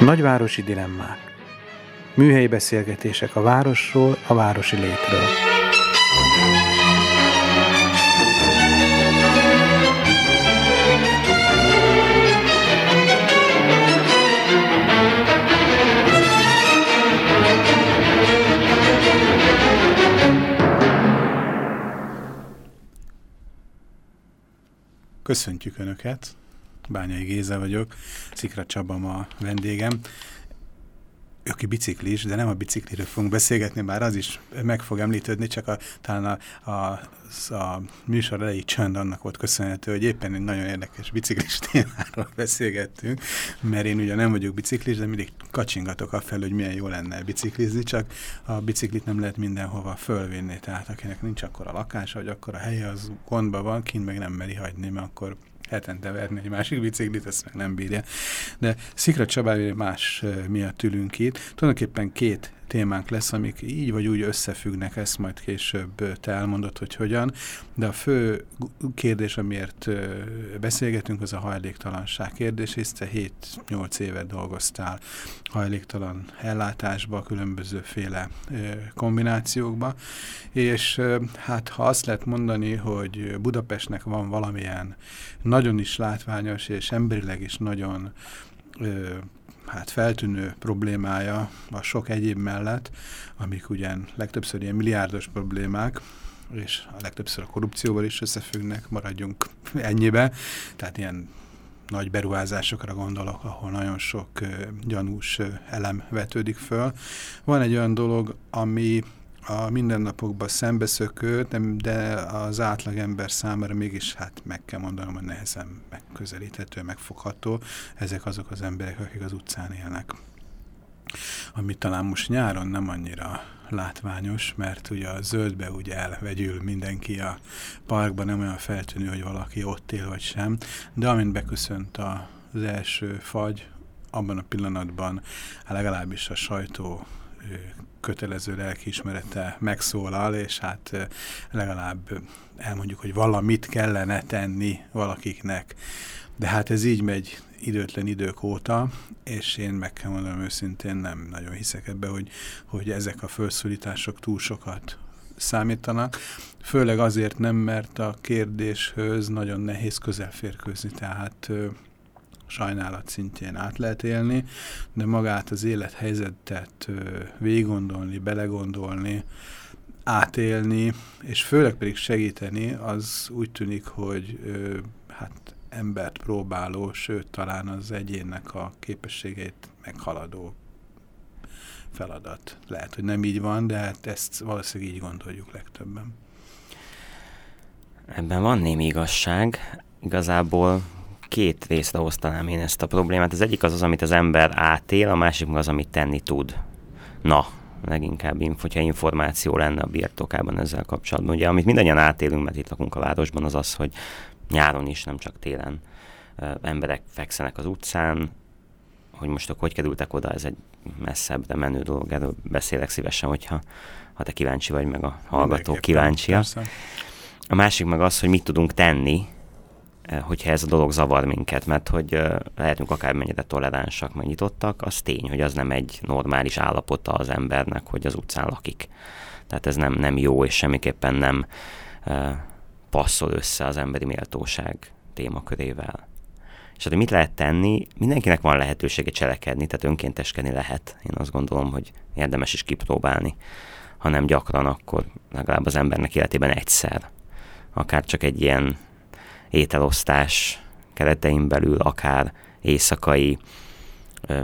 Nagyvárosi dilemmák. Műhelyi beszélgetések a városról, a városi létről. Köszöntjük Önöket! Bányai Géza vagyok, Szikra Csaba ma vendégem aki biciklis, de nem a bicikliről fogunk beszélgetni, bár az is meg fog említődni, csak a, talán a, a, a műsor elejé csönd annak volt köszönhető, hogy éppen egy nagyon érdekes biciklis témáról beszélgettünk, mert én ugye nem vagyok biciklis, de mindig kacsingatok fel, hogy milyen jó lenne biciklizni, csak a biciklit nem lehet mindenhova fölvinni, tehát akinek nincs akkor a lakása, vagy akkor a helye az gondban van, kint meg nem meri hagyni, mert akkor hetente verni egy másik biciklit, ezt meg nem bírja. De Szikra Csabávé más miatt ülünk itt. Tulajdonképpen két témánk lesz, amik így vagy úgy összefüggnek, ezt majd később te elmondod, hogy hogyan, de a fő kérdés, amiért beszélgetünk, az a hajléktalanság kérdés, és te 7-8 évet dolgoztál hajléktalan ellátásba, különbözőféle kombinációkba, és hát ha azt lehet mondani, hogy Budapestnek van valamilyen nagyon is látványos és emberileg is nagyon hát feltűnő problémája a sok egyéb mellett, amik ugyan legtöbbször ilyen milliárdos problémák, és a legtöbbször a korrupcióval is összefüggnek, maradjunk ennyibe, tehát ilyen nagy beruházásokra gondolok, ahol nagyon sok gyanús elem vetődik föl. Van egy olyan dolog, ami a mindennapokban szembeszökő, de az átlag ember számára mégis, hát meg kell mondanom, hogy nehezen megközelíthető, megfogható. Ezek azok az emberek, akik az utcán élnek. Ami talán most nyáron nem annyira látványos, mert ugye a zöldbe ugye elvegyül mindenki a parkban, nem olyan feltűnő, hogy valaki ott él vagy sem, de amint beköszönt az első fagy, abban a pillanatban legalábbis a sajtó kötelező lelkiismerete megszólal, és hát legalább elmondjuk, hogy valamit kellene tenni valakiknek. De hát ez így megy időtlen idők óta, és én meg kell mondanom őszintén, nem nagyon hiszek ebbe, hogy, hogy ezek a felszólítások túl sokat számítanak. Főleg azért nem, mert a kérdéshöz nagyon nehéz közelférkőzni, tehát sajnálat szintjén át lehet élni, de magát az élethelyzetet végiggondolni, belegondolni, átélni, és főleg pedig segíteni, az úgy tűnik, hogy hát embert próbáló, sőt talán az egyénnek a képességeit meghaladó feladat. Lehet, hogy nem így van, de hát ezt valószínűleg így gondoljuk legtöbben. Ebben van némi igazság. Igazából két részre osztanám én ezt a problémát. Az egyik az az, amit az ember átél, a másik az, amit tenni tud. Na, leginkább, hogyha információ lenne a birtokában ezzel kapcsolatban. Ugye, amit mindannyian átélünk, mert itt lakunk a városban, az az, hogy nyáron is, nem csak télen emberek fekszenek az utcán, hogy most akkor hogy kerültek oda, ez egy messzebb, de menő dolog, erről beszélek szívesen, hogyha ha te kíváncsi vagy, meg a hallgató kíváncsia. A másik meg az, hogy mit tudunk tenni, hogyha ez a dolog zavar minket, mert hogy eh, lehetünk akármennyire toleránsak, meg nyitottak, az tény, hogy az nem egy normális állapota az embernek, hogy az utcán lakik. Tehát ez nem, nem jó, és semmiképpen nem uh, passzol össze az emberi méltóság témakörével. És hát mit lehet tenni? Mindenkinek van lehetősége cselekedni, tehát önkénteskedni lehet. Én azt gondolom, hogy érdemes is kipróbálni. Ha nem gyakran, akkor legalább az embernek életében egyszer. Akár csak egy ilyen ételosztás keretein belül, akár éjszakai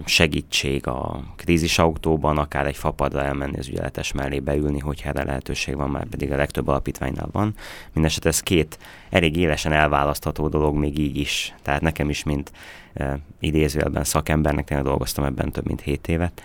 segítség a krízisautóban, akár egy fapadra elmenni az ügyeletes mellé beülni, hogyha erre lehetőség van, már pedig a legtöbb alapítványnál van. Mindenesetre ez két elég élesen elválasztható dolog még így is. Tehát nekem is, mint e, idézőjelben szakembernek, tényleg dolgoztam ebben több mint 7 évet,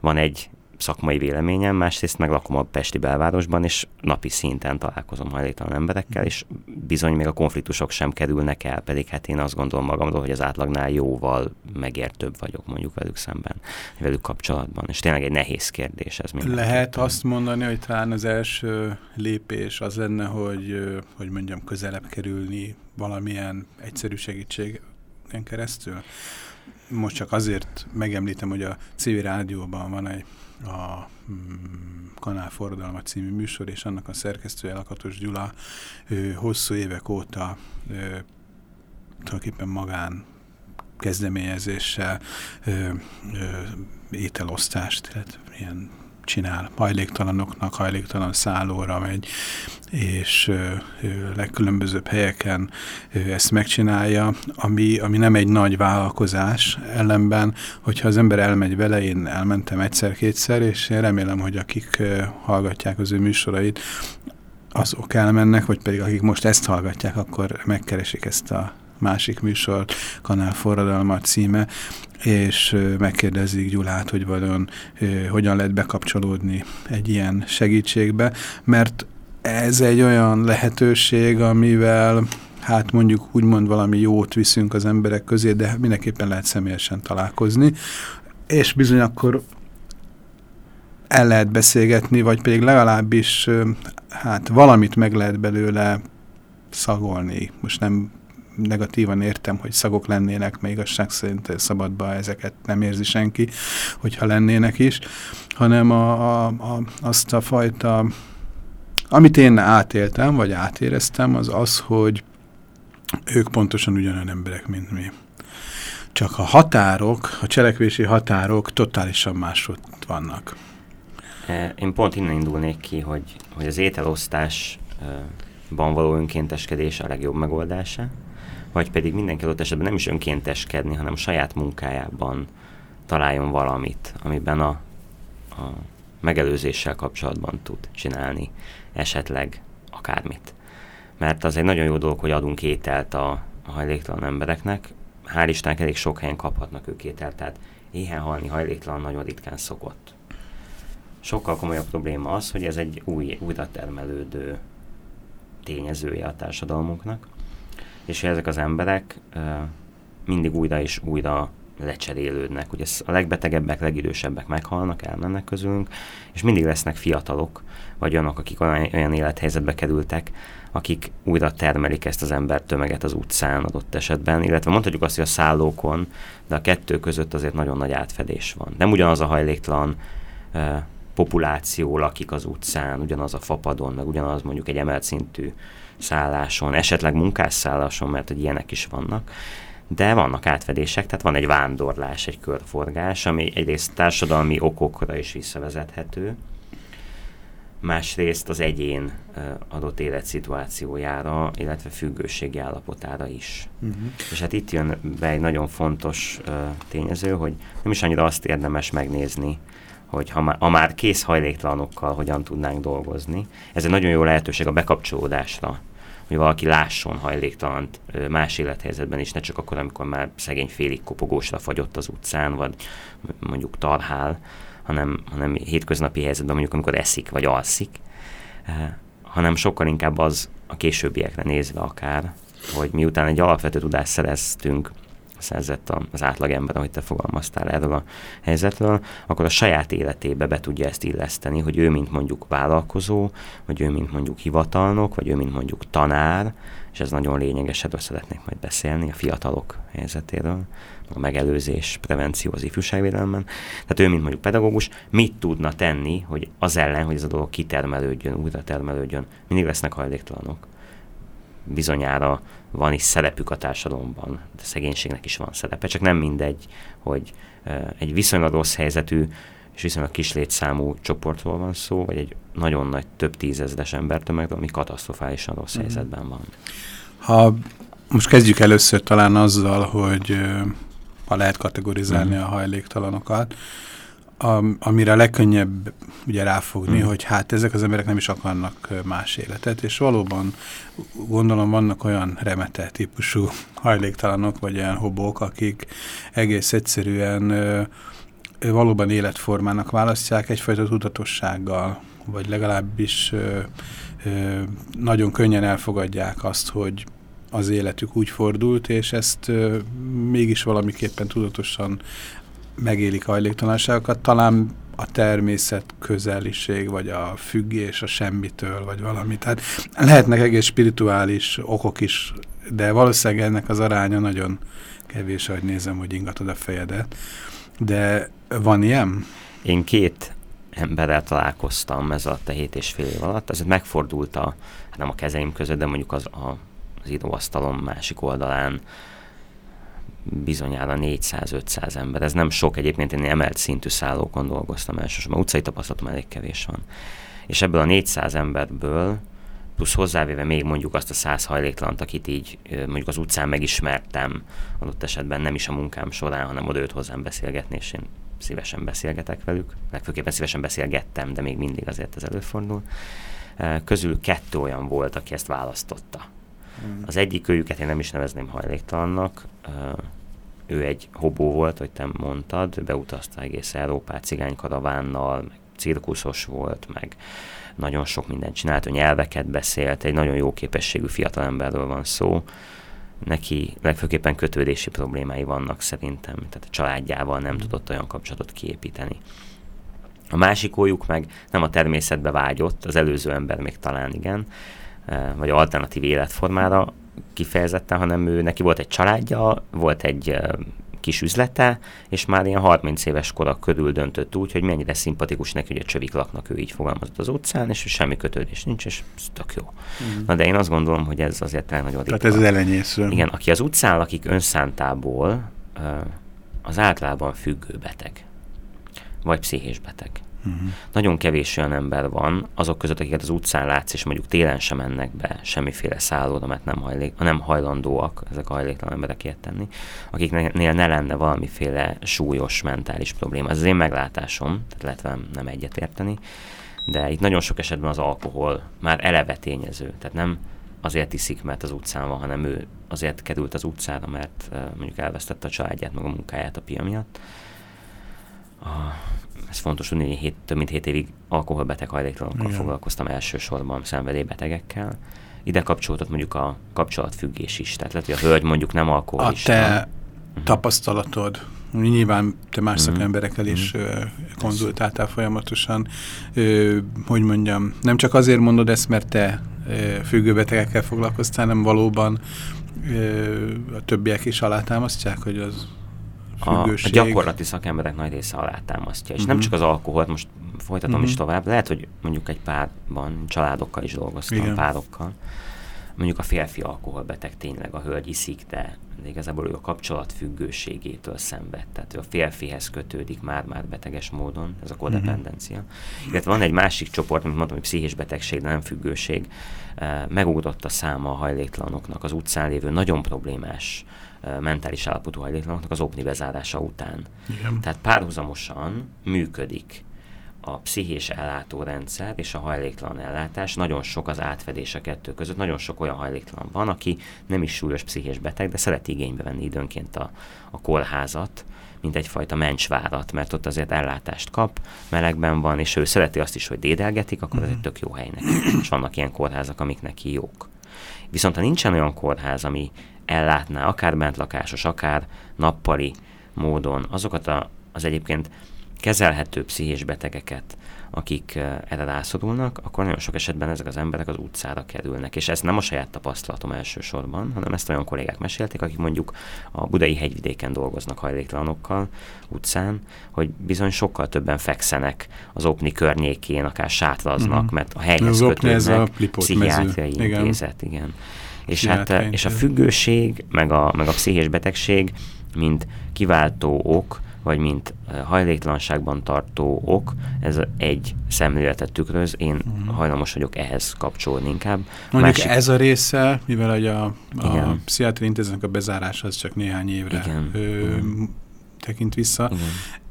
van egy szakmai véleményem, másrészt meg lakom a Pesti belvárosban, és napi szinten találkozom hajléktalan emberekkel, és bizony még a konfliktusok sem kerülnek el, pedig hát én azt gondolom magamról, hogy az átlagnál jóval megértőbb vagyok mondjuk velük szemben, velük kapcsolatban, és tényleg egy nehéz kérdés ez. Lehet azt mondani, hogy talán az első lépés az lenne, hogy, hogy mondjam, közelebb kerülni valamilyen egyszerű segítségen keresztül? most csak azért megemlítem, hogy a civil rádióban van egy a mm, Kanál Forradalma című műsor, és annak a szerkesztője Lakatos Gyula ő, hosszú évek óta ő, tulajdonképpen magán kezdeményezéssel ö, ö, ételosztást, illetve ilyen csinál, hajléktalanoknak, hajléktalan szállóra megy, és legkülönbözőbb helyeken ezt megcsinálja, ami, ami nem egy nagy vállalkozás ellenben, hogyha az ember elmegy vele, én elmentem egyszer-kétszer, és én remélem, hogy akik hallgatják az ő műsorait, azok elmennek, vagy pedig akik most ezt hallgatják, akkor megkeresik ezt a másik műsor, Kanál Forradalma címe, és megkérdezik Gyulát, hogy vajon hogyan lehet bekapcsolódni egy ilyen segítségbe, mert ez egy olyan lehetőség, amivel hát mondjuk úgymond valami jót viszünk az emberek közé, de mindenképpen lehet személyesen találkozni, és bizony akkor el lehet beszélgetni, vagy pedig legalábbis hát valamit meg lehet belőle szagolni. Most nem negatívan értem, hogy szagok lennének, még igazság szerint szabadba ezeket nem érzi senki, hogyha lennének is, hanem a, a, a, azt a fajta, amit én átéltem, vagy átéreztem, az az, hogy ők pontosan ugyanolyan emberek, mint mi. Csak a határok, a cselekvési határok totálisan másod vannak. E, én pont innen indulnék ki, hogy, hogy az ételosztásban való önkénteskedés a legjobb megoldása, vagy pedig mindenki adott esetben nem is önkénteskedni, hanem saját munkájában találjon valamit, amiben a, a megelőzéssel kapcsolatban tud csinálni esetleg akármit. Mert az egy nagyon jó dolog, hogy adunk ételt a, a hajléktalan embereknek. Hál' Istennek elég sok helyen kaphatnak ők ételt, tehát éhen halni hajléktalan nagyon ritkán szokott. Sokkal komolyabb probléma az, hogy ez egy új, újra termelődő tényezője a társadalmunknak, és ezek az emberek mindig újra és újra lecserélődnek. Ugye a legbetegebbek, legidősebbek meghalnak, elmennek közülünk, és mindig lesznek fiatalok, vagy olyanok, akik olyan, olyan élethelyzetbe kerültek, akik újra termelik ezt az ember tömeget az utcán adott esetben, illetve mondhatjuk azt, hogy a szállókon, de a kettő között azért nagyon nagy átfedés van. Nem ugyanaz a hajléktalan populáció lakik az utcán, ugyanaz a fapadon, meg ugyanaz mondjuk egy emelt szintű szálláson, esetleg munkásszálláson, mert hogy ilyenek is vannak, de vannak átfedések, tehát van egy vándorlás, egy körforgás, ami egyrészt társadalmi okokra is visszavezethető, másrészt az egyén adott életszituációjára, illetve függőségi állapotára is. Uh-huh. És hát itt jön be egy nagyon fontos uh, tényező, hogy nem is annyira azt érdemes megnézni, hogy ha már, ha már kész hajléktalanokkal hogyan tudnánk dolgozni. Ez egy nagyon jó lehetőség a bekapcsolódásra, hogy valaki lásson hajléktalant más élethelyzetben is, ne csak akkor, amikor már szegény félig kopogósra fagyott az utcán, vagy mondjuk tarhál, hanem, hanem hétköznapi helyzetben, mondjuk amikor eszik vagy alszik, hanem sokkal inkább az a későbbiekre nézve akár, hogy miután egy alapvető tudást szereztünk szerzett az átlagember, ahogy te fogalmaztál erről a helyzetről, akkor a saját életébe be tudja ezt illeszteni, hogy ő, mint mondjuk vállalkozó, vagy ő, mint mondjuk hivatalnok, vagy ő, mint mondjuk tanár, és ez nagyon lényeges, erről szeretnék majd beszélni, a fiatalok helyzetéről, a megelőzés, prevenció az ifjúságvédelemben. Tehát ő, mint mondjuk pedagógus, mit tudna tenni, hogy az ellen, hogy ez a dolog kitermelődjön, újra termelődjön, mindig lesznek hajléktalanok. Bizonyára van is szerepük a társadalomban, de szegénységnek is van szerepe, csak nem mindegy, hogy egy viszonylag rossz helyzetű és viszonylag kis létszámú csoportról van szó, vagy egy nagyon nagy több tízezres embertömegről, ami katasztrofálisan rossz mm. helyzetben van. Ha most kezdjük először talán azzal, hogy ha lehet kategorizálni mm. a hajléktalanokat, amire legkönnyebb ugye ráfogni, hmm. hogy hát ezek az emberek nem is akarnak más életet, és valóban gondolom vannak olyan remete típusú hajléktalanok, vagy olyan hobók, akik egész egyszerűen valóban életformának választják egyfajta tudatossággal, vagy legalábbis ö, ö, nagyon könnyen elfogadják azt, hogy az életük úgy fordult, és ezt ö, mégis valamiképpen tudatosan megélik hajléktalanságokat. Talán a természet közeliség, vagy a függés a semmitől, vagy valami. Tehát lehetnek egész spirituális okok is, de valószínűleg ennek az aránya nagyon kevés, ahogy nézem, hogy ingatod a fejedet. De van ilyen? Én két emberrel találkoztam ez a hét és fél év alatt, ezért megfordult a, hát nem a kezeim között, de mondjuk az, a, az íróasztalom másik oldalán bizonyára 400-500 ember. Ez nem sok, egyébként én emelt szintű szállókon dolgoztam elsősorban, utcai tapasztalatom elég kevés van. És ebből a 400 emberből plusz hozzávéve még mondjuk azt a száz hajléktalant, akit így mondjuk az utcán megismertem, adott esetben nem is a munkám során, hanem oda őt hozzám beszélgetni, és én szívesen beszélgetek velük, legfőképpen szívesen beszélgettem, de még mindig azért ez előfordul. Közül kettő olyan volt, aki ezt választotta. Hmm. Az egyik őjüket én nem is nevezném hajléktalannak, ő egy hobó volt, hogy te mondtad, beutazta egész Európát cigánykaravánnal, meg cirkuszos volt, meg nagyon sok mindent csinált, hogy nyelveket beszélt, egy nagyon jó képességű fiatalemberről van szó. Neki legfőképpen kötődési problémái vannak szerintem, tehát a családjával nem hmm. tudott olyan kapcsolatot kiépíteni. A másik ójuk meg nem a természetbe vágyott, az előző ember még talán igen, vagy alternatív életformára kifejezetten, hanem ő neki volt egy családja, volt egy kis üzlete, és már ilyen 30 éves korak körül döntött úgy, hogy mennyire szimpatikus neki, hogy a csövik laknak, ő így fogalmazott az utcán, és semmi kötődés nincs, és ez tök jó. Mm. Na de én azt gondolom, hogy ez azért el nagyon Tehát ez az elenyésző. Igen, aki az utcán lakik önszántából, az általában függő beteg, vagy pszichés beteg. Uh-huh. Nagyon kevés olyan ember van, azok között, akiket az utcán látsz, és mondjuk télen sem mennek be semmiféle szállóra, mert nem, hajlék, nem hajlandóak ezek a hajléktalan emberek ilyet tenni, akiknél ne lenne valamiféle súlyos mentális probléma. Ez az én meglátásom, tehát lehet velem nem egyetérteni, de itt nagyon sok esetben az alkohol már eleve tényező, tehát nem azért iszik, mert az utcán van, hanem ő azért került az utcára, mert mondjuk elvesztette a családját, meg a munkáját a pia miatt. A, ez fontos tudni, hogy hét, több mint 7 évig alkoholbeteg hajléktalanokkal foglalkoztam elsősorban szenvedélybetegekkel. Ide kapcsolódott mondjuk a kapcsolatfüggés is. Tehát lehet, hogy a hölgy mondjuk nem alkoholista. A te uh-huh. tapasztalatod, nyilván te más uh-huh. szakemberekkel is uh-huh. konzultáltál folyamatosan, hogy mondjam, nem csak azért mondod ezt, mert te függőbetegekkel foglalkoztál, nem valóban a többiek is alátámasztják, hogy az a, a gyakorlati szakemberek nagy része alátámasztja. És uh-huh. nem mhm. csak az alkoholt, most folytatom uh-huh. is tovább, lehet, hogy mondjuk egy párban, családokkal is dolgoztam, Igen. párokkal, mondjuk a férfi alkoholbeteg tényleg a hölgy iszik, de igazából ő a kapcsolat függőségétől szenved. Tehát ő a férfihez kötődik már-már beteges módon, ez a kodependencia. Uh-huh. Illetve van egy másik csoport, mint mondtam, hogy pszichés betegség, de nem függőség. Megugrott a száma a hajléktalanoknak az utcán lévő nagyon problémás mentális állapotú hajléktalanoknak az OPNI bezárása után. Igen. Tehát párhuzamosan működik a pszichés ellátórendszer és a hajléktalan ellátás, nagyon sok az átfedés a kettő között, nagyon sok olyan hajléktalan van, aki nem is súlyos pszichés beteg, de szeret igénybe venni időnként a, a kórházat, mint egyfajta mencsvárat, mert ott azért ellátást kap, melegben van, és ő szereti azt is, hogy dédelgetik, akkor mm-hmm. ez egy tök jó hely neki. És vannak ilyen kórházak, amik neki jók. Viszont ha nincsen olyan kórház, ami ellátná akár bentlakásos, akár nappali módon azokat a, az egyébként kezelhető pszichés betegeket, akik erre rászorulnak, akkor nagyon sok esetben ezek az emberek az utcára kerülnek. És ez nem a saját tapasztalatom elsősorban, hanem ezt olyan kollégák mesélték, akik mondjuk a budai hegyvidéken dolgoznak hajléktalanokkal utcán, hogy bizony sokkal többen fekszenek az OPNI környékén, akár sátraznak, uh-huh. mert a helyhez kötődnek, pszichiátriai intézet, igen. És, hát, és a függőség, meg a, meg a pszichés betegség, mint kiváltó ok, vagy mint hajléktalanságban tartó ok, ez egy szemléletet tükröz, én uh-huh. hajlamos vagyok ehhez kapcsolni inkább. Mondjuk Másik... ez a része, mivel hogy a, a pszichiátri intézetnek a bezárása az csak néhány évre Igen. Ö, uh-huh. tekint vissza, Igen.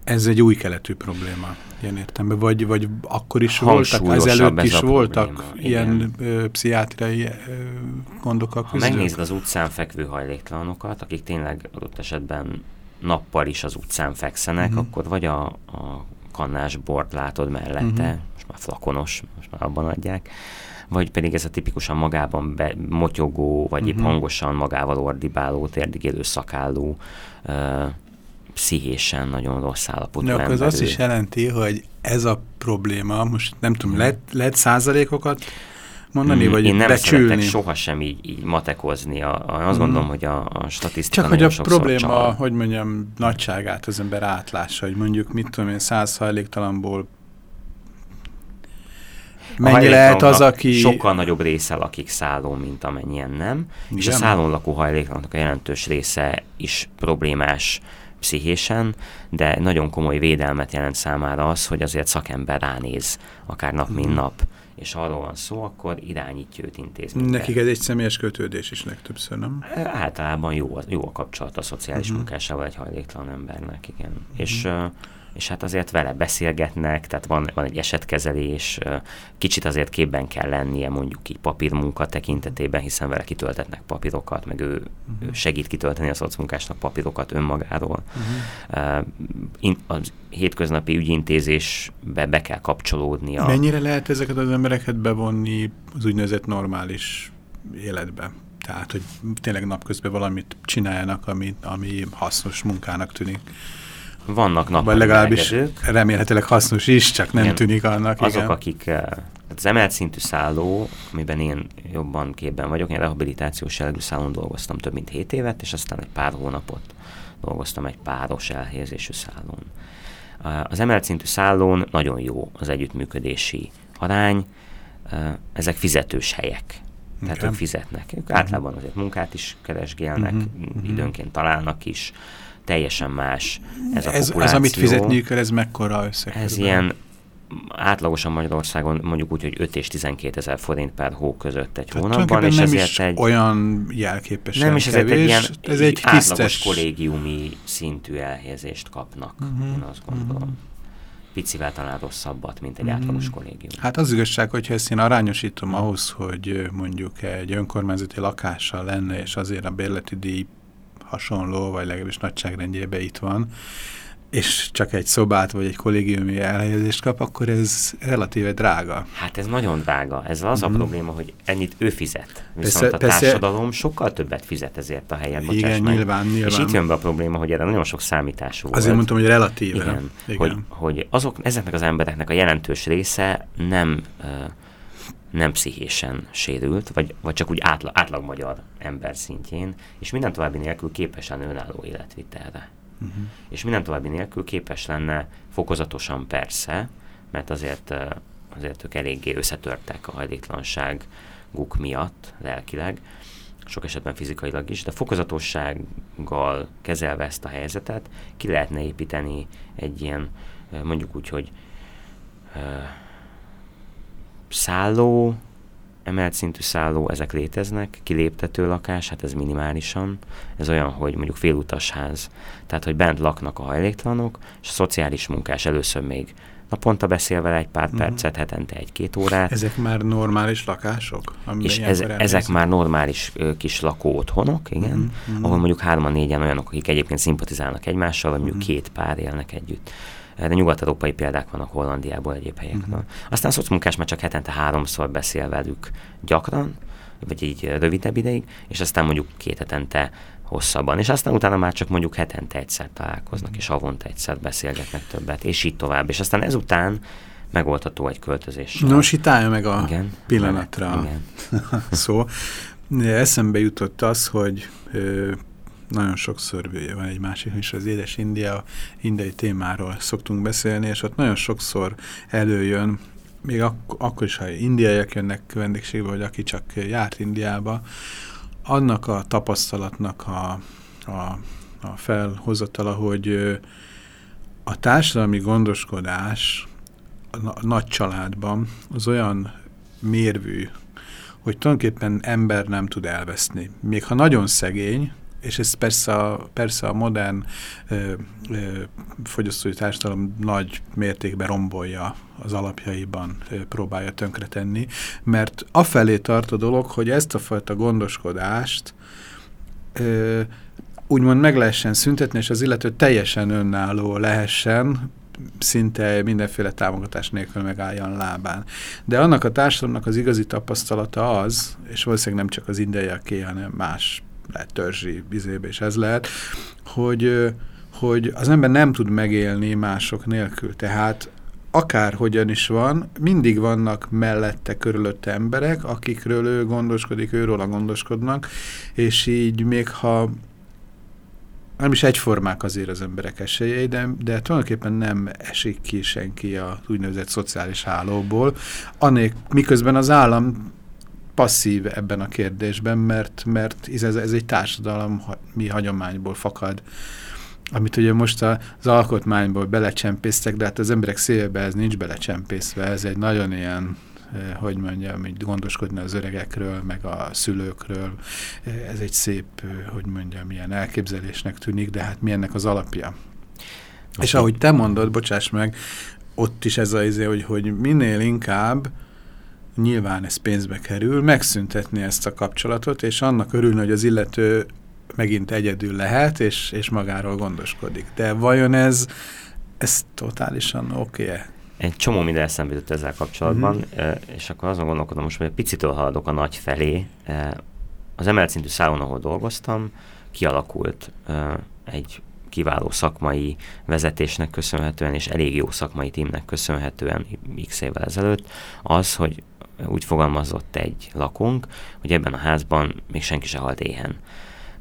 Ez egy új keletű probléma ilyen értemben, vagy, vagy akkor is voltak, ezelőtt is voltak probléma. ilyen ö, pszichiátriai ö, gondok a Ha megnézed az utcán fekvő hajléktalanokat, akik tényleg adott esetben nappal is az utcán fekszenek, uh-huh. akkor vagy a, a kannás bort látod mellette, uh-huh. most már flakonos, most már abban adják, vagy pedig ez a tipikusan magában be, motyogó, vagy uh-huh. épp hangosan magával ordibáló, térdigélő szakálló, uh, pszichésen nagyon rossz állapotú De akkor ez azt is jelenti, hogy ez a probléma, most nem tudom, lehet, lehet százalékokat mondani, hmm, vagy Én nem becsülni? szeretek sohasem így, így matekozni. A, a, azt hmm. gondolom, hogy a, a statisztika Csak hogy a probléma, csal. hogy mondjam, nagyságát az ember átlássa, hogy mondjuk, mit tudom én, száz hajléktalanból Mennyi lehet az, aki... Sokkal nagyobb része lakik szállón, mint amennyien nem. Igen? És a szállón lakó hajléktalanok a jelentős része is problémás pszichésen, de nagyon komoly védelmet jelent számára az, hogy azért szakember ránéz, akár nap, mint mhm. nap, és arról van szó, akkor irányítja őt intézménybe. Nekik ez egy személyes kötődés is legtöbbször, nem? Általában jó, jó a kapcsolat a szociális uh-huh. munkásával egy hajléktalan embernek, igen. Uh-huh. És uh, és hát azért vele beszélgetnek, tehát van, van egy esetkezelés, kicsit azért képben kell lennie mondjuk így papírmunka tekintetében, hiszen vele kitöltetnek papírokat, meg ő, uh-huh. ő segít kitölteni a szocmunkásnak papírokat önmagáról. Uh-huh. Uh, az hétköznapi ügyintézésbe be kell kapcsolódnia. Mennyire lehet ezeket az embereket bevonni az úgynevezett normális életbe? Tehát, hogy tényleg napközben valamit csináljanak, ami, ami hasznos munkának tűnik. Vannak nappali Vagy legalábbis remélhetőleg hasznos is, csak nem igen. tűnik annak. Azok, igen. akik eh, az emelt szintű szálló, amiben én jobban képben vagyok, én rehabilitációs jellegű szállón dolgoztam több mint 7 évet, és aztán egy pár hónapot dolgoztam egy páros elhelyezésű szállón. Eh, az emelt szintű szállón nagyon jó az együttműködési arány, eh, ezek fizetős helyek. Tehát okay. ők fizetnek. Ők általában azért munkát is keresgélnek, uh-huh. időnként találnak is, teljesen más ez a ez, Ez, amit fizetniük kell, ez mekkora összeg? Ez ilyen átlagosan Magyarországon mondjuk úgy, hogy 5 és 12 ezer forint per hó között egy Tehát hónapban, és nem ezért is egy... olyan jelképesen Nem is ezért kevés, egy ilyen ez egy átlagos tisztes... kollégiumi szintű elhelyezést kapnak, uh-huh, én azt gondolom. Uh-huh. Picivel talán rosszabbat, mint egy uh-huh. átlagos kollégium. Hát az igazság, hogyha ezt én arányosítom ahhoz, hogy mondjuk egy önkormányzati lakással lenne, és azért a bérleti díj hasonló, vagy legalábbis nagyságrendjében itt van, és csak egy szobát vagy egy kollégiumi elhelyezést kap, akkor ez relatíve drága. Hát ez nagyon drága. Ez az mm. a mhm. probléma, hogy ennyit ő fizet. Viszont persze, a társadalom persze, sokkal többet fizet ezért a helyet. Igen, nyilván, nyilván. És itt jön be a probléma, hogy erre nagyon sok számítás volt. Azért mondtam, hogy relatíve. Igen, Igen. Hogy, hogy azok, ezeknek az embereknek a jelentős része nem uh, nem pszichésen sérült, vagy, vagy csak úgy átlag, átlag magyar ember szintjén, és minden további nélkül képesen önálló életvitelre. Uh-huh. És minden további nélkül képes lenne fokozatosan persze, mert azért, azért ők eléggé összetörtek a hajléktalanságuk miatt lelkileg, sok esetben fizikailag is, de fokozatossággal kezelve ezt a helyzetet ki lehetne építeni egy ilyen, mondjuk úgy, hogy szálló, emelt szintű szálló, ezek léteznek, kiléptető lakás, hát ez minimálisan. Ez olyan, hogy mondjuk félutasház, tehát hogy bent laknak a hajléktalanok, és a szociális munkás először még naponta beszél vele egy pár uh-huh. percet, hetente egy-két órát. Ezek már normális lakások? És ez, ezek már normális ö, kis lakó otthonok, igen, uh-huh. Ahol mondjuk hárman-négyen olyanok, akik egyébként szimpatizálnak egymással, vagy mondjuk uh-huh. két pár élnek együtt de nyugat-európai példák vannak Hollandiából, egyéb helyekről. Uh-huh. Aztán a szocmunkás már csak hetente háromszor beszél velük gyakran, vagy így rövidebb ideig, és aztán mondjuk két hetente hosszabban, és aztán utána már csak mondjuk hetente egyszer találkoznak, és havonta egyszer beszélgetnek többet, és így tovább. És aztán ezután megoldható egy költözés. Nos, itt állja meg a igen, pillanatra igen. szó. Eszembe jutott az, hogy nagyon sokszor van egy másik is, az Édes India, indiai témáról szoktunk beszélni, és ott nagyon sokszor előjön, még ak akkor is, ha indiaiak jönnek vendégségbe, vagy aki csak járt Indiába, annak a tapasztalatnak a, a, a felhozatala, hogy a társadalmi gondoskodás a nagy családban az olyan mérvű, hogy tulajdonképpen ember nem tud elveszni. Még ha nagyon szegény, és ez persze a, persze a modern ö, ö, fogyasztói társadalom nagy mértékben rombolja az alapjaiban, ö, próbálja tönkretenni, mert afelé tart a dolog, hogy ezt a fajta gondoskodást ö, úgymond meg lehessen szüntetni, és az illető teljesen önálló lehessen, szinte mindenféle támogatás nélkül megálljon lábán. De annak a társadalomnak az igazi tapasztalata az, és valószínűleg nem csak az indiaiaké, hanem más lehet törzsi bizébe, és ez lehet, hogy, hogy az ember nem tud megélni mások nélkül. Tehát akárhogyan is van, mindig vannak mellette, körülötte emberek, akikről ő gondoskodik, őról gondoskodnak, és így még ha nem is egyformák azért az emberek esélyei, de, de tulajdonképpen nem esik ki senki a úgynevezett szociális hálóból, anék, miközben az állam passzív ebben a kérdésben, mert, mert ez, ez egy társadalom mi hagyományból fakad, amit ugye most az alkotmányból belecsempésztek, de hát az emberek szívebe ez nincs belecsempészve, ez egy nagyon ilyen Eh, hogy mondjam, így gondoskodni az öregekről, meg a szülőkről. Eh, ez egy szép, eh, hogy mondjam, ilyen elképzelésnek tűnik, de hát mi ennek az alapja? Okay. És ahogy te mondod, bocsáss meg, ott is ez az izé, hogy, hogy minél inkább nyilván ez pénzbe kerül, megszüntetni ezt a kapcsolatot, és annak örülni, hogy az illető megint egyedül lehet, és, és magáról gondoskodik. De vajon ez, ez totálisan oké okay -e? egy csomó minden eszembe jutott ezzel kapcsolatban, mm-hmm. és akkor azon gondolkodom most, hogy egy picitől haladok a nagy felé. Az emelt szintű szállón, ahol dolgoztam, kialakult egy kiváló szakmai vezetésnek köszönhetően, és elég jó szakmai tímnek köszönhetően x évvel ezelőtt, az, hogy úgy fogalmazott egy lakónk, hogy ebben a házban még senki se halt éhen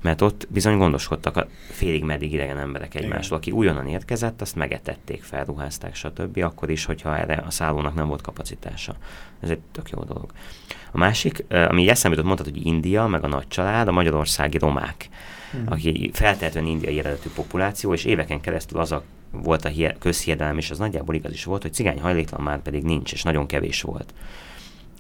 mert ott bizony gondoskodtak a félig meddig idegen emberek egymásról. Aki újonnan érkezett, azt megetették, felruházták, stb. Akkor is, hogyha erre a szállónak nem volt kapacitása. Ez egy tök jó dolog. A másik, ami eszembe jutott, mondtad, hogy India, meg a nagy család, a magyarországi romák, hmm. aki feltétlenül indiai eredetű populáció, és éveken keresztül az a volt a közhiedelem, és az nagyjából igaz is volt, hogy cigány hajléktalan már pedig nincs, és nagyon kevés volt.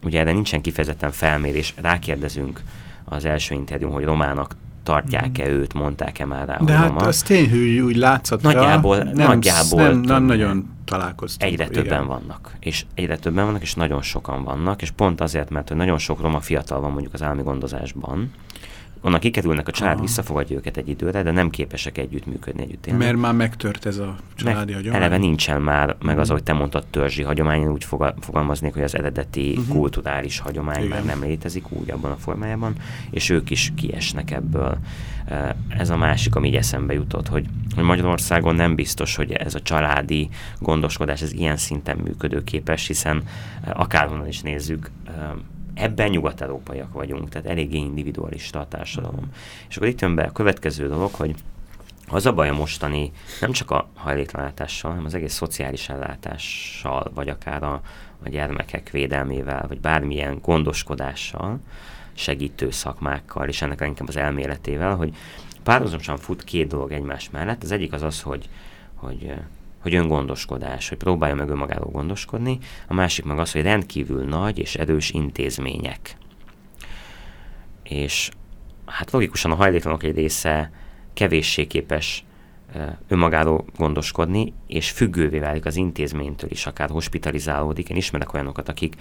Ugye erre nincsen kifejezetten felmérés, rákérdezünk az első interjú, hogy romának tartják-e mm. őt, mondták-e már rá, De hát az tény, hogy úgy látszott nagyjából, nem, nagyjából nem, nem nagyon találkoztunk. Egyre igen. többen vannak, és egyre többen vannak, és nagyon sokan vannak, és pont azért, mert hogy nagyon sok roma fiatal van mondjuk az állami gondozásban, onnan kikerülnek, a család Aha. visszafogadja őket egy időre, de nem képesek együttműködni, együtt élni. Mert már megtört ez a családi meg, hagyomány? Eleve nincsen már, meg az, mhm. ahogy te mondtad, törzsi hagyomány, úgy fogalmaznék, hogy az eredeti uh-huh. kulturális hagyomány Igen. már nem létezik úgy abban a formájában, és ők is kiesnek ebből. Ez a másik, ami így eszembe jutott, hogy, hogy Magyarországon nem biztos, hogy ez a családi gondoskodás ez ilyen szinten működőképes, hiszen akárhonnan is nézzük, ebben nyugat-európaiak vagyunk, tehát eléggé individualista a társadalom. És akkor itt jön be a következő dolog, hogy az a baj a mostani, nem csak a hajléktalálással, hanem az egész szociális ellátással, vagy akár a, a gyermekek védelmével, vagy bármilyen gondoskodással, segítő szakmákkal, és ennek inkább az elméletével, hogy párhuzamosan fut két dolog egymás mellett. Az egyik az az, hogy, hogy hogy öngondoskodás, hogy próbálja meg önmagáról gondoskodni, a másik meg az, hogy rendkívül nagy és erős intézmények. És hát logikusan a hajléktalanok egy része kevéssé képes önmagáról gondoskodni, és függővé válik az intézménytől is, akár hospitalizálódik. Én ismerek olyanokat, akik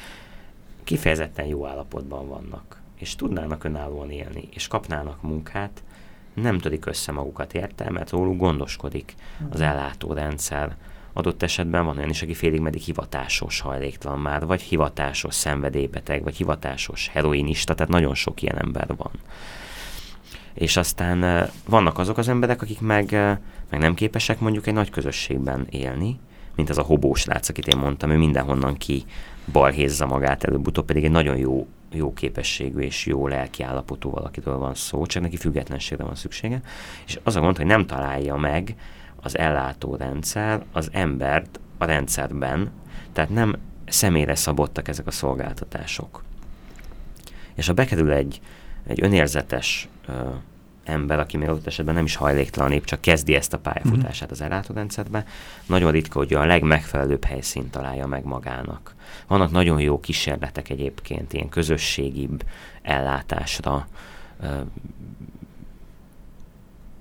kifejezetten jó állapotban vannak, és tudnának önállóan élni, és kapnának munkát, nem törik össze magukat érte, mert róluk gondoskodik az ellátórendszer. Adott esetben van olyan is, aki félig meddig hivatásos hajléktalan már, vagy hivatásos szenvedélybeteg, vagy hivatásos heroinista, tehát nagyon sok ilyen ember van. És aztán vannak azok az emberek, akik meg, meg nem képesek mondjuk egy nagy közösségben élni, mint az a hobós lác, akit én mondtam, ő mindenhonnan ki balhézza magát, előbb-utóbb pedig egy nagyon jó jó képességű és jó lelki állapotú valakitől van szó, csak neki függetlenségre van szüksége, és az a gond, hogy nem találja meg az ellátó rendszer az embert a rendszerben, tehát nem személyre szabottak ezek a szolgáltatások. És ha bekerül egy, egy önérzetes ember, aki még ott esetben nem is hajléktalan épp, csak kezdi ezt a pályafutását az ellátórendszerbe, nagyon ritka, hogy a legmegfelelőbb helyszínt találja meg magának. Vannak nagyon jó kísérletek egyébként, ilyen közösségibb ellátásra,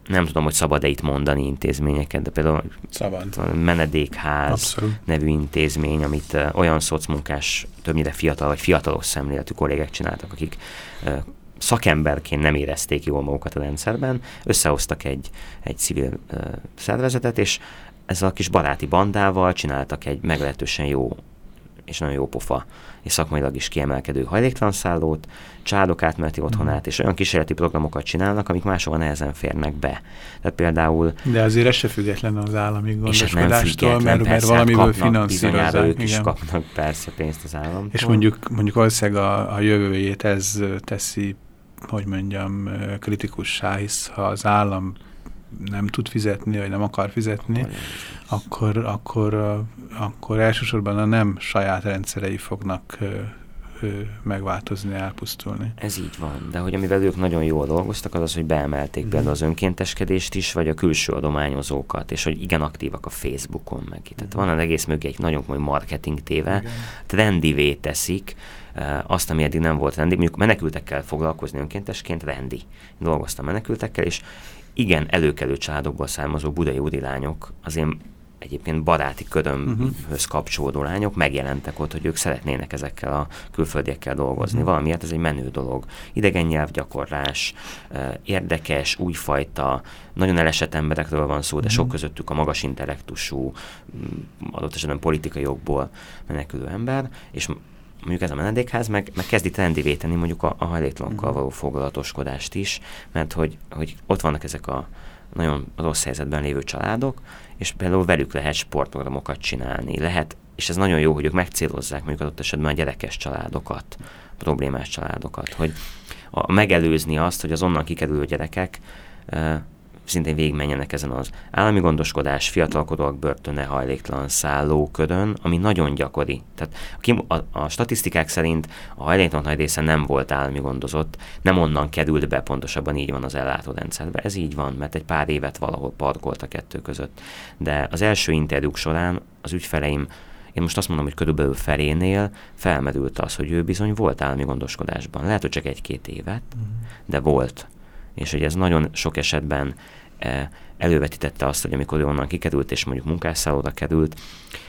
nem tudom, hogy szabad-e itt mondani intézményeket, de például szabad. menedékház Abszolút. nevű intézmény, amit uh, olyan szocmunkás, többnyire fiatal vagy fiatalos szemléletű kollégek csináltak, akik uh, szakemberként nem érezték jól magukat a rendszerben, összehoztak egy, egy civil ö, szervezetet, és ezzel a kis baráti bandával csináltak egy meglehetősen jó és nagyon jó pofa és szakmailag is kiemelkedő hajléktalanszállót, családok átmeneti otthonát, mm. és olyan kísérleti programokat csinálnak, amik máshol nehezen férnek be. Tehát például... De azért ez se független az állami gondoskodástól, mert, mert valamiből finanszírozzák. ők is kapnak persze pénzt az államtól. És mondjuk, mondjuk valószínűleg a, a jövőjét ez teszi, hogy mondjam, kritikussá, hisz ha az állam nem tud fizetni, vagy nem akar fizetni, akkor, akkor, akkor elsősorban a nem saját rendszerei fognak megváltozni, elpusztulni. Ez így van, de hogy amivel ők nagyon jól dolgoztak, az az, hogy beemelték mm. például az önkénteskedést is, vagy a külső adományozókat, és hogy igen aktívak a Facebookon meg. Tehát mm. van az egész mögé egy nagyon komoly marketing téve, igen. trendivé teszik, azt, ami eddig nem volt rendi, mondjuk menekültekkel foglalkozni önkéntesként rendi. Dolgoztam menekültekkel, és igen előkelő családokból származó budai úri lányok, az én egyébként baráti körömhöz uh-huh. kapcsolódó lányok megjelentek ott, hogy ők szeretnének ezekkel a külföldiekkel dolgozni. Uh-huh. Valamiért ez egy menő dolog. Idegen nyelvgyakorlás, érdekes, újfajta, nagyon elesett emberekről van szó, de uh-huh. sok közöttük a magas intellektusú, adott esetben politikai jogból menekülő ember, és mondjuk ez a menedékház meg, meg kezdi trendivé tenni mondjuk a, a hajléktalanokkal való foglalatoskodást is, mert hogy, hogy ott vannak ezek a nagyon rossz helyzetben lévő családok, és például velük lehet sportprogramokat csinálni, lehet, és ez nagyon jó, hogy ők megcélozzák mondjuk adott esetben a gyerekes családokat, problémás családokat, hogy a, megelőzni azt, hogy az onnan kikerülő gyerekek szintén végigmenjenek ezen az állami gondoskodás, fiatalkodóak börtöne, hajléktalan szállóködön, ami nagyon gyakori. Tehát a, a, a statisztikák szerint a hajléktalan nagy része nem volt állami gondozott, nem onnan került be, pontosabban így van az ellátórendszerbe. Ez így van, mert egy pár évet valahol parkolt a kettő között. De az első interjúk során az ügyfeleim én most azt mondom, hogy körülbelül felénél felmerült az, hogy ő bizony volt állami gondoskodásban. Lehet, hogy csak egy-két évet, uh-huh. de volt és hogy ez nagyon sok esetben e, elővetítette azt, hogy amikor ő onnan kikerült, és mondjuk munkásszállóra került,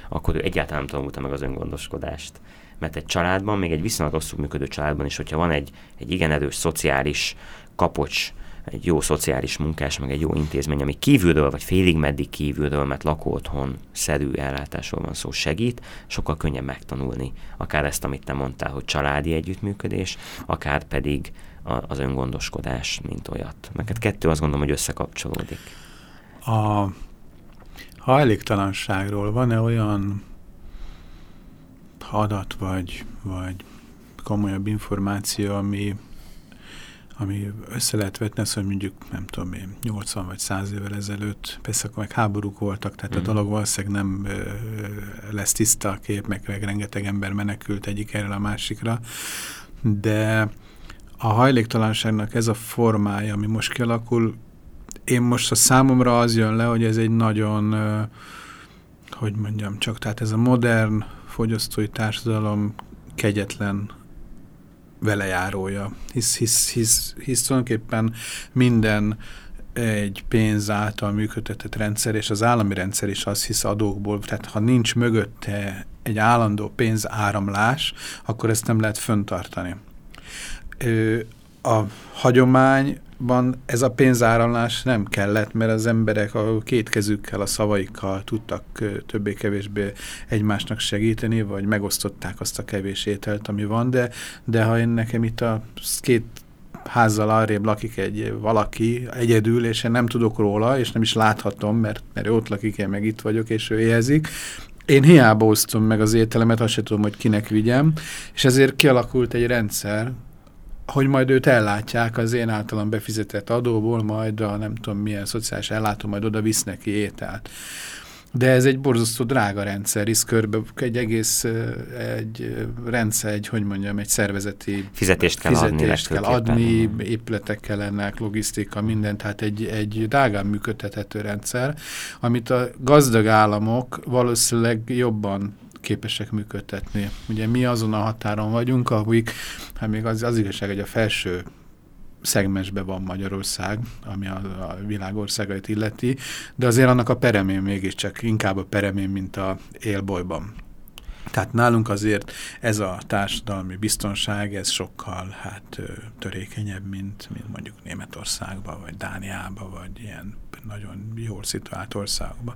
akkor ő egyáltalán nem tanulta meg az öngondoskodást. Mert egy családban, még egy viszonylag rosszul működő családban is, hogyha van egy, egy igen erős szociális kapocs, egy jó szociális munkás, meg egy jó intézmény, ami kívülről, vagy félig meddig kívülről, mert lakóotthon szerű ellátásról van szó, segít, sokkal könnyebb megtanulni. Akár ezt, amit te mondtál, hogy családi együttműködés, akár pedig az öngondoskodás, mint olyat. Mert kettő azt gondolom, hogy összekapcsolódik. A hajléktalanságról van-e olyan adat vagy, vagy komolyabb információ, ami, ami össze lehet vetni azt, hogy mondjuk, nem tudom én, 80 vagy 100 évvel ezelőtt, persze akkor meg háborúk voltak, tehát mm. a mhm. dolog valószínűleg nem ö, lesz tiszta a kép, meg, meg rengeteg ember menekült egyik erről a másikra, de a hajléktalanságnak ez a formája, ami most kialakul, én most a számomra az jön le, hogy ez egy nagyon, hogy mondjam csak, tehát ez a modern fogyasztói társadalom kegyetlen velejárója, hisz, hisz, hisz, hisz tulajdonképpen minden egy pénz által működtetett rendszer, és az állami rendszer is az hisz adókból, tehát ha nincs mögötte egy állandó pénzáramlás, akkor ezt nem lehet föntartani a hagyományban ez a pénzáramlás nem kellett, mert az emberek a két kezükkel, a szavaikkal tudtak többé-kevésbé egymásnak segíteni, vagy megosztották azt a kevés ételt, ami van, de, de ha én nekem itt a két házzal arrébb lakik egy valaki egyedül, és én nem tudok róla, és nem is láthatom, mert, mert ő ott lakik, én meg itt vagyok, és ő éhezik, én hiába osztom meg az ételemet, azt sem tudom, hogy kinek vigyem, és ezért kialakult egy rendszer, hogy majd őt ellátják az én általam befizetett adóból, majd a nem tudom milyen szociális ellátó majd oda visz neki ételt. De ez egy borzasztó drága rendszer, hisz körbe egy egész egy rendszer, egy, hogy mondjam, egy szervezeti fizetést kell fizetést adni, kell adni épületek kellenek, logisztika, minden, tehát egy, egy drágán működtethető rendszer, amit a gazdag államok valószínűleg jobban képesek működtetni. Ugye mi azon a határon vagyunk, akik, hát még az, az igazság, hogy a felső szegmensben van Magyarország, ami a, a világországait illeti, de azért annak a peremén mégiscsak inkább a peremén, mint a élbolyban. Tehát nálunk azért ez a társadalmi biztonság, ez sokkal hát törékenyebb, mint, mint mondjuk Németországban, vagy Dániában, vagy ilyen nagyon jól szituált országokban.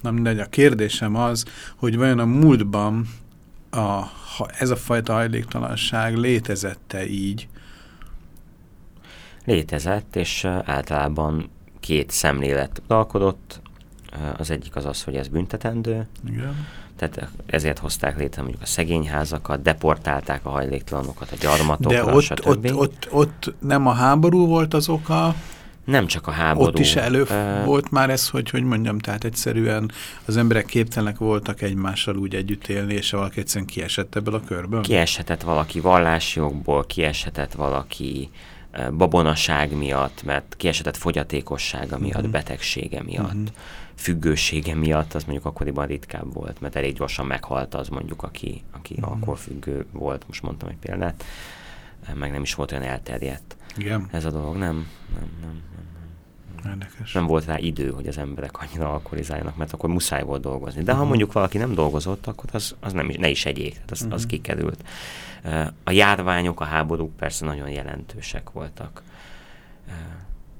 Na mindegy, a kérdésem az, hogy vajon a múltban a, ha ez a fajta hajléktalanság létezette így? Létezett, és általában két szemlélet alkodott. Az egyik az az, hogy ez büntetendő. Igen tehát ezért hozták létre mondjuk a szegényházakat, deportálták a hajléktalanokat a gyarmatokra, De ott, ott, ott, ott nem a háború volt az oka, nem csak a háború. Ott is elő uh, volt már ez, hogy hogy mondjam, tehát egyszerűen az emberek képtelenek voltak egymással úgy együtt élni, és valaki egyszerűen kiesett ebből a körből? Kieshetett valaki vallásjogból, kieshetett valaki uh, babonaság miatt, mert kieshetett fogyatékossága miatt, uh mhm. -huh. betegsége miatt. Uh mhm. -huh függősége miatt az mondjuk akkoriban ritkább volt, mert elég gyorsan meghalt az mondjuk, aki, aki mm. alkoholfüggő volt, most mondtam egy példát, meg nem is volt olyan elterjedt Igen. ez a dolog, nem, nem, nem, nem. Érdekes. Nem volt rá idő, hogy az emberek annyira alkoholizáljanak, mert akkor muszáj volt dolgozni. De ha uh-huh. mondjuk valaki nem dolgozott, akkor az, az nem is, ne is egyék, az, uh-huh. az mhm. kikerült. A járványok, a háborúk persze nagyon jelentősek voltak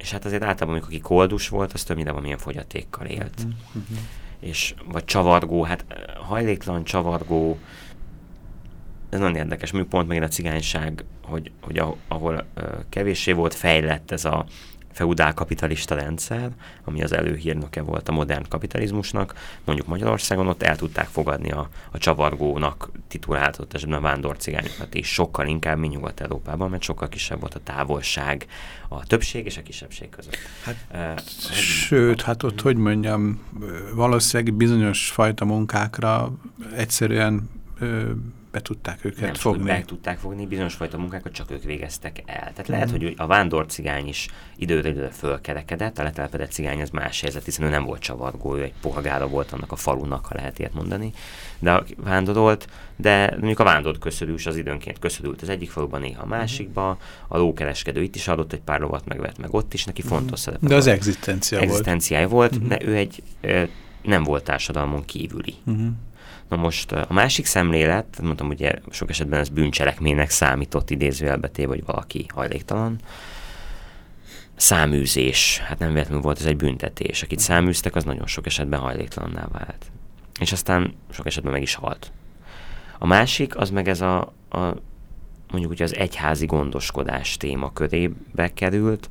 és hát azért általában, amikor aki koldus volt, az többnyire valamilyen fogyatékkal élt. Uh-huh. És, vagy csavargó, hát hajléktalan csavargó, ez nagyon érdekes, mondjuk pont megint a cigányság, hogy, hogy ahol uh, kevéssé volt fejlett ez a feudál kapitalista rendszer, ami az előhírnöke volt a modern kapitalizmusnak, mondjuk Magyarországon ott el tudták fogadni a, a csavargónak tituláltott esetben a vándorcigányokat is, sokkal inkább, mint Nyugat-Európában, mert sokkal kisebb volt a távolság a többség és a kisebbség között. Hát, uh, sőt, hát ott, hogy mondjam, valószínűleg bizonyos fajta munkákra egyszerűen be tudták őket nem fogni. Be tudták fogni, bizonyos fajta munkákat csak ők végeztek el. Tehát lehet, mm. hogy a vándor cigány is időre időre fölkerekedett, a letelepedett cigány az más helyzet, hiszen ő nem volt csavargó, ő egy polgára volt annak a falunak, ha lehet ilyet mondani. De vándorolt, de mondjuk a vándort köszörűs az időnként köszörült az egyik faluban, néha a másikba, a lókereskedő itt is adott egy pár lovat, megvett meg ott is, neki mhm. fontos mm. szerepe De az egzisztencia volt. Egzisztenciája volt, mm. de ő egy nem volt társadalmon kívüli. Mm. Na most a másik szemlélet, mondtam, ugye sok esetben ez bűncselekménynek számított idézőjelbeté, vagy valaki hajléktalan, száműzés, hát nem véletlenül volt ez egy büntetés. Akit száműztek, az nagyon sok esetben hajléktalanná vált. És aztán sok esetben meg is halt. A másik, az meg ez a, a mondjuk ugye az egyházi gondoskodás téma körébe került,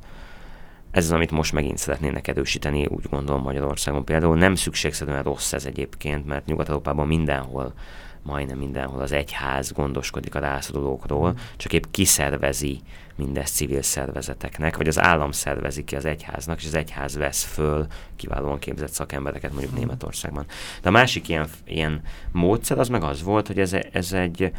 ez az, amit most megint szeretnének erősíteni, úgy gondolom Magyarországon például. Nem szükségszerűen rossz ez egyébként, mert Nyugat-Európában mindenhol majdnem mindenhol az egyház gondoskodik a rászorulókról, csak épp kiszervezi mindezt civil szervezeteknek, vagy az állam szervezi ki az egyháznak, és az egyház vesz föl kiválóan képzett szakembereket mondjuk mm. Németországban. De a másik ilyen, ilyen módszer az meg az volt, hogy ez, ez egy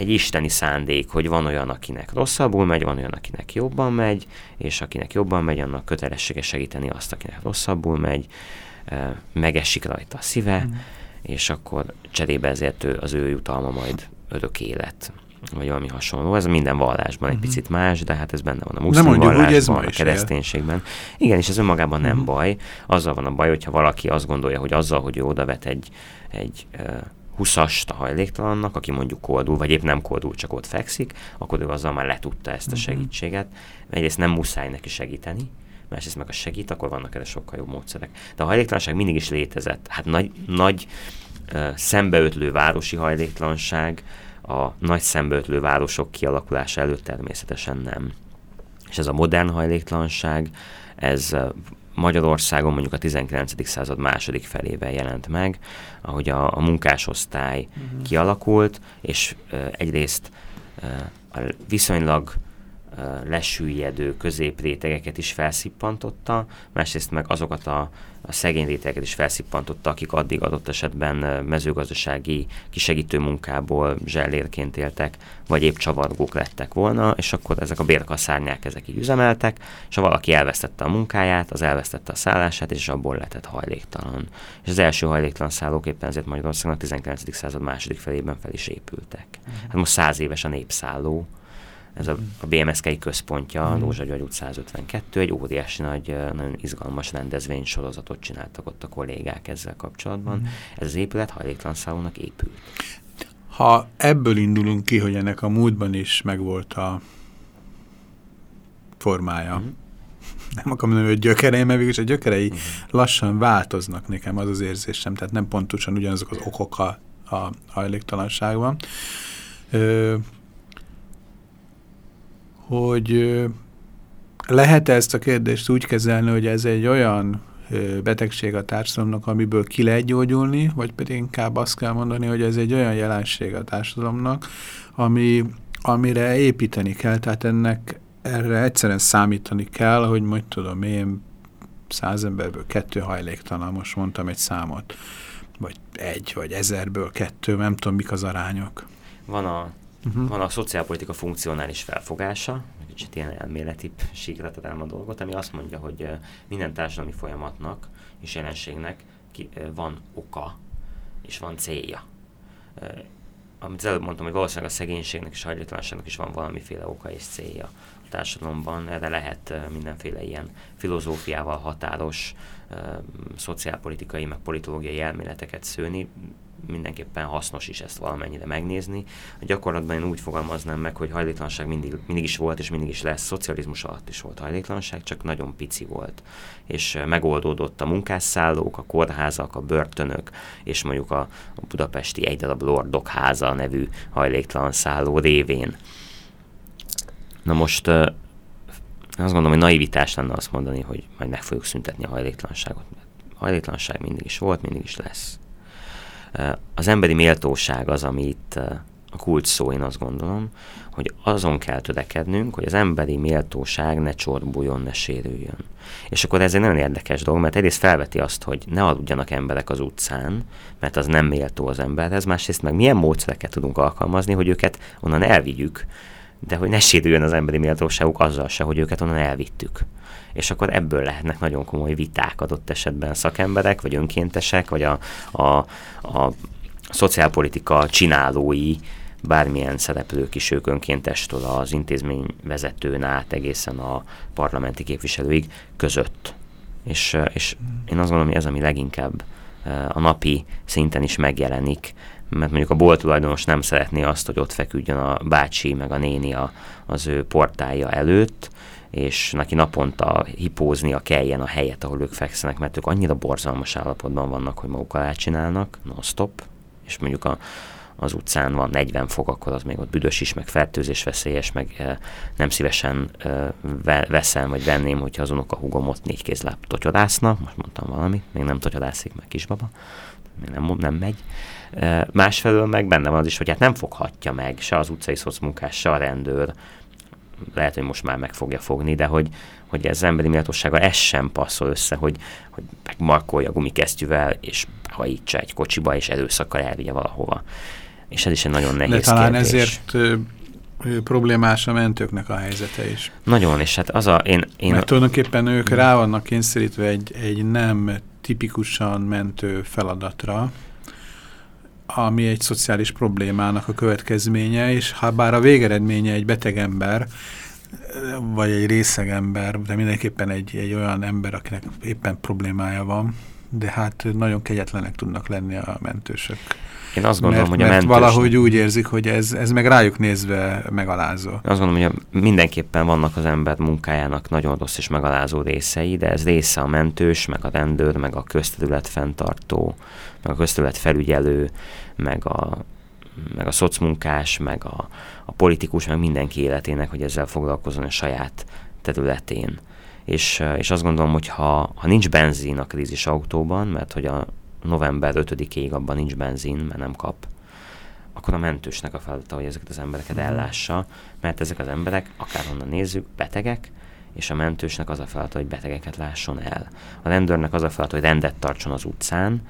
egy isteni szándék, hogy van olyan, akinek rosszabbul megy, van olyan, akinek jobban megy, és akinek jobban megy, annak kötelessége segíteni azt, akinek rosszabbul megy, megesik rajta a szíve, mm. és akkor cserébe ezért ő, az ő jutalma majd örök élet vagy valami hasonló. Ez minden vallásban egy uh-huh. picit más, de hát ez benne van a muszlim nem mondjuk, vallásban, ez a kereszténységben. Él. Igen, és ez önmagában nem uh-huh. baj. Azzal van a baj, hogyha valaki azt gondolja, hogy azzal, hogy ő odavet egy, egy 20-ast a hajléktalannak, aki mondjuk koldul, vagy épp nem koldul, csak ott fekszik, akkor ő azzal már letudta ezt a mhm. segítséget. Egyrészt nem muszáj neki segíteni, másrészt meg a segít, akkor vannak erre sokkal jobb módszerek. De a hajléktalanság mindig is létezett. Hát nagy, nagy uh, szembeötlő városi hajléktalanság, a nagy szembeötlő városok kialakulása előtt természetesen nem. És ez a modern hajléktalanság, ez Magyarországon mondjuk a 19. század második felében jelent meg, ahogy a, a munkásosztály uh-huh. kialakult, és uh, egyrészt uh, a viszonylag lesüllyedő középrétegeket is felszippantotta, másrészt meg azokat a, a szegény rétegeket is felszippantotta, akik addig adott esetben mezőgazdasági kisegítő munkából zsellérként éltek, vagy épp csavargók lettek volna, és akkor ezek a bérkaszárnyák ezek így üzemeltek, és ha valaki elvesztette a munkáját, az elvesztette a szállását, és abból lehetett hajléktalan. És az első hajléktalan szállók éppen ezért Magyarországon a 19. század második felében fel is épültek. Hát most száz éves a népszálló, ez a, a BMSK központja, mm. Lózsa György út 152, egy óriási nagy, nagyon izgalmas rendezvény sorozatot csináltak ott a kollégák ezzel kapcsolatban. Mm. Ez az épület hajléktalan szállónak épült. Ha ebből indulunk ki, hogy ennek a múltban is megvolt a formája, mm. nem akarom mondani, hogy gyökerei, mert végülis a gyökerei mm. lassan változnak nekem, az az érzésem, tehát nem pontosan ugyanazok az okok a, a hajléktalanságban. Ö, hogy lehet -e ezt a kérdést úgy kezelni, hogy ez egy olyan betegség a társadalomnak, amiből ki lehet gyógyulni, vagy pedig inkább azt kell mondani, hogy ez egy olyan jelenség a társadalomnak, ami, amire építeni kell, tehát ennek erre egyszerűen számítani kell, hogy majd tudom én száz emberből kettő hajléktalan, most mondtam egy számot, vagy egy, vagy ezerből kettő, nem tudom, mik az arányok. Van a Uh-huh. Van a szociálpolitika funkcionális felfogása, kicsit ilyen elméleti síkra a dolgot, ami azt mondja, hogy minden társadalmi folyamatnak és jelenségnek van oka és van célja. Amit az előbb mondtam, hogy valószínűleg a szegénységnek és hajléktalanságnak is van valamiféle oka és célja a társadalomban. Erre lehet mindenféle ilyen filozófiával határos, szociálpolitikai, meg politológiai elméleteket szőni mindenképpen hasznos is ezt valamennyire megnézni. A gyakorlatban én úgy fogalmaznám meg, hogy hajléktalanság mindig, mindig is volt, és mindig is lesz. Szocializmus alatt is volt hajléktalanság, csak nagyon pici volt. És megoldódott a munkásszállók, a kórházak, a börtönök, és mondjuk a, budapesti egy darab Lordok háza nevű hajléktalan szálló révén. Na most azt gondolom, hogy naivitás lenne azt mondani, hogy majd meg fogjuk szüntetni a hajléktalanságot. A hajléktalanság mindig is volt, mindig is lesz. Az emberi méltóság az, ami itt a kult szó, én azt gondolom, hogy azon kell törekednünk, hogy az emberi méltóság ne csorbuljon, ne sérüljön. És akkor ez egy nagyon érdekes dolog, mert egyrészt felveti azt, hogy ne aludjanak emberek az utcán, mert az nem méltó az emberhez, másrészt meg milyen módszereket tudunk alkalmazni, hogy őket onnan elvigyük, de hogy ne sérüljön az emberi méltóságuk azzal se, hogy őket onnan elvittük és akkor ebből lehetnek nagyon komoly viták adott esetben szakemberek, vagy önkéntesek, vagy a, a, a szociálpolitika csinálói, bármilyen szereplők is ők önkéntestől az intézmény vezetőn át egészen a parlamenti képviselőig között. És, és én azt gondolom, hogy ez, ami leginkább a napi szinten is megjelenik, mert mondjuk a bolt tulajdonos nem szeretné azt, hogy ott feküdjön a bácsi meg a néni a, az ő portája előtt, és neki naponta hipóznia kelljen a helyet, ahol ők fekszenek, mert ők annyira borzalmas állapotban vannak, hogy maguk alá csinálnak, non-stop, és mondjuk a, az utcán van 40 fok, akkor az még ott büdös is, meg fertőzés veszélyes, meg e, nem szívesen e, veszem, vagy venném, hogyha az a hugom ott négy kézláb totyodászna, most mondtam valamit, még nem totyodászik, meg kisbaba, még nem, nem megy. E, másfelől meg benne van az is, hogy hát nem foghatja meg se az utcai szocmunkás, se a rendőr, lehet, hogy most már meg fogja fogni, de hogy, hogy ez emberi méltósággal ez sem passzol össze, hogy, hogy megmarkolja gumikesztyűvel, és hajítsa egy kocsiba, és erőszakkal elvigye valahova. És ez is egy nagyon nehéz De talán kérdés. ezért problémás a mentőknek a helyzete is. Nagyon, és hát az a... Én, én Mert tulajdonképpen ők rá vannak kényszerítve egy, egy nem tipikusan mentő feladatra, ami egy szociális problémának a következménye, és ha bár a végeredménye egy beteg ember, vagy egy részeg ember, de mindenképpen egy, egy olyan ember, akinek éppen problémája van, de hát nagyon kegyetlenek tudnak lenni a mentősök. Én azt gondolom, mert, hogy a mert mentős... valahogy úgy érzik, hogy ez, ez meg rájuk nézve megalázó. Azt gondolom, hogy mindenképpen vannak az ember munkájának nagyon rossz és megalázó részei, de ez része a mentős, meg a rendőr, meg a közterület fenntartó, meg a közterület felügyelő, meg a, meg a szocmunkás, meg a, a politikus, meg mindenki életének, hogy ezzel foglalkozzon a saját területén. És, és azt gondolom, hogy ha, ha nincs benzin a krízis autóban, mert hogy a november 5-ig abban nincs benzin, mert nem kap, akkor a mentősnek a feladata, hogy ezeket az embereket mhm. ellássa, mert ezek az emberek, akárhonnan nézzük, betegek, és a mentősnek az a feladata, hogy betegeket lásson el. A rendőrnek az a feladata, hogy rendet tartson az utcán,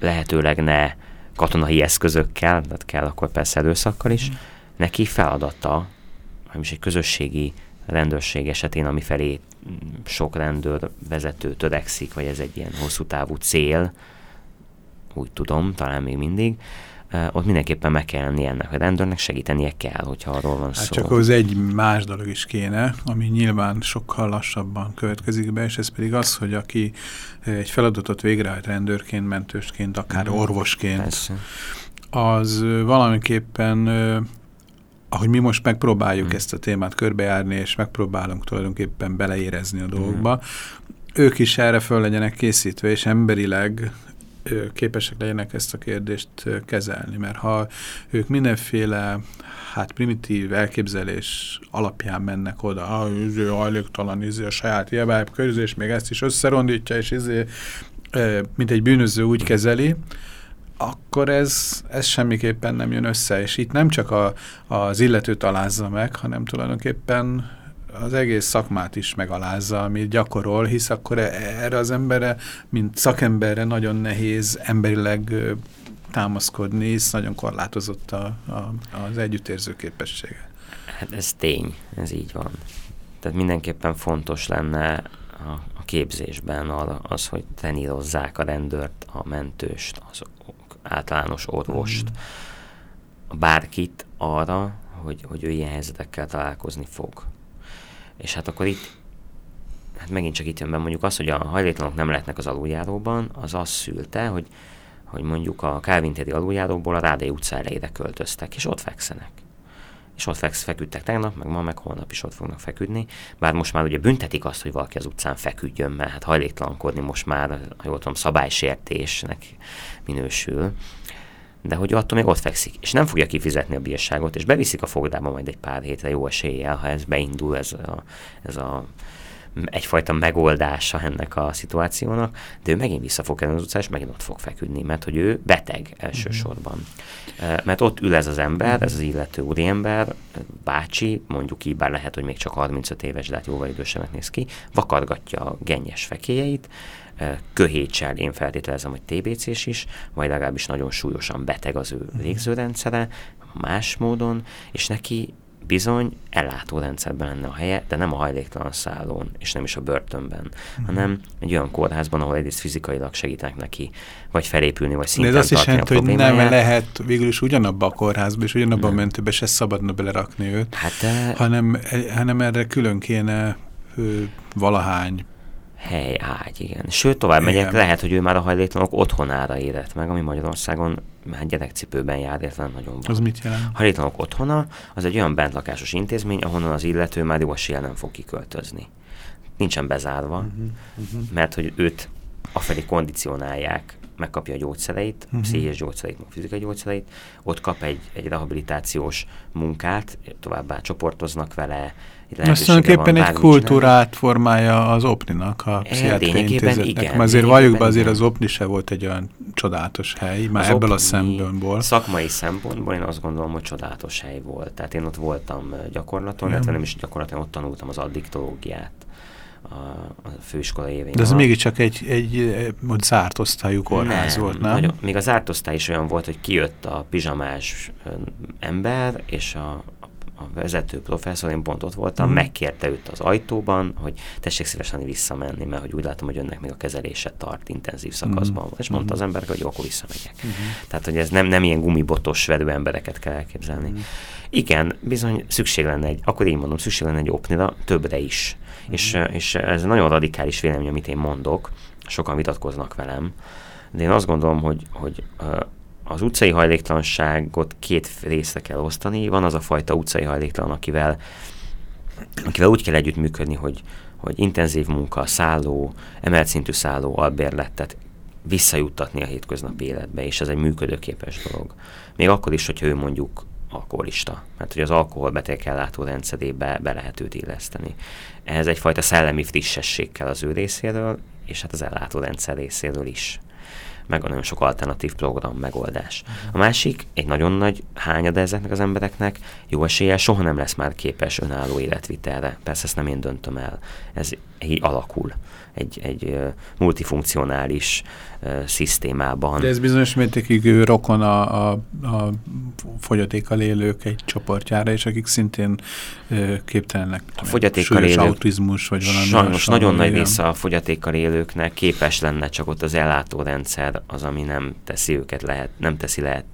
lehetőleg ne katonai eszközökkel, tehát kell akkor persze erőszakkal is, mm. neki feladata, nem is egy közösségi rendőrség esetén, ami felé sok rendőr vezető törekszik, vagy ez egy ilyen hosszú távú cél, úgy tudom, talán még mindig, ott mindenképpen meg kell lenni ennek. A rendőrnek segítenie kell, hogyha arról van hát szó. Csak az egy más dolog is kéne, ami nyilván sokkal lassabban következik be, és ez pedig az, hogy aki egy feladatot végrehajt rendőrként, mentősként, akár mm. orvosként, Persze. az valamiképpen ahogy mi most megpróbáljuk mm. ezt a témát körbejárni, és megpróbálunk tulajdonképpen beleérezni a dolgokba, mm. ők is erre föl legyenek készítve, és emberileg képesek legyenek ezt a kérdést kezelni, mert ha ők mindenféle hát primitív elképzelés alapján mennek oda, ha izé hajléktalan, izé a saját jebább körzés, még ezt is összerondítja, és izé, mint egy bűnöző úgy kezeli, akkor ez, ez semmiképpen nem jön össze. És itt nem csak a, az illetőt alázza meg, hanem tulajdonképpen az egész szakmát is megalázza, amit gyakorol, hisz akkor e, erre az emberre, mint szakemberre nagyon nehéz emberileg támaszkodni, hisz nagyon korlátozott a, a, az együttérző képessége. Hát ez tény, ez így van. Tehát mindenképpen fontos lenne a, a képzésben az, hogy tenírozzák a rendőrt, a mentőst, az általános orvost, mm. bárkit arra, hogy, hogy ő ilyen helyzetekkel találkozni fog. És hát akkor itt, hát megint csak itt jön be mondjuk az, hogy a hajléktalanok nem lehetnek az aluljáróban, az azt szülte, hogy, hogy mondjuk a Kálvintéri aluljáróból a Rádé utca elejére költöztek, és ott fekszenek. És ott feksz, feküdtek tegnap, meg ma, meg holnap is ott fognak feküdni. Bár most már ugye büntetik azt, hogy valaki az utcán feküdjön, mert hát hajléktalankodni most már, ha jól tudom, szabálysértésnek minősül de hogy attól még ott fekszik, és nem fogja kifizetni a bírságot, és beviszik a fogdába majd egy pár hétre jó eséllyel, ha ez beindul, ez a, ez a egyfajta megoldása ennek a szituációnak, de ő megint vissza fog kerülni az utcán, és megint ott fog feküdni, mert hogy ő beteg elsősorban. Uh-huh. Mert ott ül ez az ember, ez az illető úriember, bácsi, mondjuk így, bár lehet, hogy még csak 35 éves, de hát jóval idősebbnek néz ki, vakargatja a gennyes fekélyeit, köhétsel, én feltételezem, hogy TBC-s is, vagy legalábbis nagyon súlyosan beteg az ő mhm. légzőrendszere, más módon, és neki bizony ellátórendszerben lenne a helye, de nem a hajléktalan szállón, és nem is a börtönben, mm. hanem egy olyan kórházban, ahol egyrészt fizikailag segítenek neki, vagy felépülni, vagy szinten De ez azt is jelenti, hogy nem lehet végül is ugyanabba a kórházba, és ugyanabba nem. a mentőbe se szabadna belerakni őt, hát, de... hanem, hanem erre külön kéne ő, valahány hely, ágy, igen. Sőt, tovább igen. megyek, lehet, hogy ő már a hajléktalanok otthonára érett meg, ami Magyarországon már gyerekcipőben jár, illetve nagyon van. Az mit jelent? Hajléktalanok otthona, az egy olyan bentlakásos intézmény, ahonnan az illető már jó esélye nem fog kiköltözni. Nincsen bezárva, uh-huh, uh-huh. mert hogy őt afelé kondicionálják, megkapja a gyógyszereit, uh-huh. pszichés gyógyszereit, fizikai gyógyszereit, ott kap egy, egy rehabilitációs munkát, továbbá csoportoznak vele, ez tulajdonképpen egy kultúrát formálja az opninak, a pszichiátriai intézetnek. Igen, azért valljuk be, azért az opni se volt egy olyan csodálatos hely, már az ebből a szempontból. Szakmai szempontból én azt gondolom, hogy csodálatos hely volt. Tehát én ott voltam gyakorlaton, illetve nem is gyakorlaton, ott tanultam az addiktológiát a, a főiskola évén. De ez mégiscsak egy, egy, egy zárt osztályú kórház nem, volt, nem? Nagyon, még a zárt osztály is olyan volt, hogy kijött a pizsamás ember, és a, a vezető professzor, én pont ott voltam, mm. megkérte őt az ajtóban, hogy tessék szívesen visszamenni, mert hogy úgy látom, hogy önnek még a kezelése tart intenzív szakaszban. Mm. És mondta mm. az ember, hogy jó, akkor visszamegyek. Mm. Tehát, hogy ez nem, nem ilyen gumibotos vedő embereket kell elképzelni. Mm. Igen, bizony szükség lenne egy, akkor így mondom, szükség lenne egy opnira, többre is. Mm. És, és ez nagyon radikális vélemény, amit én mondok, sokan vitatkoznak velem, de én azt gondolom, hogy, hogy az utcai hajléktalanságot két részre kell osztani. Van az a fajta utcai hajléktalan, akivel, akivel úgy kell együttműködni, hogy, hogy intenzív munka, szálló, emelt szintű szálló, albérletet visszajuttatni a hétköznapi életbe, és ez egy működőképes dolog. Még akkor is, hogyha ő mondjuk alkoholista, mert hogy az alkoholbeteg ellátó rendszerébe be lehet őt illeszteni. Ehhez egyfajta szellemi frissesség kell az ő részéről, és hát az ellátó rendszer részéről is meg nagyon sok alternatív program megoldás. A másik, egy nagyon nagy hányad ezeknek az embereknek, jó eséllyel soha nem lesz már képes önálló életvitelre. Persze ezt nem én döntöm el, ez így alakul egy, egy multifunkcionális szisztémában. De ez bizonyos mértékig rokon a, a, a fogyatékkal élők egy csoportjára, és akik szintén képtelenek. A fogyatékkal élők, autizmus, vagy valami Sajnos nagyon nagy része a fogyatékkal élőknek képes lenne csak ott az ellátórendszerre módszer az, ami nem teszi őket lehet, nem teszi lehet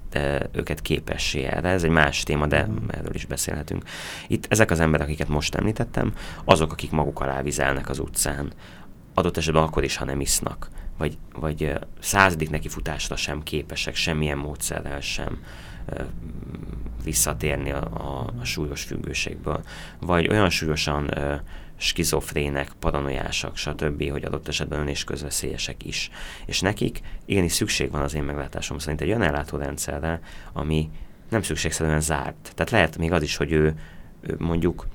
őket képessé erre. Ez egy más téma, de mm. erről is beszélhetünk. Itt ezek az emberek, akiket most említettem, azok, akik maguk alá vizelnek az utcán. Adott esetben akkor is, ha nem isznak vagy, vagy századik neki futásra sem képesek, semmilyen módszerrel sem visszatérni a, a, a súlyos függőségből, vagy olyan súlyosan ö, skizofrének, paranoiásak, stb., hogy adott esetben ön és közveszélyesek is. És nekik igenis szükség van az én meglátásom szerint egy olyan ellátórendszerre, ami nem szükségszerűen zárt. Tehát lehet még az is, hogy ő, ő mondjuk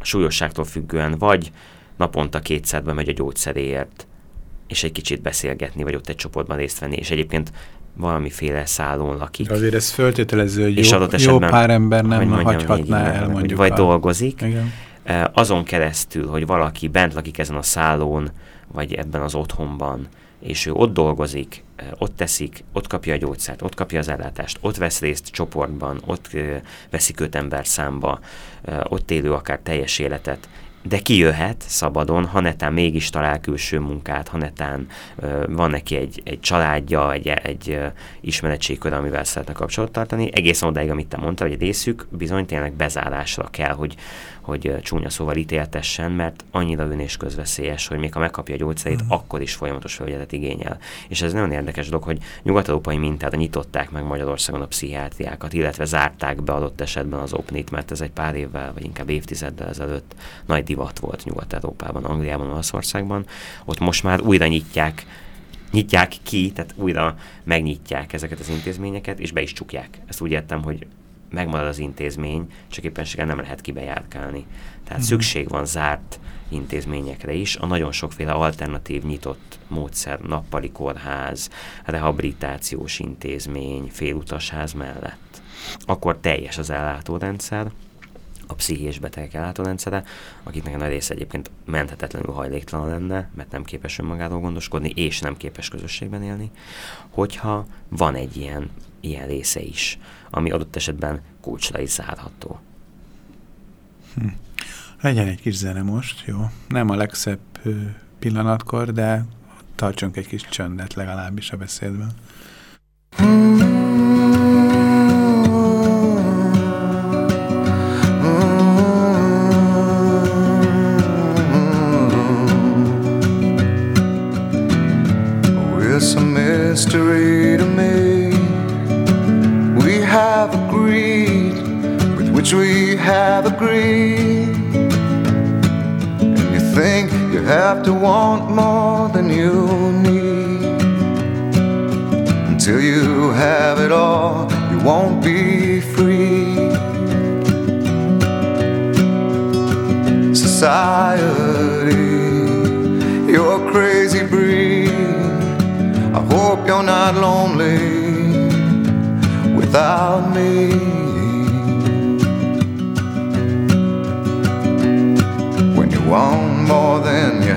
súlyosságtól függően vagy naponta kétszer megy a gyógyszeréért, és egy kicsit beszélgetni, vagy ott egy csoportban részt venni, és egyébként valamiféle szállón lakik. Azért ez föltételező, hogy és jó, adott esetben, jó pár ember nem mondjam, hagyhatná el mondjuk. Vagy a... dolgozik. Igen. Azon keresztül, hogy valaki bent lakik ezen a szállón, vagy ebben az otthonban, és ő ott dolgozik, ott teszik, ott kapja a gyógyszert, ott kapja az ellátást, ott vesz részt csoportban, ott veszik öt ember számba, ott élő akár teljes életet, de kijöhet szabadon, ha netán mégis talál külső munkát, ha netán uh, van neki egy, egy családja, egy, egy ismeretségkör, amivel szeretne kapcsolatot tartani. Egészen odáig, amit te mondtad, hogy egy részük bizony tényleg bezárásra kell, hogy, hogy csúnya szóval ítéltessen, mert annyira ön és közveszélyes, hogy még ha megkapja a gyógyszerét, mm. akkor is folyamatos felügyeletet igényel. És ez nagyon érdekes dolog, hogy nyugat-európai mintára nyitották meg Magyarországon a pszichiátriákat, illetve zárták be adott esetben az opnit, mert ez egy pár évvel, vagy inkább évtizeddel ezelőtt nagy divat volt Nyugat-Európában, Angliában, Olaszországban. Ott most már újra nyitják nyitják ki, tehát újra megnyitják ezeket az intézményeket, és be is csukják. Ezt úgy értem, hogy megmarad az intézmény, csak éppenséggel nem lehet kibejárkálni. Tehát mm. szükség van zárt intézményekre is, a nagyon sokféle alternatív nyitott módszer, nappali kórház, rehabilitációs intézmény, félutasház mellett. Akkor teljes az ellátórendszer, a pszichés betegek ellátórendszere, akiknek a része egyébként menthetetlenül hajléktalan lenne, mert nem képes önmagáról gondoskodni, és nem képes közösségben élni, hogyha van egy ilyen, ilyen része is ami adott esetben kulcsra is zárható. Hm. Legyen egy kis zene most, jó? Nem a legszebb pillanatkor, de tartsunk egy kis csöndet legalábbis a beszédben. It's have to want more than you need. Until you have it all, you won't be free. Society, you're crazy breed. I hope you're not lonely without me. When you want more than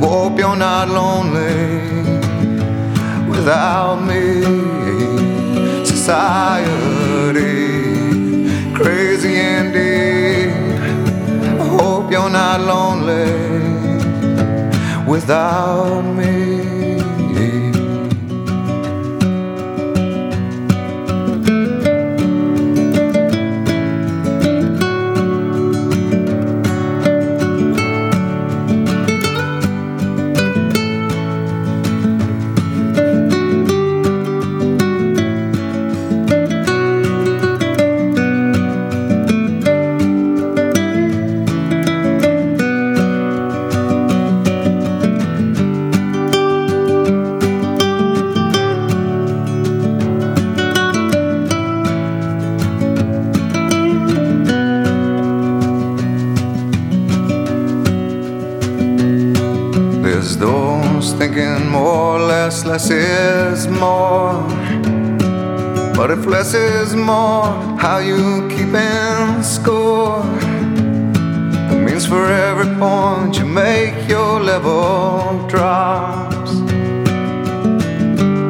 Hope you're not lonely without me. Society, crazy indeed. I hope you're not lonely without me. Less, less is more. But if less is more, how you keeping score? It means for every point you make, your level drops.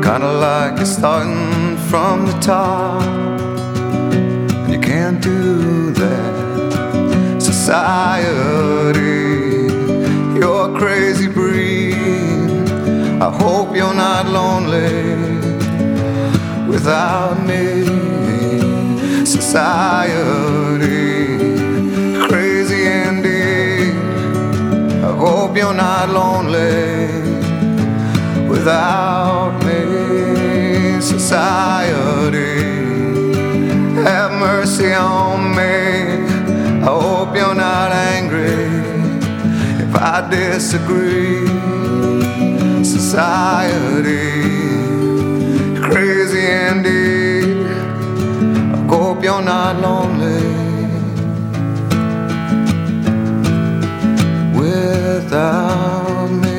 Kinda like you're starting from the top, and you can't do that. Society, I hope you're not lonely without me. Society, crazy indeed. I hope you're not lonely without me. Society, have mercy on me. I hope you're not angry if I disagree. Society, crazy indeed. I hope you're not lonely without me.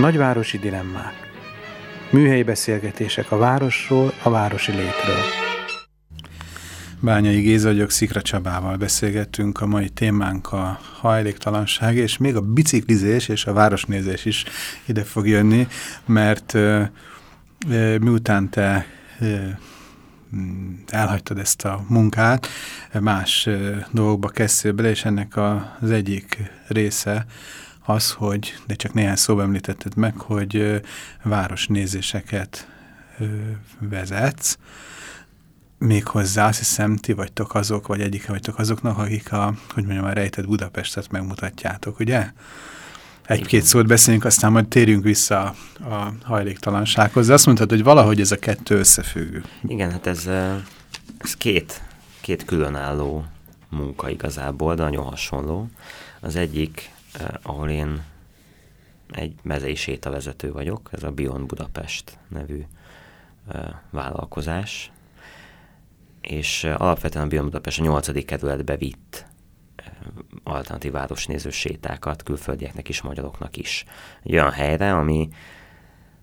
Nagyvárosi dilemmák. Műhelyi beszélgetések a városról, a városi létről. Bányai Géza vagyok, Szikra Csabával beszélgettünk. A mai témánk a hajléktalanság, és még a biciklizés és a városnézés is ide fog jönni, mert miután te ö, elhagytad ezt a munkát, más dolgokba kezdtél bele, és ennek az egyik része az, hogy, de csak néhány szóba említetted meg, hogy városnézéseket vezetsz, méghozzá azt hiszem, ti vagytok azok, vagy egyike vagytok azoknak, akik a, hogy mondjam, a rejtett Budapestet megmutatjátok, ugye? Egy-két szót beszéljünk, aztán majd térjünk vissza a hajléktalansághoz. De azt mondtad, hogy valahogy ez a kettő összefüggő. Igen, hát ez, ez két, két különálló munka igazából, de nagyon hasonló. Az egyik, ahol én egy mezei sétavezető vagyok, ez a Beyond Budapest nevű eh, vállalkozás, és eh, alapvetően a Beyond Budapest a 8. kerületbe vitt eh, alternatív városnéző sétákat külföldieknek is, magyaroknak is. Egy olyan helyre, ami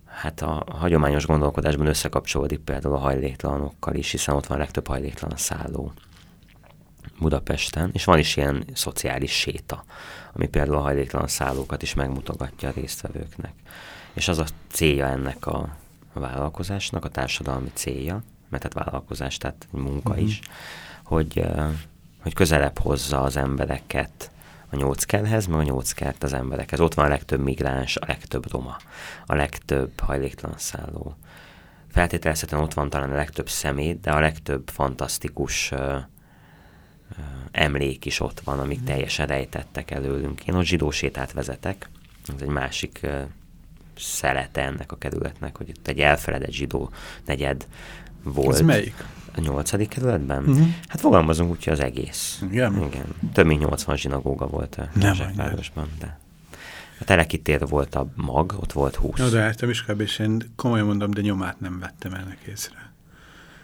hát a hagyományos gondolkodásban összekapcsolódik például a hajléktalanokkal is, hiszen ott van a legtöbb hajléktalan szálló Budapesten, és van is ilyen szociális séta, ami például a hajléktalan szállókat is megmutogatja a résztvevőknek. És az a célja ennek a, vállalkozásnak, a társadalmi célja, mert hát vállalkozás, tehát munka Mhm. is, hogy, hogy közelebb hozza az embereket a nyolckerthez, meg a nyolckert az emberekhez. Ott van a legtöbb migráns, a legtöbb roma, a legtöbb hajléktalan szálló. Feltételezhetően ott van talán a legtöbb szemét, de a legtöbb fantasztikus emlék is ott van, amik teljesen rejtettek előlünk. Én ott zsidó sétát vezetek, ez egy másik szelete ennek a kerületnek, hogy itt egy elfeledett zsidó negyed volt. Ez melyik? A nyolcadik kerületben? Mhm. Hát fogalmazunk úgy, hogy az egész. Igen? Igen. Több mint 80 zsinagóga volt a Nem Józsefvárosban, de a Teleki tér volt a mag, ott volt 20. Jó, de jártam iskolába, és én komolyan mondom, de nyomát nem vettem ennek észre.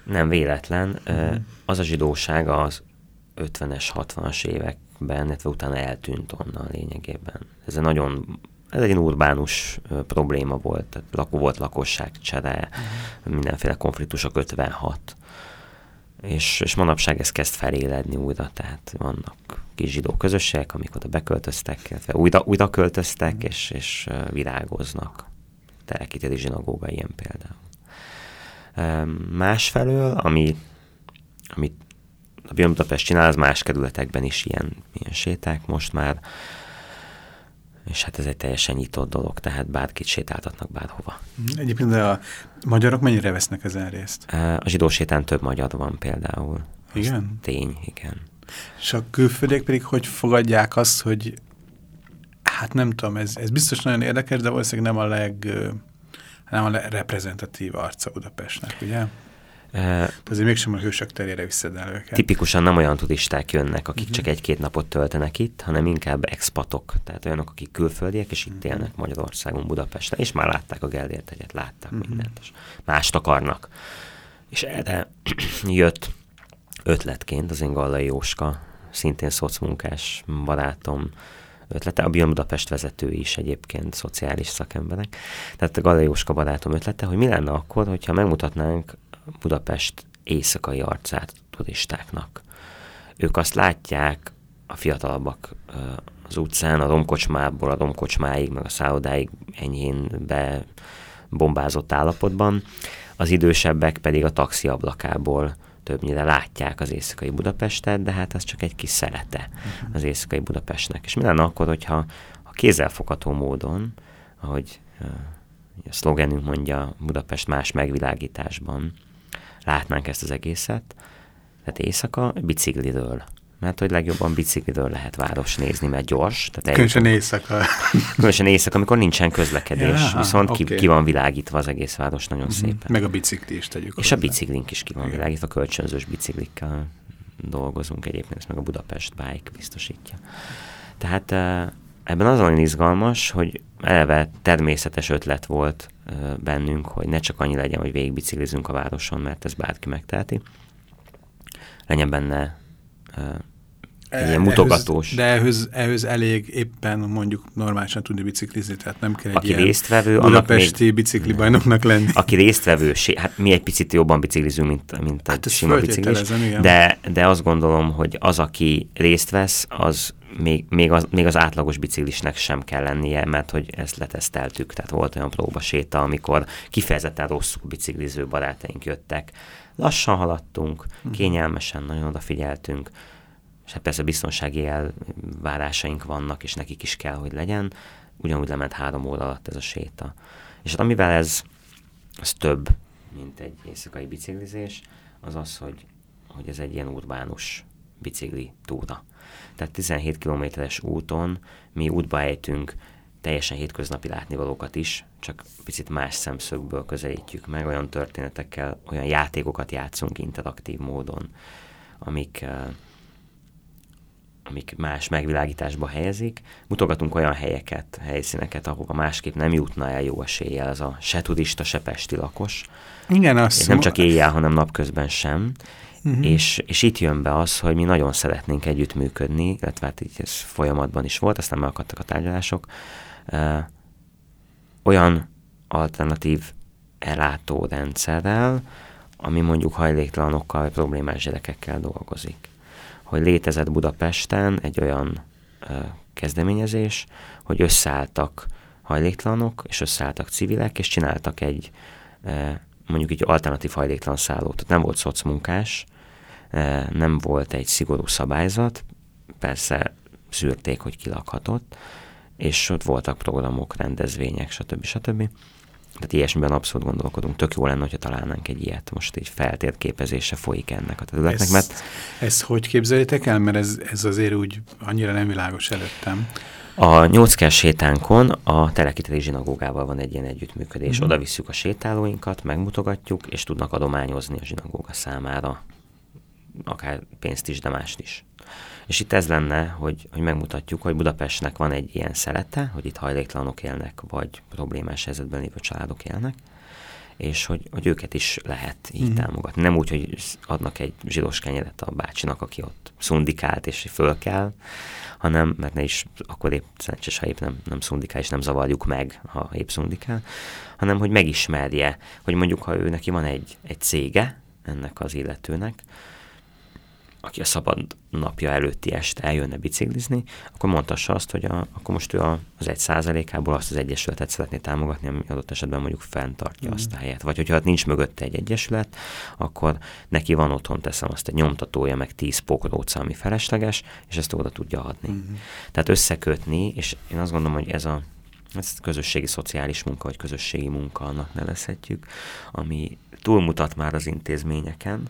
Nem véletlen. Mhm. Uh Az a zsidóság az 50-es, 60-as években, illetve utána eltűnt onnan lényegében. Ez egy nagyon ez egy urbánus probléma volt, tehát lakó volt lakosságcsere, Mhm. mindenféle konfliktusok 56. És, és manapság ez kezd feléledni újra, tehát vannak kis zsidó közösségek, amik oda beköltöztek, illetve újra, újra költöztek, és, és ö, virágoznak. Telekitéri zsinagóga ilyen például. Másfelől, ami, amit a Björn Budapest csinál, az más kerületekben is ilyen, ilyen séták most már, és hát ez egy teljesen nyitott dolog, tehát bárkit sétáltatnak bárhova. Mhm. Egyébként de a magyarok mennyire vesznek ezen részt? A zsidó sétán több magyar van például. Az Igen? Tény, igen. És a külföldiek pedig hogy fogadják azt, hogy hát nem tudom, ez, ez biztos nagyon érdekes, de valószínűleg nem a leg nem a reprezentatív arca Budapestnek, ugye? Uh, azért mégsem a hősök terére viszed el őket. Tipikusan nem olyan turisták jönnek, akik uh-huh. csak egy-két napot töltenek itt, hanem inkább expatok, tehát olyanok, akik külföldiek, és itt uh-huh. élnek Magyarországon, Budapesten, és már látták a Gellért egyet, látták uh-huh. mindent, és mást akarnak. És erre jött ötletként az én Gallai Jóska, szintén szocmunkás barátom, ötlete, a Bion Budapest vezető is egyébként szociális szakemberek. Tehát a Gallai Jóska barátom ötlete, hogy mi lenne akkor, hogyha megmutatnánk Budapest éjszakai arcát turistáknak. Ők azt látják, a fiatalabbak az utcán, a romkocsmából a romkocsmáig, meg a szállodáig enyhén bebombázott állapotban, az idősebbek pedig a taxi ablakából többnyire látják az éjszakai Budapestet, de hát az csak egy kis szerete uh-huh. az éjszakai Budapestnek. És mi lenne akkor, hogyha a kézzelfogható módon, ahogy a szlogenünk mondja, Budapest más megvilágításban, látnánk ezt az egészet, tehát éjszaka bicikliről. Mert hogy legjobban bicikliről lehet város nézni, mert gyors. Tehát különösen éjszaka. Különösen éjszaka, amikor nincsen közlekedés, ja, viszont okay. ki, ki van világítva az egész város nagyon uh-huh. szépen. Meg a bicikli is tegyük. És hozzá. a biciklink is ki van Igen. világítva, kölcsönzős biciklikkel dolgozunk egyébként, ezt meg a Budapest Bike biztosítja. Tehát ebben az nagyon izgalmas, hogy eleve természetes ötlet volt bennünk, hogy ne csak annyi legyen, hogy végigbiciklizünk a városon, mert ez bárki megteheti. Legyen benne egy ilyen mutogatós. De ehhez, ehhez elég éppen mondjuk normálisan tudni biciklizni, tehát nem kell egy aki ilyen résztvevő, budapesti még, bicikli bajnoknak lenni. Aki résztvevő, hát mi egy picit jobban biciklizünk, mint, mint hát a sima biciklis, de, de azt gondolom, hogy az, aki részt vesz, az még, még, az, még az átlagos biciklisnek sem kell lennie, mert hogy ezt leteszteltük, tehát volt olyan próba séta, amikor kifejezetten rosszul bicikliző barátaink jöttek. Lassan haladtunk, mhm. kényelmesen, nagyon odafigyeltünk, és hát persze biztonsági elvárásaink vannak, és nekik is kell, hogy legyen. Ugyanúgy lement három óra alatt ez a séta. És hát amivel ez, ez több, mint egy éjszakai biciklizés, az az, hogy, hogy ez egy ilyen urbánus bicikli túra. Tehát 17 kilométeres úton mi útba ejtünk teljesen hétköznapi látnivalókat is, csak picit más szemszögből közelítjük meg, olyan történetekkel, olyan játékokat játszunk interaktív módon, amik, amik más megvilágításba helyezik. Mutogatunk olyan helyeket, helyszíneket, ahova másképp nem jutna el jó eséllyel ez a se turista, se pesti lakos. Igen, azt nem csak éjjel, hanem napközben sem. Uh-huh. És, és itt jön be az, hogy mi nagyon szeretnénk együttműködni, illetve hát így ez folyamatban is volt, aztán megakadtak a tárgyalások, uh, olyan alternatív ellátórendszerrel, ami mondjuk hajléktalanokkal vagy problémás gyerekekkel dolgozik. Hogy létezett Budapesten egy olyan uh, kezdeményezés, hogy összeálltak hajléktalanok, és összeálltak civilek, és csináltak egy uh, mondjuk egy alternatív hajléktalan szállót. Tehát nem volt szocmunkás, nem volt egy szigorú szabályzat, persze szűrték, hogy kilakhatott, és ott voltak programok, rendezvények, stb. stb. Tehát ilyesmiben abszolút gondolkodunk. Tök jó lenne, hogyha találnánk egy ilyet. Most így feltérképezése folyik ennek a területnek. Ezt, mert... ezt hogy képzeljétek el? Mert ez, ez azért úgy annyira nem világos előttem. A nyolckás sétánkon a Telekiteli zsinagógával van egy ilyen együttműködés. Mm-hmm. Oda visszük a sétálóinkat, megmutogatjuk, és tudnak adományozni a zsinagóga számára akár pénzt is, de mást is. És itt ez lenne, hogy, hogy megmutatjuk, hogy Budapestnek van egy ilyen szelete, hogy itt hajléktalanok élnek, vagy problémás helyzetben lévő családok élnek, és hogy, hogy őket is lehet így mm. támogatni. Nem úgy, hogy adnak egy zsiros kenyeret a bácsinak, aki ott szundikált, és föl kell, hanem, mert ne is, akkor épp szerencsés, ha épp nem, nem szundikál, és nem zavarjuk meg, ha épp szundikál, hanem hogy megismerje, hogy mondjuk, ha ő neki van egy, egy cége, ennek az illetőnek, aki a szabad napja előtti este eljönne biciklizni, akkor mondhassa azt, hogy a, akkor most ő a, az egy százalékából azt az egyesületet szeretné támogatni, ami adott esetben mondjuk fenntartja mm. azt a helyet. Vagy hogyha hát nincs mögötte egy egyesület, akkor neki van otthon, teszem azt egy nyomtatója, meg tíz pokróca, ami felesleges, és ezt oda tudja adni. Mm. Tehát összekötni, és én azt gondolom, hogy ez a ez közösségi szociális munka, vagy közösségi munka annak nevezhetjük, ami túlmutat már az intézményeken,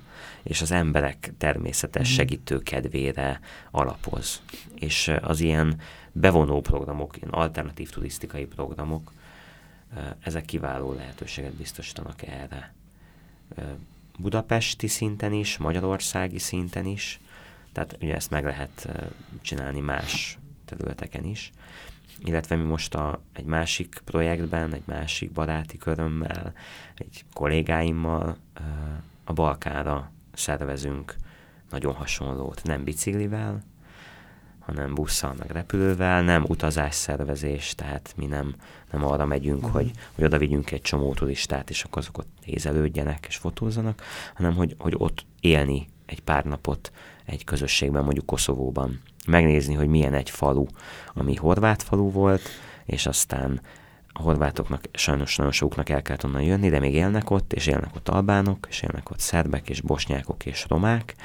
és az emberek természetes mhm. segítő kedvére alapoz. És az ilyen bevonó programok, ilyen alternatív turisztikai programok, ezek kiváló lehetőséget biztosítanak erre. budapesti szinten is, magyarországi szinten is, tehát ugye ezt meg lehet csinálni más területeken is. Illetve mi most a, egy másik projektben, egy másik baráti körömmel, egy kollégáimmal a Balkára szervezünk nagyon hasonlót, nem biciklivel, hanem busszal, meg repülővel, nem utazásszervezés, tehát mi nem, nem arra megyünk, uh-huh. hogy, hogy oda vigyünk egy csomó turistát, és akkor azok ott nézelődjenek és fotózzanak, hanem hogy, hogy ott élni egy pár napot egy közösségben, mondjuk Koszovóban. Megnézni, hogy milyen egy falu, ami horvát falu volt, és aztán a horvátoknak sajnos nagyon sokuknak el kellett onnan jönni, de még élnek ott, és élnek ott albánok, és élnek ott szerbek, és bosnyákok, és romák,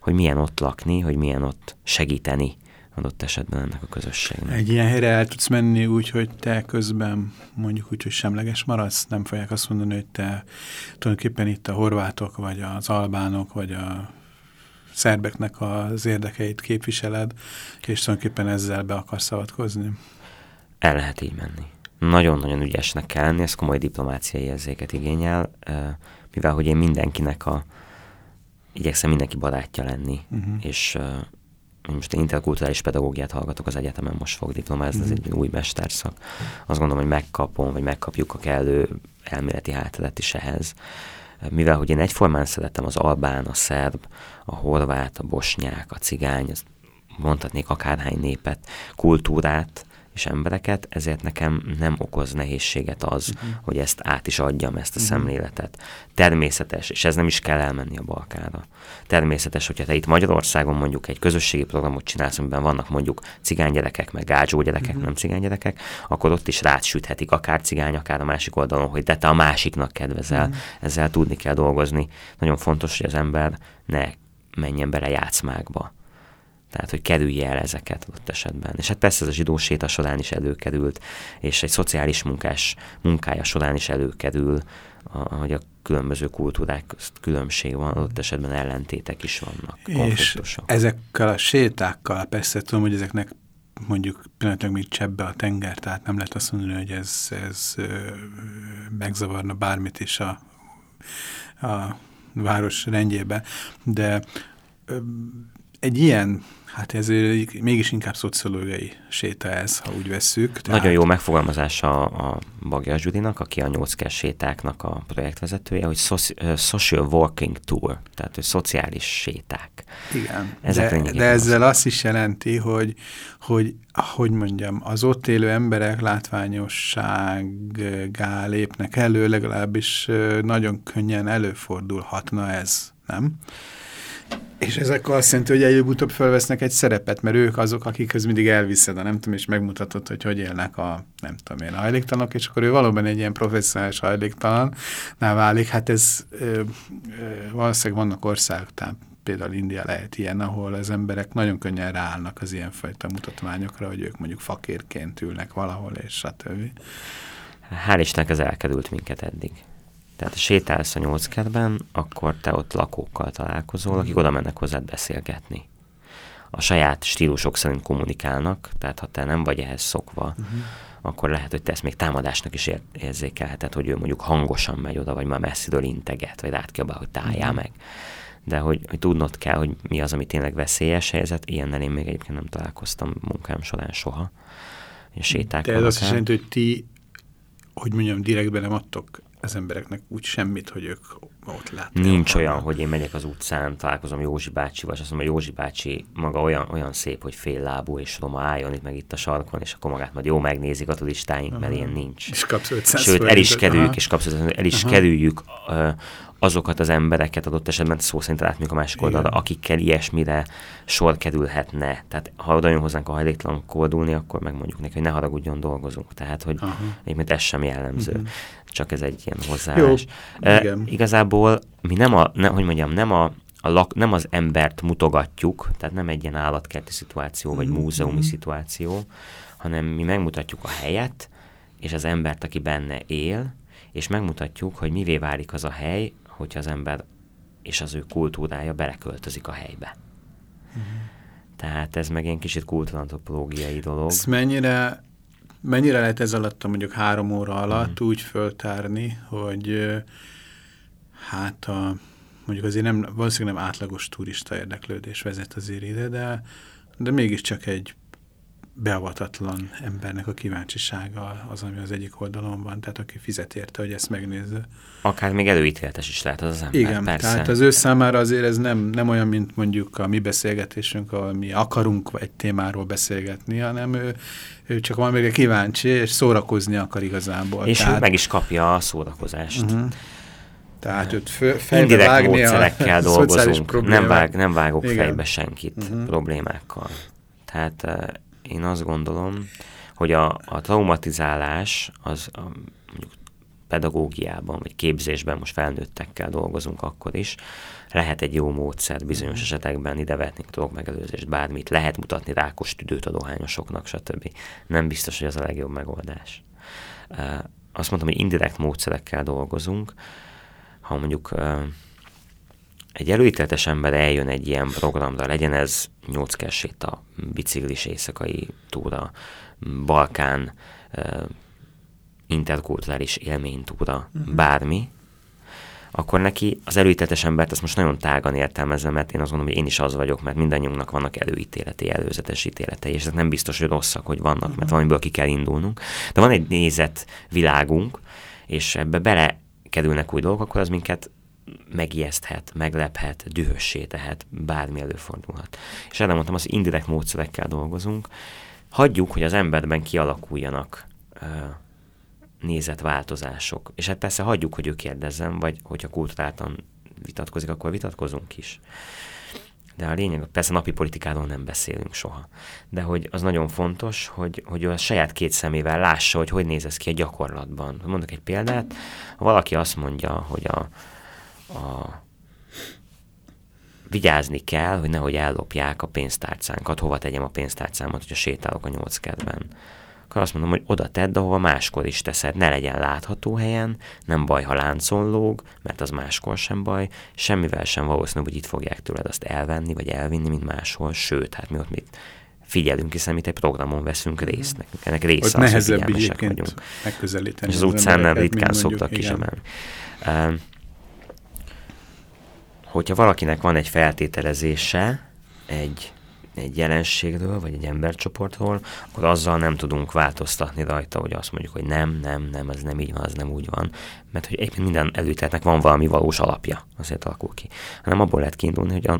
hogy milyen ott lakni, hogy milyen ott segíteni adott esetben ennek a közösségnek. Egy ilyen helyre el tudsz menni úgy, hogy te közben mondjuk úgy, hogy semleges maradsz, nem fogják azt mondani, hogy te tulajdonképpen itt a horvátok, vagy az albánok, vagy a szerbeknek az érdekeit képviseled, és tulajdonképpen ezzel be akarsz szavatkozni? El lehet így menni. Nagyon-nagyon ügyesnek kell lenni, ez komoly diplomáciai érzéket igényel, mivel hogy én mindenkinek a igyekszem mindenki barátja lenni, uh-huh. és én most interkulturális pedagógiát hallgatok az egyetemen, most fog diplomázni, mm. ez egy új mesterszak. Azt gondolom, hogy megkapom, vagy megkapjuk a kellő elméleti hátteret is ehhez. Mivel, hogy én egyformán szeretem az albán, a szerb, a horvát, a bosnyák, a cigány, mondhatnék akárhány népet, kultúrát, és embereket, ezért nekem nem okoz nehézséget az, uh-huh. hogy ezt át is adjam, ezt a uh-huh. szemléletet. Természetes, és ez nem is kell elmenni a Balkára. Természetes, hogyha te itt Magyarországon mondjuk egy közösségi programot csinálsz, amiben vannak mondjuk cigánygyerekek, meg gácsó gyerekek, uh-huh. nem cigánygyerekek, akkor ott is rátsüthetik akár cigány, akár a másik oldalon, hogy de te a másiknak kedvezel. Uh-huh. Ezzel tudni kell dolgozni. Nagyon fontos, hogy az ember ne menjen bele játszmákba tehát, hogy kerülje el ezeket ott esetben. És hát persze ez a zsidó séta során is előkerült, és egy szociális munkás munkája során is előkerül, hogy a különböző kultúrák közt különbség van, ott esetben ellentétek is vannak. És ezekkel a sétákkal persze tudom, hogy ezeknek mondjuk pillanatilag még csebbe a tenger, tehát nem lehet azt mondani, hogy ez, ez megzavarna bármit is a, a város rendjébe, de egy ilyen Hát ez mégis inkább szociológiai séta ez, ha úgy vesszük. Tehát... Nagyon jó megfogalmazása a Bagja Zsudinak, aki a 8 sétáknak a projektvezetője, hogy social working tour, tehát hogy szociális séták. Igen, Ezek de, de ezzel azt is jelenti, hogy, hogy, hogy mondjam, az ott élő emberek látványosságá lépnek elő, legalábbis nagyon könnyen előfordulhatna ez, nem? És ezek azt jelenti, hogy előbb-utóbb felvesznek egy szerepet, mert ők azok, akikhez mindig elviszed a nem tudom, és megmutatod, hogy hogy élnek a nem tudom én, a hajléktalanok, és akkor ő valóban egy ilyen professzionális hajléktalannál válik. Hát ez ö, ö, valószínűleg vannak országok, tehát például India lehet ilyen, ahol az emberek nagyon könnyen ráállnak az ilyenfajta mutatványokra, hogy ők mondjuk fakérként ülnek valahol, és stb. Hál' Istennek ez elkerült minket eddig. Tehát sétálsz a nyolckertben, akkor te ott lakókkal találkozol, akik oda mennek hozzád beszélgetni. A saját stílusok szerint kommunikálnak, tehát ha te nem vagy ehhez szokva, uh-huh. akkor lehet, hogy te ezt még támadásnak is érzékelheted, hogy ő mondjuk hangosan megy oda, vagy már messziről integet, vagy kiabál, hogy táljál uh-huh. meg. De hogy, hogy tudnod kell, hogy mi az, ami tényleg veszélyes helyzet, ilyennel én még egyébként nem találkoztam munkám során soha. És séták De ez azt jelenti, hogy ti, hogy mondjam, direktben nem adtok az embereknek úgy semmit, hogy ők ott látják. Nincs olyan, hogy én megyek az utcán, találkozom Józsi bácsival, és azt mondom, hogy Józsi bácsi maga olyan, olyan szép, hogy fél lábú, és roma álljon itt meg itt a sarkon, és akkor magát majd jó megnézik a turistáink, mert ilyen nincs. És kapsz 500 Sőt, el is kerüljük, és kapsz el is kerüljük azokat az embereket adott esetben szó szerint átmegyünk a másik oldalra, akikkel ilyesmire sor kerülhetne. Tehát ha oda jön hozzánk a hajléktalan koldulni, akkor megmondjuk neki, hogy ne haragudjon, dolgozunk. Tehát, hogy egyébként ez sem jellemző. Uh-huh. Csak ez egy ilyen hozzáállás. Jó, e, igen. Igazából mi nem a, ne, hogy mondjam, nem a a lak, nem az embert mutogatjuk, tehát nem egy ilyen állatkerti szituáció, vagy mm-hmm. múzeumi szituáció, hanem mi megmutatjuk a helyet, és az embert, aki benne él, és megmutatjuk, hogy mivé válik az a hely, hogyha az ember és az ő kultúrája beleköltözik a helybe. Uh-huh. Tehát ez meg egy kicsit kultúrantropológiai dolog. Ez mennyire, mennyire lehet ez alatt, mondjuk három óra alatt uh-huh. úgy föltárni, hogy hát a mondjuk azért nem, valószínűleg nem átlagos turista érdeklődés vezet azért ide, de, de mégiscsak egy beavatatlan embernek a kíváncsisága az, ami az egyik oldalon van, tehát aki fizet érte, hogy ezt megnézze. Akár még előítéletes is lehet az az ember, Igen, persze. tehát az ő számára azért ez nem, nem olyan, mint mondjuk a mi beszélgetésünk, ahol mi akarunk egy témáról beszélgetni, hanem ő, ő csak van még kíváncsi, és szórakozni akar igazából. És tehát, ő meg is kapja a szórakozást. Uh mhm. -huh. Tehát őt fejbe vágni módszerekkel a dolgozunk, nem, vág, nem vágok Igen. fejbe senkit uh -huh. problémákkal. Tehát uh, én azt gondolom, hogy a, a traumatizálás az a, mondjuk pedagógiában, vagy képzésben most felnőttekkel dolgozunk akkor is, lehet egy jó módszer bizonyos mhm. esetekben idevetni drogmegelőzést, bármit, lehet mutatni rákos tüdőt a dohányosoknak, stb. Nem biztos, hogy az a legjobb megoldás. Azt mondtam, hogy indirekt módszerekkel dolgozunk, ha mondjuk egy előítéletes ember eljön egy ilyen programra, legyen ez 8 a biciklis éjszakai túra, Balkán, interkulturális élménytúra, uh-huh. bármi, akkor neki az előítéletes embert ezt most nagyon tágan értelmezve, mert én azt gondolom, hogy én is az vagyok, mert mindannyiunknak vannak előítéleti, előzetes ítéletei, és ezek nem biztos, hogy rosszak, hogy vannak, uh-huh. mert valamiből ki kell indulnunk. De van egy nézet világunk, és ebbe bele kerülnek új dolgok, akkor az minket megijeszthet, meglephet, dühössé tehet, bármi előfordulhat. És erre mondtam, az indirekt módszerekkel dolgozunk. Hagyjuk, hogy az emberben kialakuljanak uh, nézetváltozások. És hát persze hagyjuk, hogy ő kérdezzen, vagy hogyha kulturáltan vitatkozik, akkor vitatkozunk is. De a lényeg, persze napi politikáról nem beszélünk soha, de hogy az nagyon fontos, hogy, hogy ő a saját két szemével lássa, hogy hogy néz ez ki a gyakorlatban. Mondok egy példát, ha valaki azt mondja, hogy a, a vigyázni kell, hogy nehogy ellopják a pénztárcánkat, hova tegyem a pénztárcámat, hogyha sétálok a nyolc kertben. Akkor azt mondom, hogy oda tedd, ahova máskor is teszed, ne legyen látható helyen, nem baj, ha láncon lóg, mert az máskor sem baj, semmivel sem valószínű, hogy itt fogják tőled azt elvenni, vagy elvinni, mint máshol, sőt, hát mi ott mit figyelünk, hiszen itt egy programon veszünk részt, nekünk ennek része ott az, nehezebb hogy vagyunk. megközelíteni. És az, az utcán nem ritkán szoktak kisemelni. Hogyha valakinek van egy feltételezése egy, egy jelenségről, vagy egy embercsoportról, akkor azzal nem tudunk változtatni rajta, hogy azt mondjuk, hogy nem, nem, nem, ez nem így van, ez nem úgy van. Mert hogy egyébként minden előítéletnek van valami valós alapja, azért alakul ki. Hanem abból lehet kiindulni, hogy a,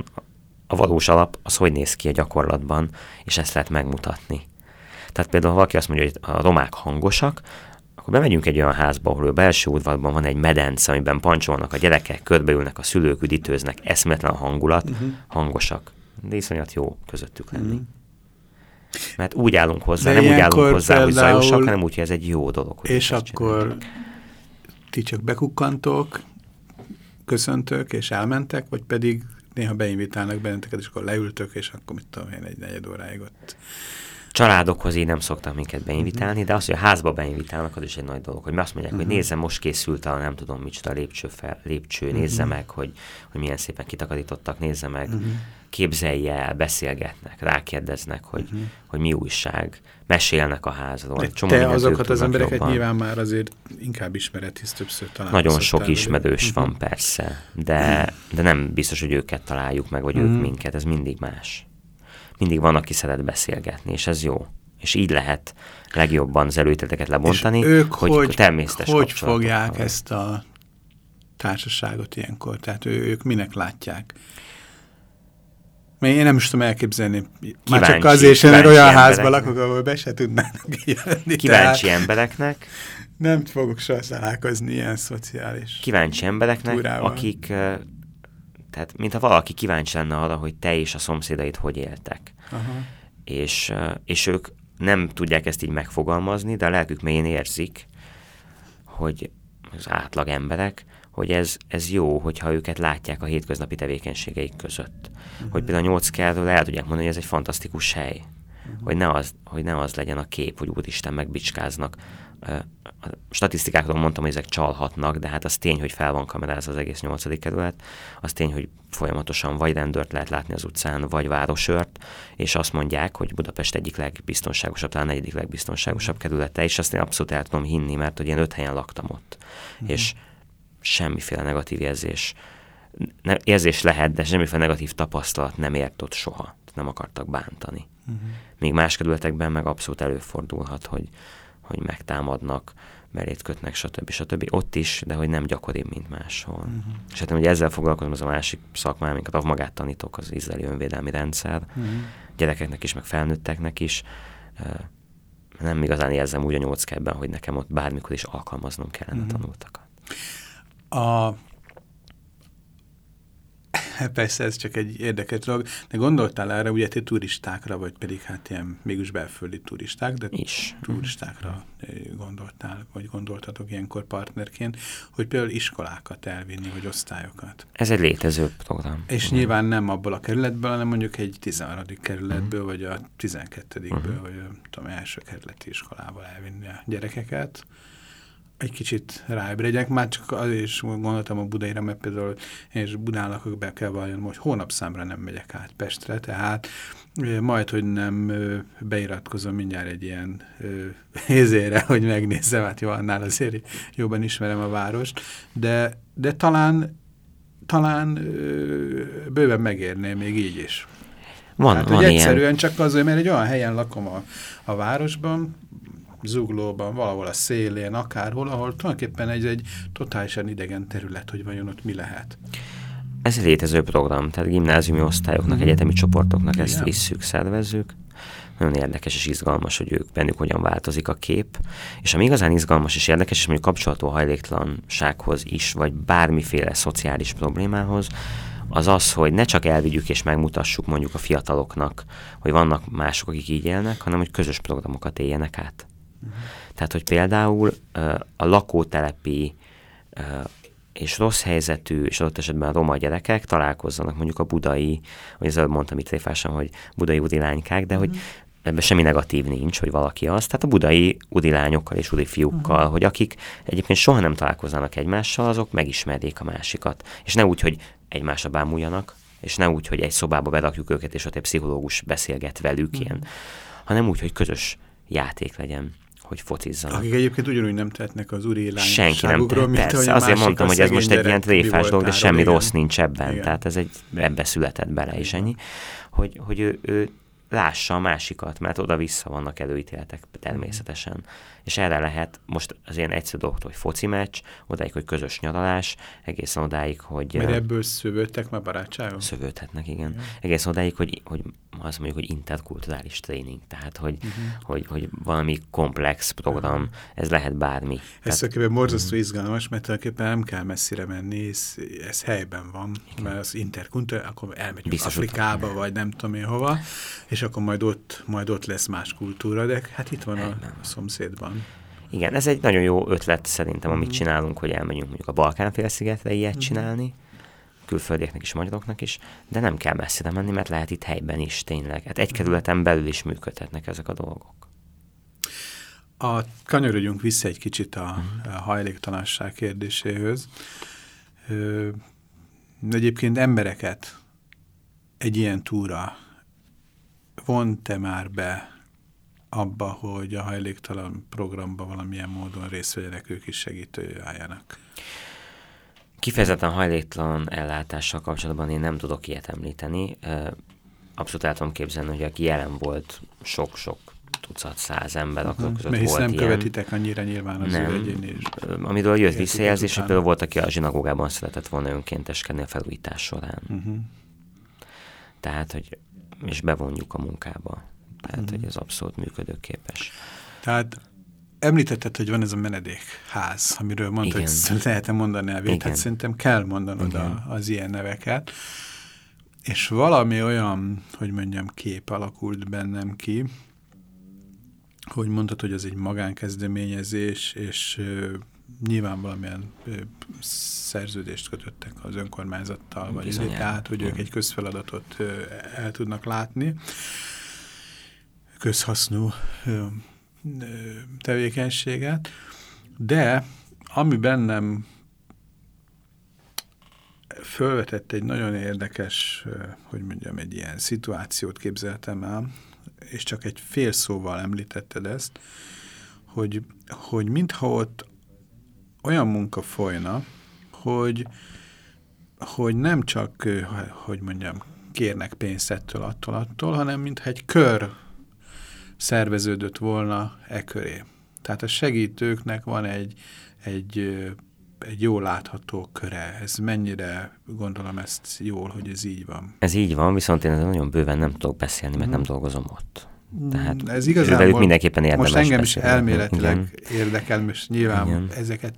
a valós alap az hogy néz ki a gyakorlatban, és ezt lehet megmutatni. Tehát például, ha valaki azt mondja, hogy a romák hangosak, akkor bemegyünk egy olyan házba, ahol a belső udvarban van egy medence, amiben pancsolnak a gyerekek, körbeülnek a szülők, üdítőznek, eszméletlen a hangulat, uh-huh. hangosak. De iszonyat jó közöttük lenni. Uh-huh. Mert úgy állunk hozzá, De nem úgy állunk hozzá, hogy zajosak, hanem úgy, hogy ez egy jó dolog. Hogy és akkor csináljuk. ti csak bekukkantok, köszöntök, és elmentek, vagy pedig néha beinvitálnak benneteket, és akkor leültök, és akkor mit tudom én, egy negyed óráig ott Családokhoz így nem szoktak minket beinvitálni, de az, hogy a házba beinvitálnak, az is egy nagy dolog. Hogy mi azt mondják, uh-huh. hogy mhm. nézze, most készült a nem tudom micsoda lépcső, fel, lépcső uh-huh. nézze meg, hogy, hogy milyen szépen kitakarítottak, nézze meg, uh-huh. képzelje el, beszélgetnek, rákérdeznek, hogy, uh-huh. hogy mi újság, mesélnek a házról. Csomó Te azokat az embereket jobban. nyilván már azért inkább ismered, hisz többször talán. Nagyon sok ismerős uh-huh. van persze, de, de nem biztos, hogy őket találjuk meg, vagy uh-huh. ők minket, ez mindig más mindig van, aki szeret beszélgetni, és ez jó. És így lehet legjobban az előítéleteket lebontani, és ők hogy, hogy természetes Hogy fogják van. ezt a társaságot ilyenkor? Tehát ő, ők minek látják? Mert én nem is tudom elképzelni. Kíváncsi, Már csak azért sem, mert olyan házban lakok, ahol be se tudnának jönni. Kíváncsi tehát embereknek. Nem fogok soha találkozni ilyen szociális Kíváncsi embereknek, túrával. akik tehát, mintha valaki kíváncsi lenne arra, hogy te és a szomszédaid hogy éltek. Aha. És, és ők nem tudják ezt így megfogalmazni, de a lelkük mélyén érzik, hogy az átlag emberek, hogy ez, ez jó, hogyha őket látják a hétköznapi tevékenységeik között. Uh-huh. Hogy például a nyolc kerről el tudják mondani, hogy ez egy fantasztikus hely. Uh-huh. Hogy, ne az, hogy ne az legyen a kép, hogy úristen megbicskáznak a statisztikákról mondtam, hogy ezek csalhatnak, de hát az tény, hogy fel van kamerázva az egész nyolcadik kerület, az tény, hogy folyamatosan vagy rendőrt lehet látni az utcán, vagy városört, és azt mondják, hogy Budapest egyik legbiztonságosabb, talán negyedik legbiztonságosabb kerülete, és azt én abszolút el tudom hinni, mert hogy én öt helyen laktam ott, mm. és semmiféle negatív érzés ne, érzés lehet, de semmiféle negatív tapasztalat nem ért ott soha. Nem akartak bántani. Uh-huh. Míg más kerületekben meg abszolút előfordulhat, hogy, hogy megtámadnak, belét kötnek, stb. stb. Ott is, de hogy nem gyakoribb, mint máshol. Uh-huh. És hát, hogy ezzel foglalkozom, az a másik szakmám, amiket magát tanítok, az izraeli önvédelmi rendszer. Uh-huh. Gyerekeknek is, meg felnőtteknek is. Nem igazán érzem úgy a nyolckebben, hogy nekem ott bármikor is alkalmaznom kellene uh-huh. tanultakat. A Persze, ez csak egy érdekes dolog. De gondoltál erre, ugye te turistákra, vagy pedig hát ilyen mégis belföldi turisták, de is. turistákra gondoltál, vagy gondoltatok ilyenkor partnerként, hogy például iskolákat elvinni, vagy osztályokat. Ez egy létező program. És uh-huh. nyilván nem abból a kerületből, hanem mondjuk egy 13. kerületből, uh-huh. vagy a 12-ből, uh-huh. vagy a tudom, első kerületi iskolába elvinni a gyerekeket egy kicsit ráébredjek, már csak azért is gondoltam a Budaira, mert például én is Budán lakok, be kell vallanom, hogy hónapszámra nem megyek át Pestre, tehát majd, hogy nem beiratkozom mindjárt egy ilyen hézére, hogy megnézzem, hát jó, annál azért jobban ismerem a várost, de, de talán, talán bőven megérné még így is. Van, hát, van hogy ilyen. egyszerűen csak azért, mert egy olyan helyen lakom a, a városban, zuglóban, valahol a szélén, akárhol, ahol tulajdonképpen egy, egy totálisan idegen terület, hogy vajon ott mi lehet. Ez egy létező program, tehát gimnáziumi osztályoknak, mm. egyetemi csoportoknak Igen. ezt visszük, szervezzük. Nagyon érdekes és izgalmas, hogy ők bennük hogyan változik a kép. És ami igazán izgalmas és érdekes, és mondjuk kapcsolatú hajléktalansághoz is, vagy bármiféle szociális problémához, az az, hogy ne csak elvigyük és megmutassuk mondjuk a fiataloknak, hogy vannak mások, akik így élnek, hanem hogy közös programokat éljenek át. Tehát, hogy például a lakótelepi és rossz helyzetű, és adott esetben a roma gyerekek találkozzanak mondjuk a budai, vagy az előbb mondtam itt tréfásan, hogy budai udilánykák, de hogy mhm. ebben semmi negatív nincs, hogy valaki az, tehát a budai udilányokkal és udi fiúkkal, uh-huh. hogy akik egyébként soha nem találkoznának egymással, azok megismerjék a másikat. És ne úgy, hogy egymásra bámuljanak, és ne úgy, hogy egy szobába berakjuk őket, és ott egy pszichológus beszélget velük uh-huh. ilyen, hanem úgy, hogy közös játék legyen hogy focizzanak. Akik egyébként ugyanúgy nem tehetnek az úri Senki nem tehet, mint persze. Azért mondtam, hogy ez most egy ilyen tréfás dolog, de semmi igen. rossz nincs ebben. Igen. Tehát ez egy, ebbe született bele, és ennyi. Hogy, hogy ő, ő lássa a másikat, mert oda-vissza vannak előítéletek természetesen és erre lehet most az ilyen egyszerű dolgot, hogy foci meccs, odáig, hogy közös nyaralás, egészen odáig, hogy... Mert ebből szövődtek már barátságok? Szövődhetnek, igen. Ja. Egészen odáig, hogy, hogy azt mondjuk, hogy interkulturális tréning, tehát hogy, uh-huh. hogy, hogy valami komplex program, uh-huh. ez lehet bármi. Ez tulajdonképpen borzasztó uh-huh. izgalmas, mert tulajdonképpen nem kell messzire menni, ez, ez helyben van, igen. mert az interkulturális, akkor elmegyünk Biztos Afrikába, utána. vagy nem tudom én hova, és akkor majd ott, majd ott lesz más kultúra, de hát itt van a, a szomszédban. Igen, ez egy nagyon jó ötlet szerintem, amit mm. csinálunk, hogy elmegyünk mondjuk a Balkán-félszigetre ilyet mm. csinálni, külföldieknek is, magyaroknak is, de nem kell messzire menni, mert lehet itt helyben is tényleg. Hát egy mhm. kerületen belül is működhetnek ezek a dolgok. A, kanyarodjunk vissza egy kicsit a, mm. a hajléktalanság kérdéséhöz. Ö, egyébként embereket egy ilyen túra vont-e már be abba, hogy a hajléktalan programba valamilyen módon részt vegyenek ők is segítőjájának? Kifejezetten hajléktalan ellátással kapcsolatban én nem tudok ilyet említeni. Abszolút el tudom képzelni, hogy aki jelen volt sok-sok tucat, száz ember, akkor uh-huh. között Mert volt nem ilyen. követitek annyira nyilván az nem. ügyén is. Amiről jött visszajelzés, például volt, aki a zsinagógában szeretett volna önkénteskedni a felújítás során. Uh-huh. Tehát, hogy és bevonjuk a munkába. Tehát, mm. hogy ez abszolút működőképes. Tehát említetted, hogy van ez a menedékház, amiről mondtad, hogy lehet-e mondani nevét, Igen. hát szerintem kell mondanod a, az ilyen neveket. És valami olyan, hogy mondjam, kép alakult bennem ki, hogy mondtad, hogy ez egy magánkezdeményezés, és nyilván valamilyen szerződést kötöttek az önkormányzattal, vagy Bizonyán. tehát, hogy ők egy közfeladatot el tudnak látni. Közhasznú tevékenységet, de ami bennem fölvetett egy nagyon érdekes, hogy mondjam, egy ilyen szituációt képzeltem el, és csak egy fél szóval említetted ezt, hogy, hogy mintha ott olyan munka folyna, hogy hogy nem csak, hogy mondjam, kérnek pénzt ettől, attól, attól, hanem mintha egy kör szerveződött volna e köré. Tehát a segítőknek van egy, egy, egy jól látható köre. Ez mennyire gondolom ezt jól, hogy ez így van. Ez így van, viszont én nagyon bőven nem tudok beszélni, mert hmm. nem dolgozom ott. Tehát ez igazából mindenképpen érdemes most engem beszélni. is elméletileg Igen. érdekel, és nyilván Igen. ezeket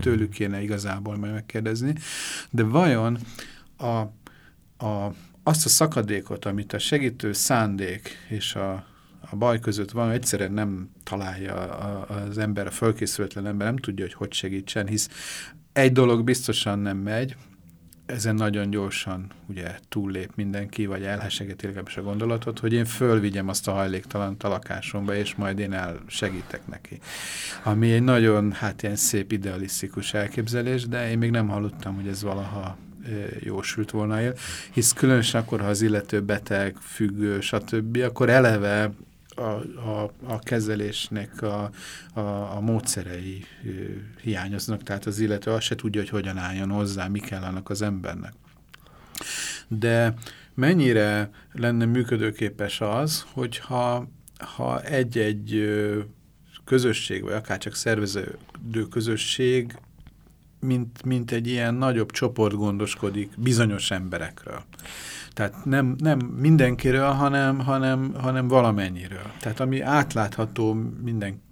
tőlük kéne igazából megkérdezni, de vajon a, a, azt a szakadékot, amit a segítő szándék és a, a baj között van, egyszerűen nem találja az ember, a fölkészületlen ember nem tudja, hogy hogy segítsen, hisz egy dolog biztosan nem megy, ezen nagyon gyorsan ugye túllép mindenki, vagy elhessegeti legalábbis a gondolatot, hogy én fölvigyem azt a hajléktalan a lakásomba, és majd én el segítek neki. Ami egy nagyon, hát ilyen szép idealisztikus elképzelés, de én még nem hallottam, hogy ez valaha jósült volna él, hisz különösen akkor, ha az illető beteg, függő, stb., akkor eleve a, a, a kezelésnek a, a, a módszerei hiányoznak, tehát az illető azt se tudja, hogy hogyan álljon hozzá, mi kell annak az embernek. De mennyire lenne működőképes az, hogyha ha egy-egy közösség, vagy akár csak szerveződő közösség, mint, mint egy ilyen nagyobb csoport gondoskodik bizonyos emberekről. Tehát nem, nem mindenkiről, hanem, hanem, hanem valamennyiről. Tehát ami átlátható minden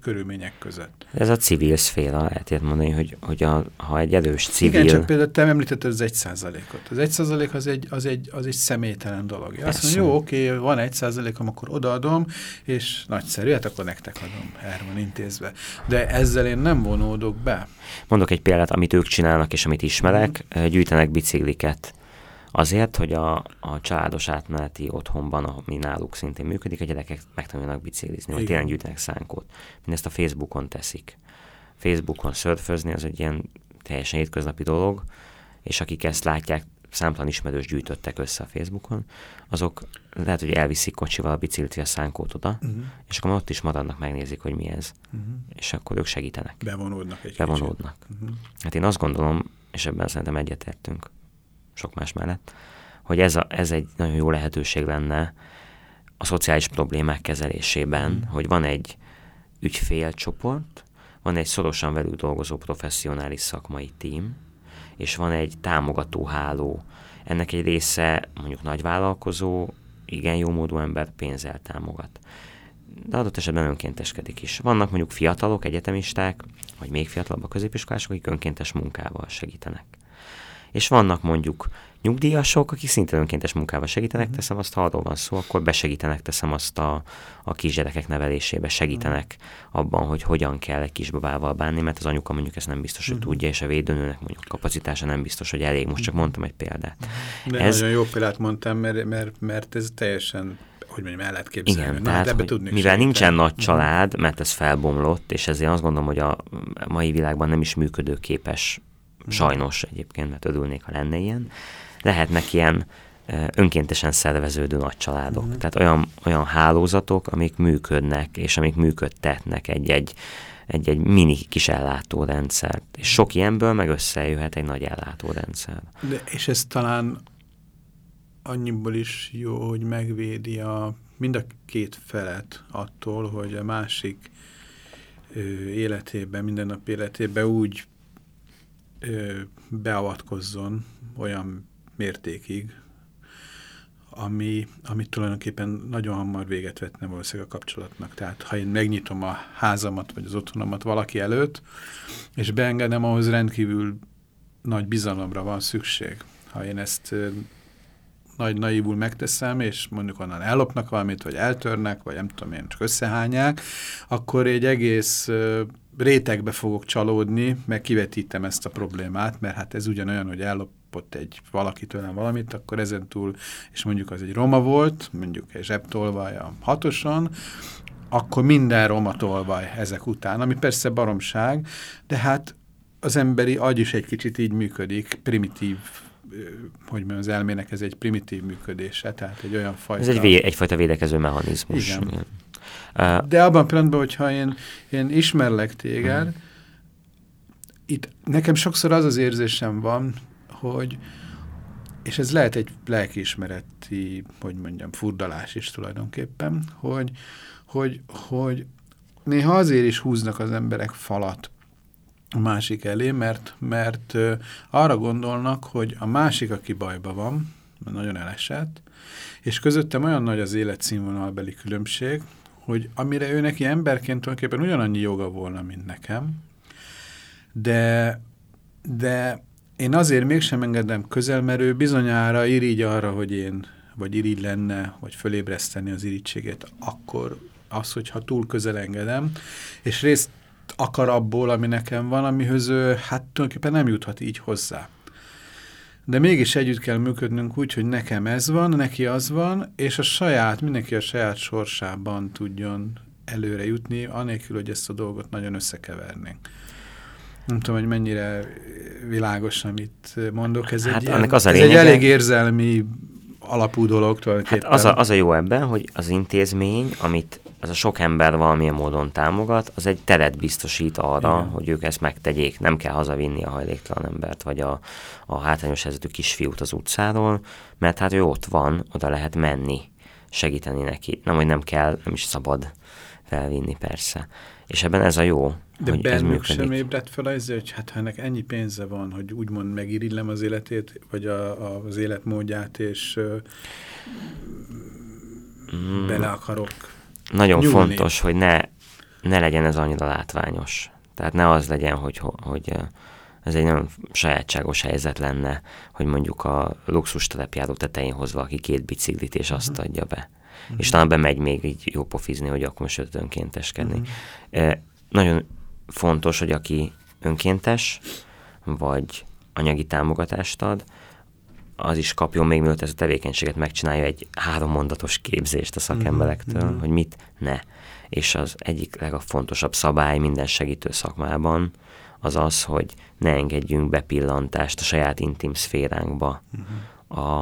körülmények között. Ez a civil szféra, lehet ilyet mondani, hogy, hogy a, ha egy erős civil... Igen, csak például te említetted az egy százalékot. Az egy százalék az egy, az egy, az egy személytelen dolog. Persze. Azt mondja, jó, oké, van egy százalékom, akkor odaadom, és nagyszerű, hát akkor nektek adom, erre van intézve. De ezzel én nem vonódok be. Mondok egy példát, amit ők csinálnak, és amit ismerek, mm. gyűjtenek bicikliket Azért, hogy a, a családos átmeneti otthonban, ami náluk szintén működik, a gyerekek megtanuljanak biciklizni, vagy tényleg gyűjtenek szánkót. Mindezt a Facebookon teszik. Facebookon szörfözni az egy ilyen teljesen hétköznapi dolog, és akik ezt látják, számtalan ismerős gyűjtöttek össze a Facebookon, azok lehet, hogy elviszik kocsival a biciklit a szánkót oda, uh-huh. és akkor ott is maradnak, megnézik, hogy mi ez. Uh-huh. És akkor ők segítenek. Bevonódnak egy Bevonódnak. Uh-huh. Hát én azt gondolom, és ebben szerintem egyetértünk, sok más mellett, hogy ez, a, ez egy nagyon jó lehetőség lenne a szociális problémák kezelésében, mm. hogy van egy ügyfélcsoport, van egy szorosan velük dolgozó professzionális szakmai tím, és van egy támogató háló. Ennek egy része mondjuk nagyvállalkozó, igen jó módú ember pénzzel támogat. De adott esetben önkénteskedik is. Vannak mondjuk fiatalok, egyetemisták, vagy még fiatalabbak középiskolások, akik önkéntes munkával segítenek. És vannak mondjuk nyugdíjasok, akik szintén önkéntes munkával segítenek, uh-huh. teszem azt, ha arról van szó, akkor besegítenek, teszem azt a, a kisgyerekek nevelésébe, segítenek uh-huh. abban, hogy hogyan kell egy kisbabával bánni, mert az anyuka mondjuk ezt nem biztos, hogy uh-huh. tudja, és a védőnőnek mondjuk kapacitása nem biztos, hogy elég. Most csak mondtam egy példát. De ez nagyon jó példát mondtam, mert, mert, mert ez teljesen hogy mondjam, el lehet képzelni. Igen, Na, tehát, hogy mivel segíteni. nincsen nagy család, mert ez felbomlott, és ezért azt gondolom, hogy a mai világban nem is működőképes sajnos egyébként, mert örülnék, ha lenne ilyen, lehetnek ilyen önkéntesen szerveződő nagy családok. Mm. Tehát olyan, olyan hálózatok, amik működnek, és amik működtetnek egy-egy egy-egy mini kis ellátórendszert. És sok ilyenből meg összejöhet egy nagy ellátórendszer. De, és ez talán annyiból is jó, hogy megvédi a, mind a két felet attól, hogy a másik ö, életében, nap életében úgy ö, beavatkozzon olyan mértékig, ami, ami tulajdonképpen nagyon hamar véget vetne valószínűleg a kapcsolatnak. Tehát ha én megnyitom a házamat, vagy az otthonomat valaki előtt, és beengedem, ahhoz rendkívül nagy bizalomra van szükség. Ha én ezt nagy naívul megteszem, és mondjuk onnan ellopnak valamit, vagy eltörnek, vagy nem tudom én, csak összehányák, akkor egy egész rétegbe fogok csalódni, meg kivetítem ezt a problémát, mert hát ez ugyanolyan, hogy ellopott egy valaki tőlem valamit, akkor ezen túl, és mondjuk az egy roma volt, mondjuk egy zsebtolvaj a hatoson, akkor minden roma tolvaj ezek után, ami persze baromság, de hát az emberi agy is egy kicsit így működik, primitív hogy mondjam, az elmének ez egy primitív működése, tehát egy olyan fajta... Ez egy vé egyfajta védekező mechanizmus. Igen. Igen. De abban a pillanatban, hogyha én, én ismerlek téged, mm. itt nekem sokszor az az érzésem van, hogy és ez lehet egy lelkiismereti, hogy mondjam, furdalás is tulajdonképpen, hogy, hogy, hogy néha azért is húznak az emberek falat a másik elé, mert, mert arra gondolnak, hogy a másik, aki bajba van, nagyon elesett, és közöttem olyan nagy az életszínvonalbeli különbség, hogy amire ő neki emberként tulajdonképpen ugyanannyi joga volna, mint nekem, de, de én azért mégsem engedem közel, mert ő bizonyára irigy arra, hogy én, vagy irigy lenne, vagy fölébreszteni az irítségét, akkor az, hogyha túl közel engedem, és részt akar abból, ami nekem van, amihöz ő hát tulajdonképpen nem juthat így hozzá. De mégis együtt kell működnünk úgy, hogy nekem ez van, neki az van, és a saját, mindenki a saját sorsában tudjon előre jutni, anélkül, hogy ezt a dolgot nagyon összekevernénk. Nem tudom, hogy mennyire világos, amit mondok. Ez, hát egy, ilyen, az a ez egy elég érzelmi alapú dolog Hát az a, az a jó ebben, hogy az intézmény, amit az a sok ember valamilyen módon támogat, az egy teret biztosít arra, Igen. hogy ők ezt megtegyék. Nem kell hazavinni a hajléktalan embert, vagy a, a hátrányos helyzetű kisfiút az utcáról, mert hát ő ott van, oda lehet menni, segíteni neki. Nem, hogy nem kell, nem is szabad felvinni persze. És ebben ez a jó, de hogy bennük sem ébredt fel az, hogy hát ha ennek ennyi pénze van, hogy úgymond megirillem az életét, vagy a, a, az életmódját, és mm. bele akarok Nagyon nyúlni. fontos, hogy ne, ne legyen ez annyira látványos. Tehát ne az legyen, hogy, hogy ez egy nagyon sajátságos helyzet lenne, hogy mondjuk a luxus telepjáró tetején hoz valaki két biciklit, és azt uh-huh. adja be. Uh-huh. És talán bemegy még így jó pofizni, hogy akkor most önkénteskedni. Uh-huh. E, nagyon fontos, hogy aki önkéntes, vagy anyagi támogatást ad, az is kapjon még mielőtt ezt a tevékenységet megcsinálja egy három mondatos képzést a szakemberektől, mm-hmm. hogy mit ne. És az egyik legfontosabb szabály minden segítő szakmában az az, hogy ne engedjünk bepillantást a saját intim szféránkba mm-hmm. a,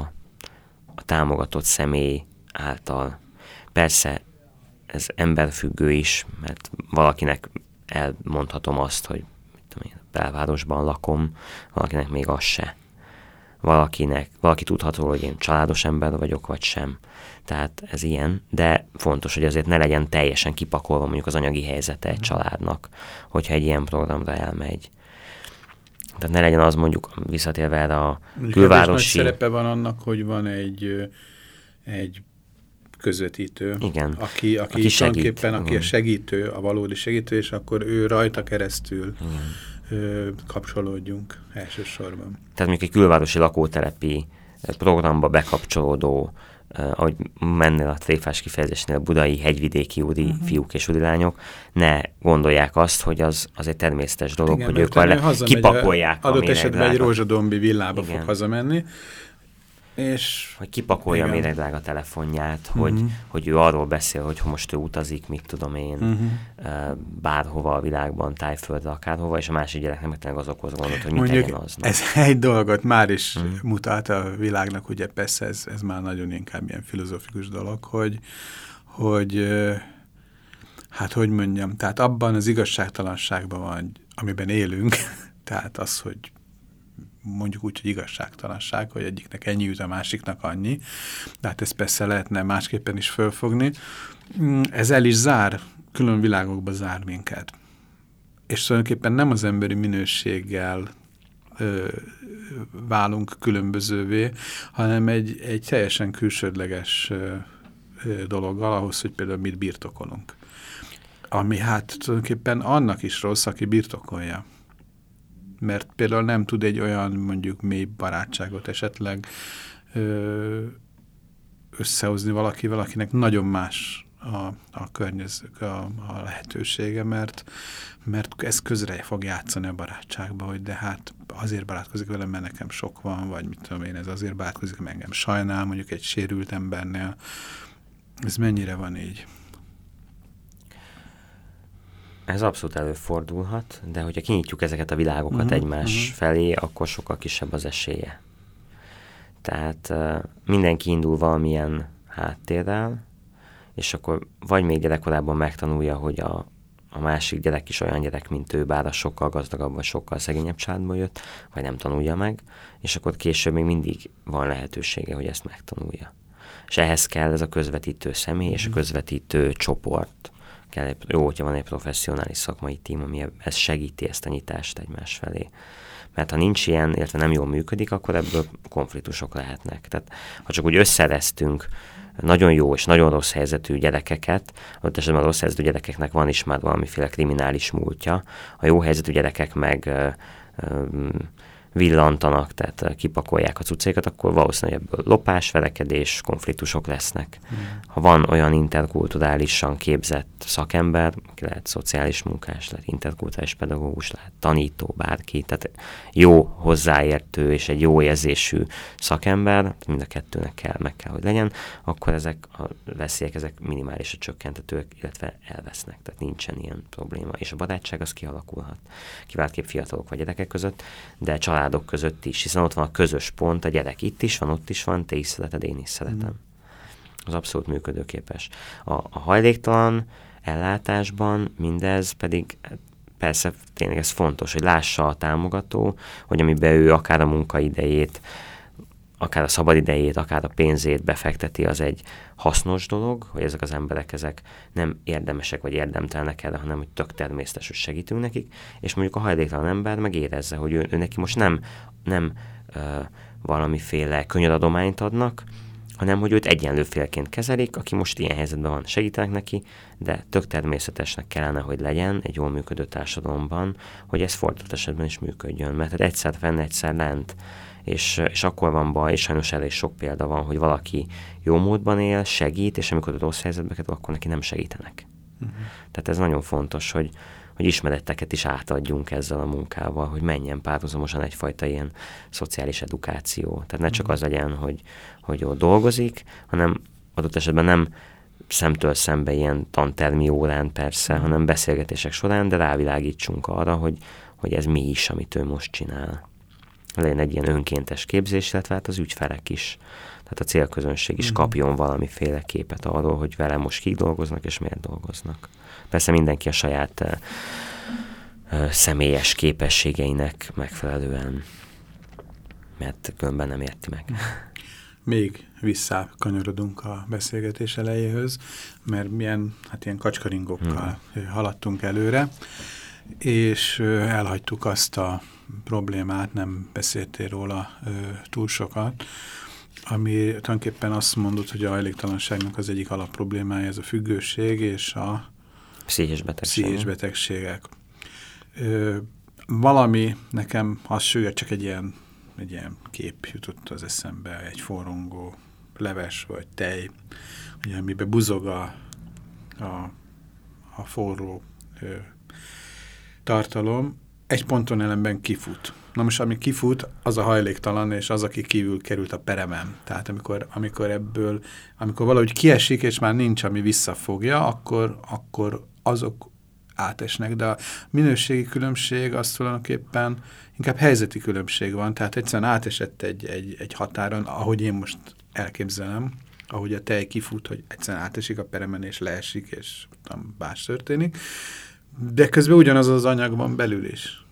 a támogatott személy által. Persze ez emberfüggő is, mert valakinek elmondhatom azt, hogy mit tudom én, belvárosban lakom, valakinek még az se. Valakinek, valaki tudható, hogy én családos ember vagyok, vagy sem. Tehát ez ilyen, de fontos, hogy azért ne legyen teljesen kipakolva mondjuk az anyagi helyzete egy családnak, hogyha egy ilyen programra elmegy. Tehát ne legyen az mondjuk visszatérve erre a külvárosi... Nagy szerepe van annak, hogy van egy, egy közvetítő, Igen. aki, aki, aki tulajdonképpen aki a segítő, a valódi segítő, és akkor ő rajta keresztül ö, kapcsolódjunk elsősorban. Tehát mondjuk egy külvárosi lakótelepi programba bekapcsolódó, uh, ahogy mennél a tréfás kifejezésnél budai hegyvidéki úri uh mhm. -huh. fiúk és lányok, ne gondolják azt, hogy az, az egy természetes dolog, Igen, hogy ők le, kipakolják Adott esetben egy rózsadombi villába Igen. fog hazamenni, és hogy kipakolja igen. a méregdrága telefonját, uh-huh. hogy, hogy ő arról beszél, hogy most ő utazik, mit tudom én, uh-huh. bárhova a világban, tájföldre, akárhova, és a másik gyerek nem tényleg azokhoz gondolt, hogy mit tegyen az. Ez egy dolgot már is uh-huh. mutat a világnak, ugye persze ez, ez már nagyon inkább ilyen filozofikus dolog, hogy, hogy hát hogy mondjam, tehát abban az igazságtalanságban van, amiben élünk, tehát az, hogy mondjuk úgy, hogy igazságtalanság, hogy egyiknek ennyi jut, a másiknak annyi. De hát ezt persze lehetne másképpen is fölfogni. Mm, ez el is zár, külön világokba zár minket. És tulajdonképpen nem az emberi minőséggel ö, válunk különbözővé, hanem egy, egy teljesen külsődleges ö, ö, dologgal ahhoz, hogy például mit birtokolunk. Ami hát tulajdonképpen annak is rossz, aki birtokolja mert például nem tud egy olyan mondjuk mély barátságot esetleg összehozni valakivel, akinek nagyon más a, a környezők, a, a lehetősége, mert, mert ez közre fog játszani a barátságba, hogy de hát azért barátkozik velem, mert nekem sok van, vagy mit tudom én, ez azért barátkozik, mert engem sajnál, mondjuk egy sérült embernél. Ez mennyire van így? Ez abszolút előfordulhat, de hogyha kinyitjuk ezeket a világokat uh-huh, egymás uh-huh. felé, akkor sokkal kisebb az esélye. Tehát uh, mindenki indul valamilyen háttérrel, és akkor vagy még gyerekkorában megtanulja, hogy a a másik gyerek is olyan gyerek, mint ő, bár a sokkal gazdagabb, vagy sokkal szegényebb családból jött, vagy nem tanulja meg, és akkor később még mindig van lehetősége, hogy ezt megtanulja. És ehhez kell ez a közvetítő személy és a mhm. közvetítő csoport. Kell, jó, hogyha van egy professzionális szakmai tím, ami ez segíti ezt a nyitást egymás felé. Mert ha nincs ilyen, illetve nem jól működik, akkor ebből konfliktusok lehetnek. Tehát ha csak úgy összereztünk nagyon jó és nagyon rossz helyzetű gyerekeket, ott esetben a rossz helyzetű gyerekeknek van is már valamiféle kriminális múltja, a jó helyzetű gyerekek meg villantanak, tehát eh, kipakolják a cuccékat, akkor valószínűleg ebből lopás, verekedés, konfliktusok lesznek. Mm. Ha van olyan interkulturálisan képzett szakember, aki lehet szociális munkás, lehet interkulturális pedagógus, lehet tanító, bárki, tehát jó hozzáértő és egy jó érzésű szakember, mind a kettőnek kell, meg kell, hogy legyen, akkor ezek a veszélyek, ezek minimálisra csökkentetőek, illetve elvesznek, tehát nincsen ilyen probléma. És a barátság az kialakulhat, kiváltképp fiatalok vagy gyerekek között, de család családok között is, hiszen ott van a közös pont, a gyerek itt is van, ott is van, te is szereted, én is szeretem. Mm. Az abszolút működőképes. A, a hajléktalan ellátásban mindez pedig persze tényleg ez fontos, hogy lássa a támogató, hogy amiben ő akár a munkaidejét, akár a szabadidejét, akár a pénzét befekteti, az egy hasznos dolog, hogy ezek az emberek ezek nem érdemesek vagy érdemtelnek erre, hanem hogy tök természetes, hogy segítünk nekik, és mondjuk a hajléktalan ember meg érezze, hogy ő, ő neki most nem, nem ö, valamiféle könyöradományt adnak, hanem hogy őt egyenlő félként kezelik, aki most ilyen helyzetben van, segítenek neki, de tök természetesnek kellene, hogy legyen egy jól működő társadalomban, hogy ez fordított esetben is működjön, mert hát egyszer fenn, egyszer lent és, és akkor van baj, és sajnos erre is sok példa van, hogy valaki jó módban él, segít, és amikor rossz helyzetbe kerül, akkor neki nem segítenek. Uh-huh. Tehát ez nagyon fontos, hogy, hogy ismereteket is átadjunk ezzel a munkával, hogy menjen párhuzamosan egyfajta ilyen szociális edukáció. Tehát ne csak mhm. az legyen, hogy, hogy ott dolgozik, hanem adott esetben nem szemtől szembe ilyen tantermi órán persze, uh-huh. hanem beszélgetések során, de rávilágítsunk arra, hogy, hogy ez mi is, amit ő most csinál legyen egy ilyen önkéntes képzés, illetve hát az ügyfelek is, tehát a célközönség is mm. kapjon valamiféle képet arról, hogy vele most kik dolgoznak és miért dolgoznak. Persze mindenki a saját személyes képességeinek megfelelően, mert különben nem érti meg. Még visszakanyarodunk a beszélgetés elejéhöz, mert milyen, hát ilyen kacskaringokkal mm. haladtunk előre, és elhagytuk azt a problémát, nem beszéltél róla túl sokat, ami tulajdonképpen azt mondod, hogy a hajléktalanságnak az egyik alapproblémája ez a függőség és a pszichés, betegség. pszichés betegségek. Ö, valami nekem az csak egy ilyen, egy ilyen kép jutott az eszembe, egy forrongó leves vagy tej, ugye, amiben buzog a, a, a forró ö, tartalom, egy ponton ellenben kifut. Na most, ami kifut, az a hajléktalan, és az, aki kívül került a peremem. Tehát amikor, amikor ebből, amikor valahogy kiesik, és már nincs, ami visszafogja, akkor, akkor azok átesnek, de a minőségi különbség az tulajdonképpen inkább helyzeti különbség van, tehát egyszerűen átesett egy, egy, egy határon, ahogy én most elképzelem, ahogy a tej kifut, hogy egyszerűen átesik a peremen, és leesik, és nem más történik, de közben ugyanaz az anyag van belül is.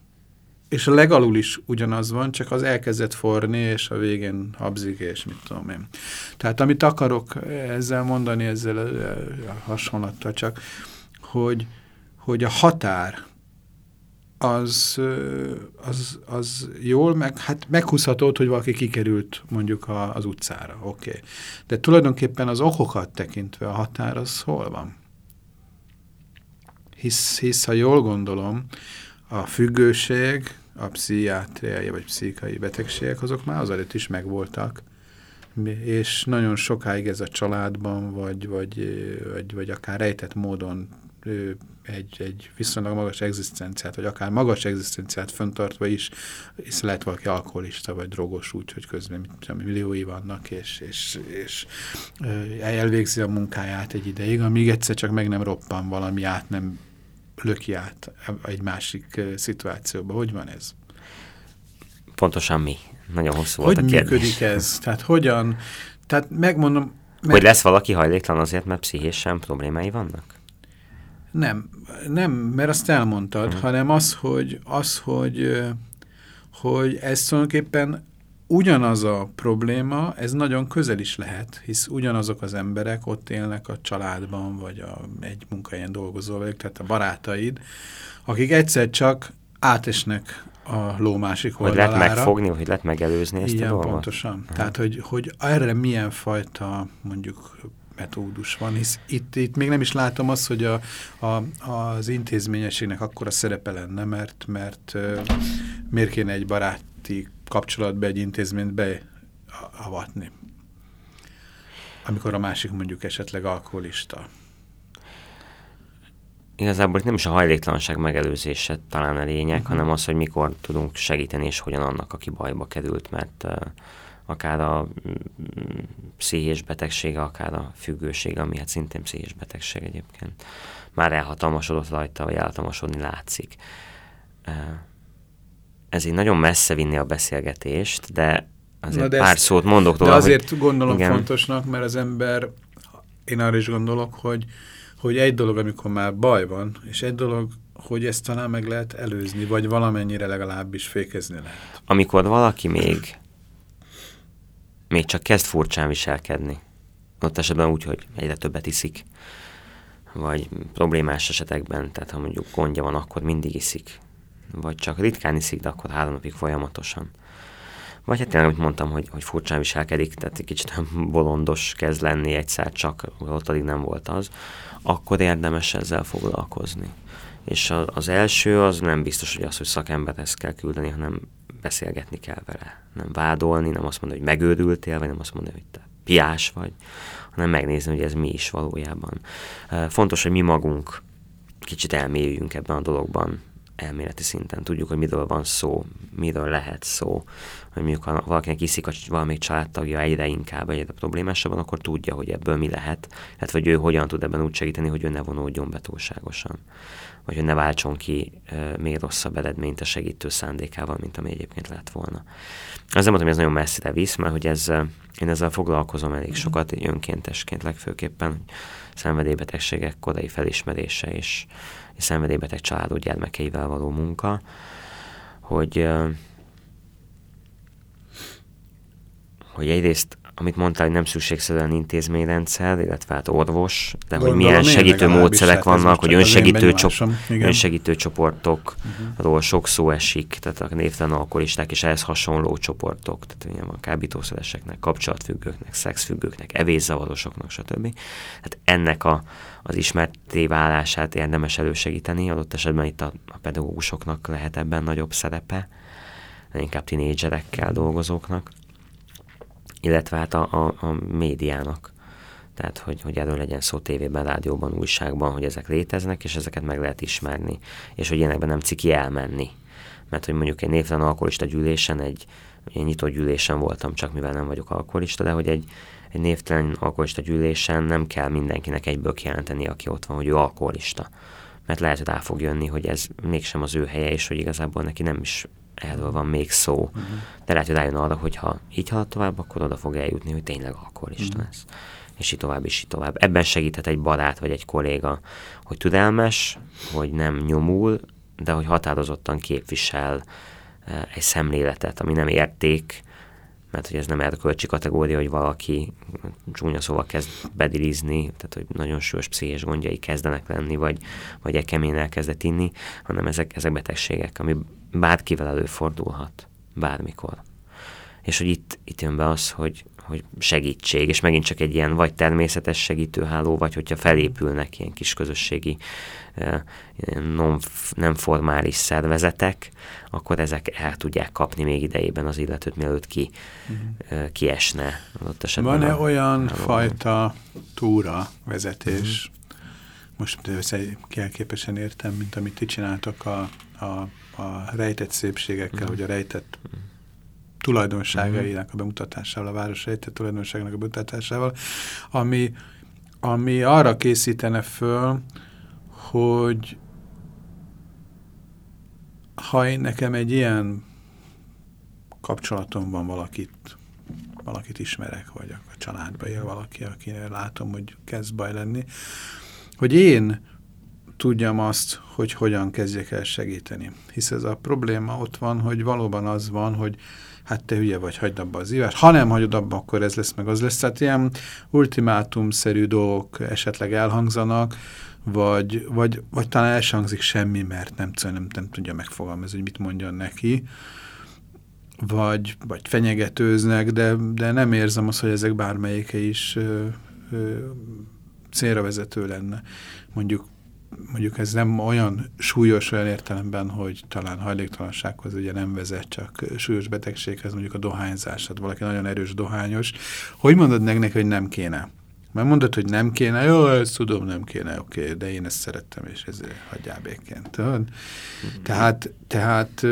És a legalul is ugyanaz van, csak az elkezdett forni, és a végén habzik, és mit tudom én. Tehát amit akarok ezzel mondani, ezzel a hasonlattal csak, hogy, hogy a határ az, az, az jól, meg, hát meghúzható, hogy valaki kikerült mondjuk a, az utcára, oké. Okay. De tulajdonképpen az okokat tekintve a határ az hol van? hisz, hisz ha jól gondolom, a függőség, a pszichiátriai vagy pszichikai betegségek, azok már azelőtt is megvoltak, és nagyon sokáig ez a családban, vagy, vagy, vagy, vagy akár rejtett módon egy, egy viszonylag magas egzisztenciát, vagy akár magas egzisztenciát föntartva is, és lehet valaki alkoholista, vagy drogos úgy, hogy közben mit milliói vannak, és, és, és elvégzi a munkáját egy ideig, amíg egyszer csak meg nem roppan valami át, nem löki át egy másik szituációba. Hogy van ez? Pontosan mi? Nagyon hosszú hogy volt a kérdés. működik ez? Tehát hogyan? Tehát megmondom... Meg... Hogy lesz valaki hajléktalan azért, mert pszichésen problémái vannak? Nem, nem, mert azt elmondtad, uh-huh. hanem az, hogy, az, hogy, hogy ez tulajdonképpen ugyanaz a probléma, ez nagyon közel is lehet, hisz ugyanazok az emberek ott élnek a családban, vagy a, egy munkahelyen dolgozó vagyok, tehát a barátaid, akik egyszer csak átesnek a ló másik oldalára. Hogy lehet megfogni, hogy lehet megelőzni ezt Igen, a dolgot? pontosan. Ha. Tehát, hogy, hogy erre milyen fajta mondjuk metódus van, hisz itt, itt még nem is látom azt, hogy a, a, az intézményességnek akkora szerepe lenne, mert, mert miért kéne egy baráti kapcsolatba egy intézményt beavatni, amikor a másik mondjuk esetleg alkoholista. Igazából itt nem is a hajléktalanság megelőzése talán a lényeg, -huh. hanem az, hogy mikor tudunk segíteni, és hogyan annak, aki bajba került, mert uh, akár a mm, pszichés betegsége, akár a függősége, ami hát szintén pszichés betegség egyébként, már elhatalmasodott rajta, vagy elhatalmasodni látszik. Ez így nagyon messze vinni a beszélgetést, de azért de pár ezt, szót mondok róla. De azért hogy, gondolom igen. fontosnak, mert az ember, én arra is gondolok, hogy, hogy egy dolog, amikor már baj van, és egy dolog, hogy ezt talán meg lehet előzni, vagy valamennyire legalábbis fékezni lehet. Amikor valaki még még csak kezd furcsán viselkedni. Ott esetben úgy, hogy egyre többet iszik, vagy problémás esetekben, tehát ha mondjuk gondja van, akkor mindig iszik, vagy csak ritkán iszik, de akkor három napig folyamatosan. Vagy hát tényleg, amit mondtam, hogy, hogy furcsán viselkedik, tehát egy kicsit bolondos kezd lenni egyszer csak, ott addig nem volt az, akkor érdemes ezzel foglalkozni. És az első az nem biztos, hogy az, hogy szakemberhez kell küldeni, hanem beszélgetni kell vele. Nem vádolni, nem azt mondani, hogy megőrültél, vagy nem azt mondani, hogy te piás vagy, hanem megnézni, hogy ez mi is valójában. Fontos, hogy mi magunk kicsit elmélyüljünk ebben a dologban, elméleti szinten. Tudjuk, hogy miről van szó, miről lehet szó. Hogy mondjuk, ha valakinek iszik a valamelyik családtagja egyre inkább, egyre problémásabban, akkor tudja, hogy ebből mi lehet, illetve hogy ő hogyan tud ebben úgy segíteni, hogy ő ne vonódjon be túlságosan vagy hogy ne váltson ki e, még rosszabb eredményt a segítő szándékával, mint ami egyébként lett volna. Az nem mondom, hogy ez nagyon messzire visz, mert hogy ez, én ezzel foglalkozom elég sokat, egy önkéntesként legfőképpen, szenvedélybetegségek korai felismerése és, és szenvedélybeteg családú gyermekeivel való munka, hogy, hogy egyrészt amit mondtál, hogy nem szükségszerűen intézményrendszer, illetve hát orvos, de Gondolom, hogy milyen segítő módszerek hát vannak, hogy önsegítő, csop, önsegítő csoportokról uh-huh. sok szó esik, tehát a névtelen alkoholisták és ehhez hasonló csoportok, tehát ilyen van kábítószereseknek, kapcsolatfüggőknek, szexfüggőknek, evészavarosoknak, stb. Hát ennek a, az ismerté válását érdemes elősegíteni, adott esetben itt a, a pedagógusoknak lehet ebben nagyobb szerepe, inkább tinédzserekkel dolgozóknak illetve hát a, a, a médiának. Tehát, hogy, hogy erről legyen szó tévében, rádióban, újságban, hogy ezek léteznek, és ezeket meg lehet ismerni, és hogy ilyenekben nem ciki elmenni. Mert hogy mondjuk egy névtelen alkoholista gyűlésen, egy, egy nyitott gyűlésen voltam, csak mivel nem vagyok alkoholista, de hogy egy, egy névtelen alkoholista gyűlésen nem kell mindenkinek egyből kijelenteni, aki ott van, hogy ő alkoholista. Mert lehet, hogy rá fog jönni, hogy ez mégsem az ő helye, és hogy igazából neki nem is erről van még szó. Uh-huh. De lehet, hogy rájön arra, hogy ha így halad tovább, akkor oda fog eljutni, hogy tényleg alkoholista uh-huh. lesz. És így tovább, és így tovább. Ebben segíthet egy barát vagy egy kolléga, hogy türelmes, hogy nem nyomul, de hogy határozottan képvisel eh, egy szemléletet, ami nem érték, mert hogy ez nem erkölcsi kategória, hogy valaki csúnya szóval kezd bedilizni, tehát hogy nagyon súlyos pszichés gondjai kezdenek lenni, vagy, vagy ekemén elkezdett inni, hanem ezek, ezek betegségek, ami bárkivel előfordulhat, bármikor. És hogy itt, itt jön be az, hogy, hogy segítség, és megint csak egy ilyen vagy természetes segítőháló, vagy hogyha felépülnek ilyen kis közösségi non, nem formális szervezetek, akkor ezek el tudják kapni még idejében az illetőt, mielőtt ki, uh-huh. kiesne. Van-e olyan hálóan. fajta túra, vezetés, uh-huh. most képesen értem, mint amit ti csináltok a, a, a rejtett szépségekkel, uh-huh. vagy a rejtett uh-huh tulajdonságainak a bemutatásával, a város rejtett tulajdonságnak a bemutatásával, ami, ami arra készítene föl, hogy ha én nekem egy ilyen kapcsolatom van valakit, valakit ismerek, vagy a családba él valaki, akinél látom, hogy kezd baj lenni, hogy én tudjam azt, hogy hogyan kezdjek el segíteni. Hisz ez a probléma ott van, hogy valóban az van, hogy hát te hülye vagy, hagyd abba az ívást. Ha nem hagyod abba, akkor ez lesz, meg az lesz. Tehát ilyen ultimátumszerű dolgok esetleg elhangzanak, vagy, vagy, vagy talán el hangzik semmi, mert nem, nem, nem tudja megfogalmazni, hogy mit mondjon neki, vagy, vagy fenyegetőznek, de, de nem érzem azt, hogy ezek bármelyike is ö, ö, célra vezető lenne. Mondjuk mondjuk ez nem olyan súlyos olyan értelemben, hogy talán hajléktalansághoz ugye nem vezet, csak súlyos betegséghez, mondjuk a dohányzás, hát valaki nagyon erős dohányos. Hogy mondod meg neki, hogy nem kéne? Mert mondod, hogy nem kéne, jó, ezt tudom, nem kéne, oké, okay, de én ezt szerettem, és ezért hagyjál békén. Tudod? -hmm. Tehát, tehát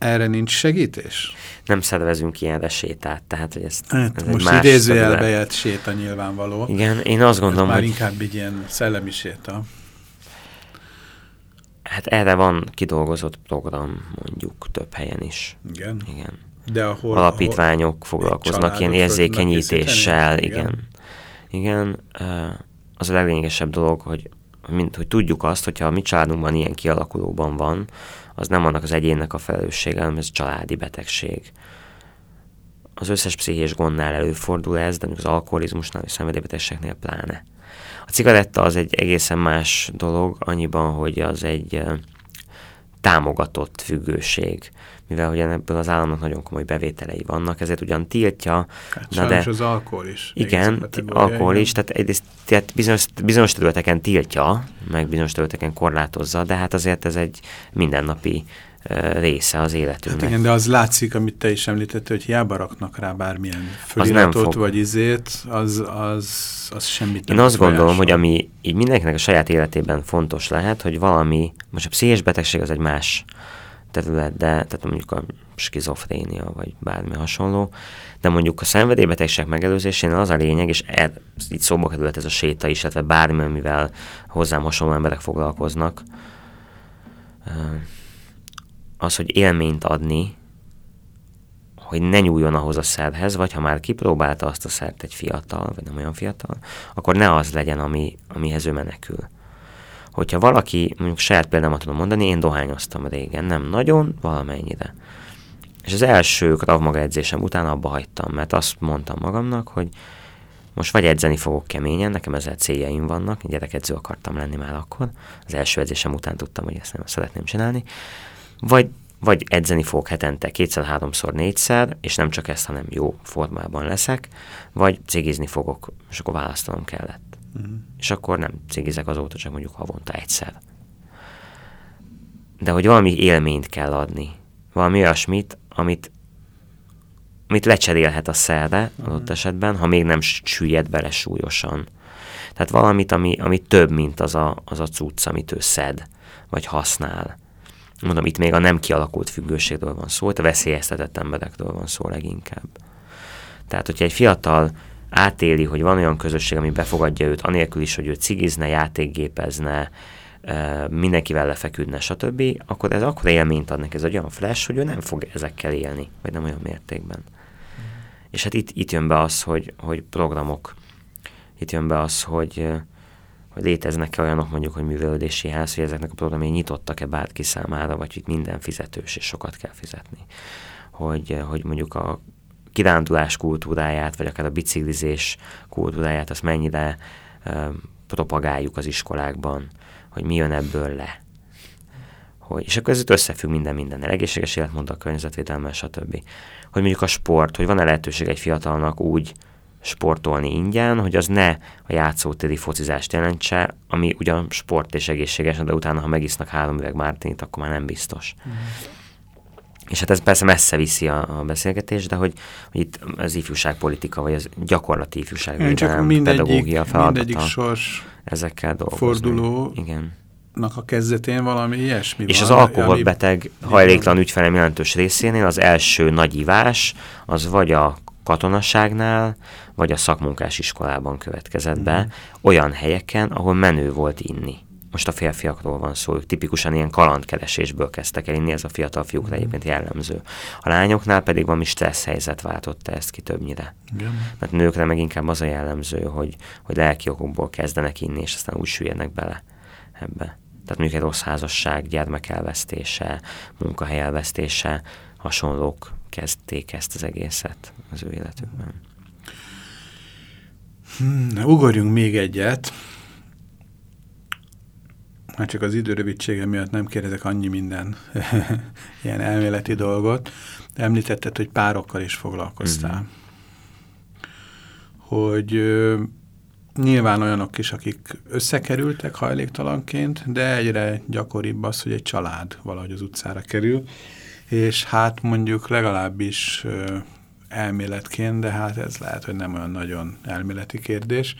erre nincs segítés? Nem szervezünk ilyenre sétát, tehát hogy ezt, hát, ez most idézőjelbe jött séta nyilvánvaló. Igen, én azt gondolom, Már hogy... inkább egy ilyen szellemi séta. Hát erre van kidolgozott program, mondjuk több helyen is. Igen? Igen. De ahol, Alapítványok ahol foglalkoznak ilyen érzékenyítéssel, igen. Igen, az a leglényegesebb dolog, hogy mint hogy tudjuk azt, hogyha a mi családunkban ilyen kialakulóban van, az nem annak az egyénnek a felelőssége, hanem ez családi betegség. Az összes pszichés gondnál előfordul ez, de az alkoholizmusnál és szenvedélybetegségnél pláne. A cigaretta az egy egészen más dolog, annyiban, hogy az egy támogatott függőség mivel hogy ebből az államnak nagyon komoly bevételei vannak, ezért ugyan tiltja. Hát na de, az alkohol is. Igen, alkohol is, tehát, egyrészt, tehát bizonyos, bizonyos területeken tiltja, meg bizonyos területeken korlátozza, de hát azért ez egy mindennapi része az életünknek. Hát igen, de az látszik, amit te is említettél, hogy hiába raknak rá bármilyen föliratot vagy izét, az, az, az semmit nem Én azt gondolom, hogy ami így mindenkinek a saját életében fontos lehet, hogy valami, most a pszichés betegség az egy más terület, de tehát mondjuk a skizofrénia, vagy bármi hasonló, de mondjuk a szenvedélybetegség megelőzésénél az a lényeg, és ez, itt szóba került ez a séta is, illetve bármi, amivel hozzám hasonló emberek foglalkoznak, az, hogy élményt adni, hogy ne nyúljon ahhoz a szerhez, vagy ha már kipróbálta azt a szert egy fiatal, vagy nem olyan fiatal, akkor ne az legyen, ami, amihez ő menekül. Hogyha valaki, mondjuk saját példámat tudom mondani, én dohányoztam régen, nem nagyon, valamennyire. És az első Krav edzésem után abba hagytam, mert azt mondtam magamnak, hogy most vagy edzeni fogok keményen, nekem ezzel céljaim vannak, gyerekedző akartam lenni már akkor, az első edzésem után tudtam, hogy ezt nem szeretném csinálni, vagy, vagy edzeni fogok hetente kétszer, háromszor, négyszer, és nem csak ezt, hanem jó formában leszek, vagy cigizni fogok, és akkor választanom kellett. Uh-huh. És akkor nem cigizek azóta, csak mondjuk havonta egyszer. De hogy valami élményt kell adni. Valami olyasmit, amit, amit lecserélhet a szerre uh-huh. adott esetben, ha még nem süllyed bele súlyosan. Tehát valamit, ami, ami több, mint az a, az a cucc, amit ő szed, vagy használ. Mondom, itt még a nem kialakult függőségről van szó, itt a veszélyeztetett emberekről van szó leginkább. Tehát, hogyha egy fiatal átéli, hogy van olyan közösség, ami befogadja őt, anélkül is, hogy ő cigizne, játékgépezne, mindenkivel lefeküdne, stb., akkor ez akkor élményt ad neki, ez egy olyan flash, hogy ő nem fog ezekkel élni, vagy nem olyan mértékben. Mm. És hát itt, itt jön be az, hogy, hogy programok, itt jön be az, hogy, hogy léteznek-e olyanok mondjuk, hogy művelődési ház, hogy ezeknek a programjai nyitottak-e bárki számára, vagy hogy minden fizetős, és sokat kell fizetni. Hogy, hogy mondjuk a kirándulás kultúráját, vagy akár a biciklizés kultúráját, azt mennyire uh, propagáljuk az iskolákban, hogy mi jön ebből le. Hogy, és akkor ez összefügg minden minden egészséges életmóddal, környezetvédelmel, stb. Hogy mondjuk a sport, hogy van-e lehetőség egy fiatalnak úgy sportolni ingyen, hogy az ne a játszótéri focizást jelentse, ami ugyan sport és egészséges, de utána, ha megisznak három üveg Mártinit, akkor már nem biztos. Mm. És hát ez persze messze viszi a, a beszélgetés, de hogy, hogy itt az ifjúságpolitika, vagy az gyakorlati ifjúságvédelem, pedagógia feladata. Mindegyik sors ezekkel dolgozni. Forduló. Igen a kezdetén valami ilyesmi És van, az alkoholbeteg hajléktalan ügyfelem jelentős részénél az első nagy ivás az vagy a katonaságnál, vagy a szakmunkás iskolában következett be, mm. olyan helyeken, ahol menő volt inni. most a férfiakról van szó, ők tipikusan ilyen kalandkeresésből kezdtek el inni, ez a fiatal fiúkra egyébként jellemző. A lányoknál pedig valami stressz helyzet váltotta ezt ki többnyire. Igen. Mert nőkre meg inkább az a jellemző, hogy, hogy lelki okokból kezdenek inni, és aztán úgy süllyednek bele ebbe. Tehát mondjuk egy rossz házasság, gyermekelvesztése, munkahelyelvesztése, hasonlók kezdték ezt az egészet az ő életükben. Hmm, ugorjunk még egyet. Már csak az idő rövidsége miatt nem kérdezek annyi minden ilyen elméleti dolgot. Említetted, hogy párokkal is foglalkoztál. Mm -hmm. Hogy ö, nyilván olyanok is, akik összekerültek hajléktalanként, de egyre gyakoribb az, hogy egy család valahogy az utcára kerül, és hát mondjuk legalábbis ö, elméletként, de hát ez lehet, hogy nem olyan nagyon elméleti kérdés.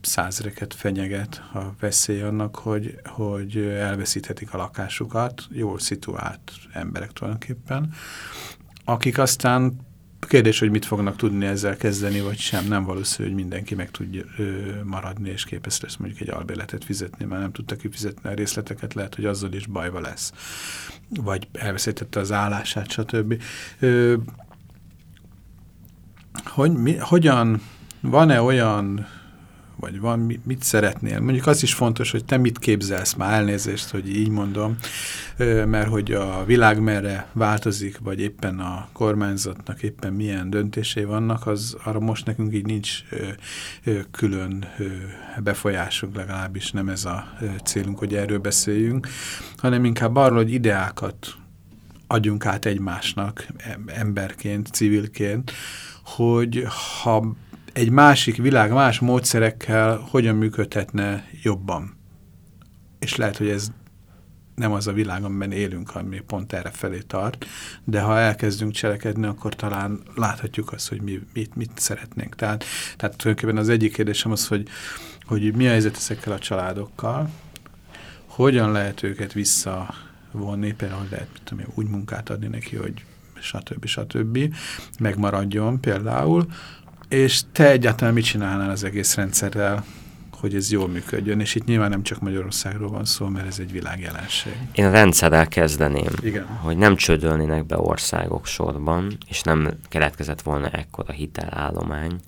Százreket fenyeget a veszély annak, hogy, hogy elveszíthetik a lakásukat, jól szituált emberek tulajdonképpen, akik aztán kérdés, hogy mit fognak tudni ezzel kezdeni, vagy sem. Nem valószínű, hogy mindenki meg tud maradni, és képes lesz mondjuk egy albéletet fizetni, mert nem tudta kifizetni a részleteket, lehet, hogy azzal is bajva lesz. Vagy elveszítette az állását, stb. Ö, hogy mi, hogyan, van-e olyan, vagy van, mit szeretnél? Mondjuk az is fontos, hogy te mit képzelsz, már elnézést, hogy így mondom, mert hogy a világ merre változik, vagy éppen a kormányzatnak éppen milyen döntései vannak, az arra most nekünk így nincs külön befolyásunk, legalábbis nem ez a célunk, hogy erről beszéljünk, hanem inkább arról, hogy ideákat adjunk át egymásnak emberként, civilként, hogy ha egy másik világ más módszerekkel hogyan működhetne jobban. És lehet, hogy ez nem az a világ, amiben élünk, ami pont erre felé tart, de ha elkezdünk cselekedni, akkor talán láthatjuk azt, hogy mi, mit, mit szeretnénk. Tehát, tehát tulajdonképpen az egyik kérdésem az, hogy, hogy mi a helyzet ezekkel a családokkal, hogyan lehet őket visszavonni, például lehet mit tudom, úgy munkát adni neki, hogy stb. stb. megmaradjon például, és te egyáltalán mit csinálnál az egész rendszerrel, hogy ez jól működjön, és itt nyilván nem csak Magyarországról van szó, mert ez egy világjelenség. Én a rendszerrel kezdeném, Igen. hogy nem csődölnének be országok sorban, és nem keletkezett volna ekkora hitelállomány,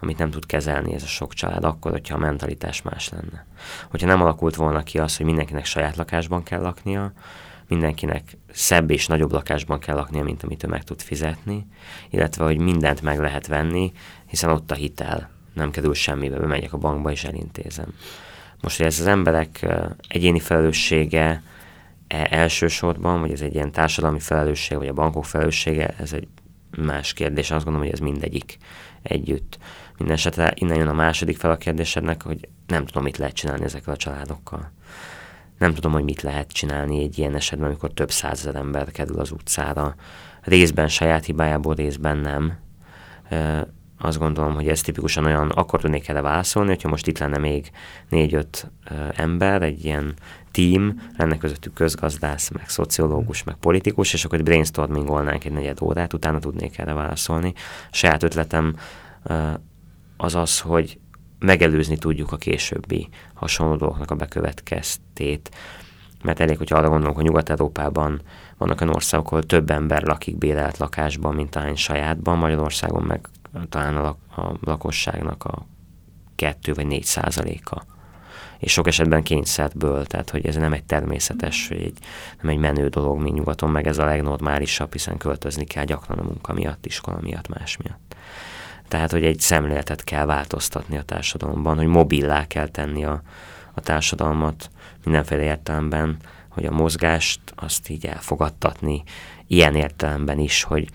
amit nem tud kezelni ez a sok család, akkor, hogyha a mentalitás más lenne. Hogyha nem alakult volna ki az, hogy mindenkinek saját lakásban kell laknia, mindenkinek szebb és nagyobb lakásban kell laknia, mint amit ő meg tud fizetni, illetve hogy mindent meg lehet venni, hiszen ott a hitel nem kerül semmibe, bemegyek a bankba és elintézem. Most, hogy ez az emberek egyéni felelőssége e elsősorban, vagy ez egy ilyen társadalmi felelősség, vagy a bankok felelőssége, ez egy más kérdés. Azt gondolom, hogy ez mindegyik együtt. Mindenesetre innen jön a második fel a kérdésednek, hogy nem tudom, mit lehet csinálni ezekkel a családokkal nem tudom, hogy mit lehet csinálni egy ilyen esetben, amikor több százezer ember kerül az utcára. Részben saját hibájából, részben nem. E, azt gondolom, hogy ez tipikusan olyan, akkor tudnék erre válaszolni, hogyha most itt lenne még négy-öt ember, egy ilyen team, lenne közöttük közgazdász, meg szociológus, meg politikus, és akkor brainstormingolnánk egy negyed órát, utána tudnék erre válaszolni. A saját ötletem az az, hogy megelőzni tudjuk a későbbi hasonló dolgoknak a bekövetkeztét. Mert elég, hogyha arra gondolunk, hogy Nyugat-Európában vannak olyan országok, ahol több ember lakik bérelt lakásban, mint ahány sajátban, Magyarországon meg talán a, a lakosságnak a kettő vagy négy százaléka. És sok esetben kényszerből, tehát hogy ez nem egy természetes, vagy egy, nem egy menő dolog, mint nyugaton, meg ez a legnormálisabb, hiszen költözni kell gyakran a munka miatt, iskola miatt, más miatt. Tehát, hogy egy szemléletet kell változtatni a társadalomban, hogy mobillá kell tenni a, a társadalmat mindenféle értelemben, hogy a mozgást azt így elfogadtatni, ilyen értelemben is, hogy,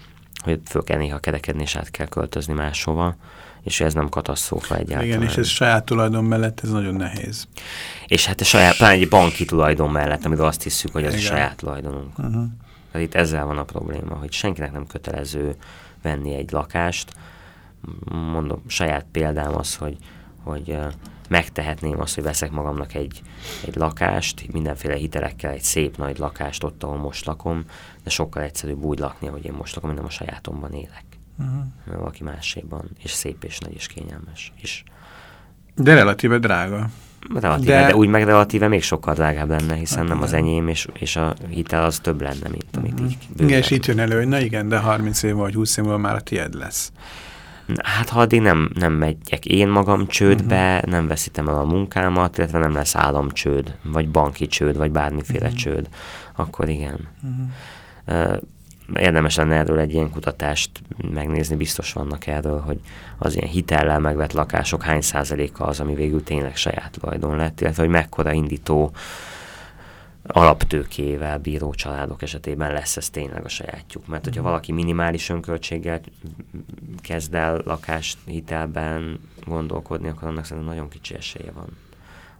hogy föl kell néha kerekedni, és át kell költözni máshova, és ez nem katasztrófa egyáltalán. Igen, és ez saját tulajdon mellett ez nagyon nehéz. És hát a saját, pláne egy banki tulajdon mellett, amiről azt hiszük, hogy ez Igen. a saját tulajdonunk. Uh -huh. Tehát itt ezzel van a probléma, hogy senkinek nem kötelező venni egy lakást, mondom, saját példám az, hogy, hogy megtehetném azt, hogy veszek magamnak egy, egy lakást, mindenféle hitelekkel egy szép nagy lakást ott, ahol most lakom, de sokkal egyszerűbb úgy lakni, ahogy én most lakom, mint nem a sajátomban élek. Uh-huh. Valaki máséban, és szép és nagy és kényelmes. És de relatíve drága. Relatíve, de, de úgy meg relatíve még sokkal drágább lenne, hiszen hát nem az enyém, és, és a hitel az több lenne, mint amit uh-huh. így bőven. Igen, és itt jön elő, hogy na igen, de 30 év vagy 20 év múlva már a tied lesz. Hát ha addig nem, nem megyek én magam csődbe, uh-huh. nem veszítem el a munkámat, illetve nem lesz államcsőd, vagy banki csőd, vagy bármiféle uh-huh. csőd, akkor igen. Uh-huh. Uh, érdemes lenne erről egy ilyen kutatást megnézni, biztos vannak erről, hogy az ilyen hitellel megvett lakások hány százaléka az, ami végül tényleg saját tulajdon lett, illetve hogy mekkora indító alaptőkével bíró családok esetében lesz ez tényleg a sajátjuk. Mert hogyha mhm. valaki minimális önköltséggel kezd el lakást hitelben gondolkodni, akkor annak szerintem nagyon kicsi esélye van,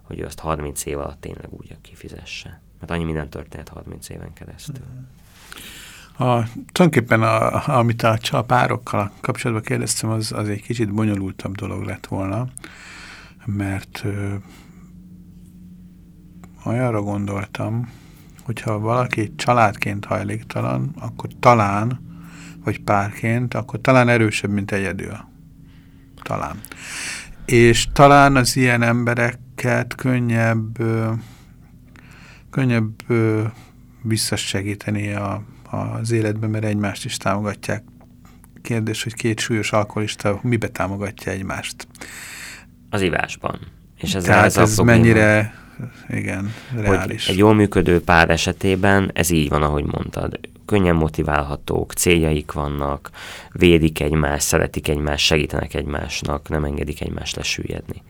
hogy ő azt 30 év alatt tényleg úgy kifizesse. Mert annyi minden történt 30 éven keresztül. Mhm. A, tulajdonképpen a, amit a, a párokkal kapcsolatban kérdeztem, az, az egy kicsit bonyolultabb dolog lett volna, mert olyanra gondoltam, hogyha valaki családként hajléktalan, akkor talán, vagy párként, akkor talán erősebb, mint egyedül. Talán. És talán az ilyen embereket könnyebb, könnyebb visszasegíteni a az életben, mert egymást is támogatják. Kérdés, hogy két súlyos alkoholista mibe támogatja egymást? Az ivásban. És ez, Tehát ez, ez mennyire igen, reális. Hogy egy jól működő pár esetében ez így van, ahogy mondtad. Könnyen motiválhatók, céljaik vannak, védik egymást, szeretik egymást, segítenek egymásnak, nem engedik egymást lesüllyedni.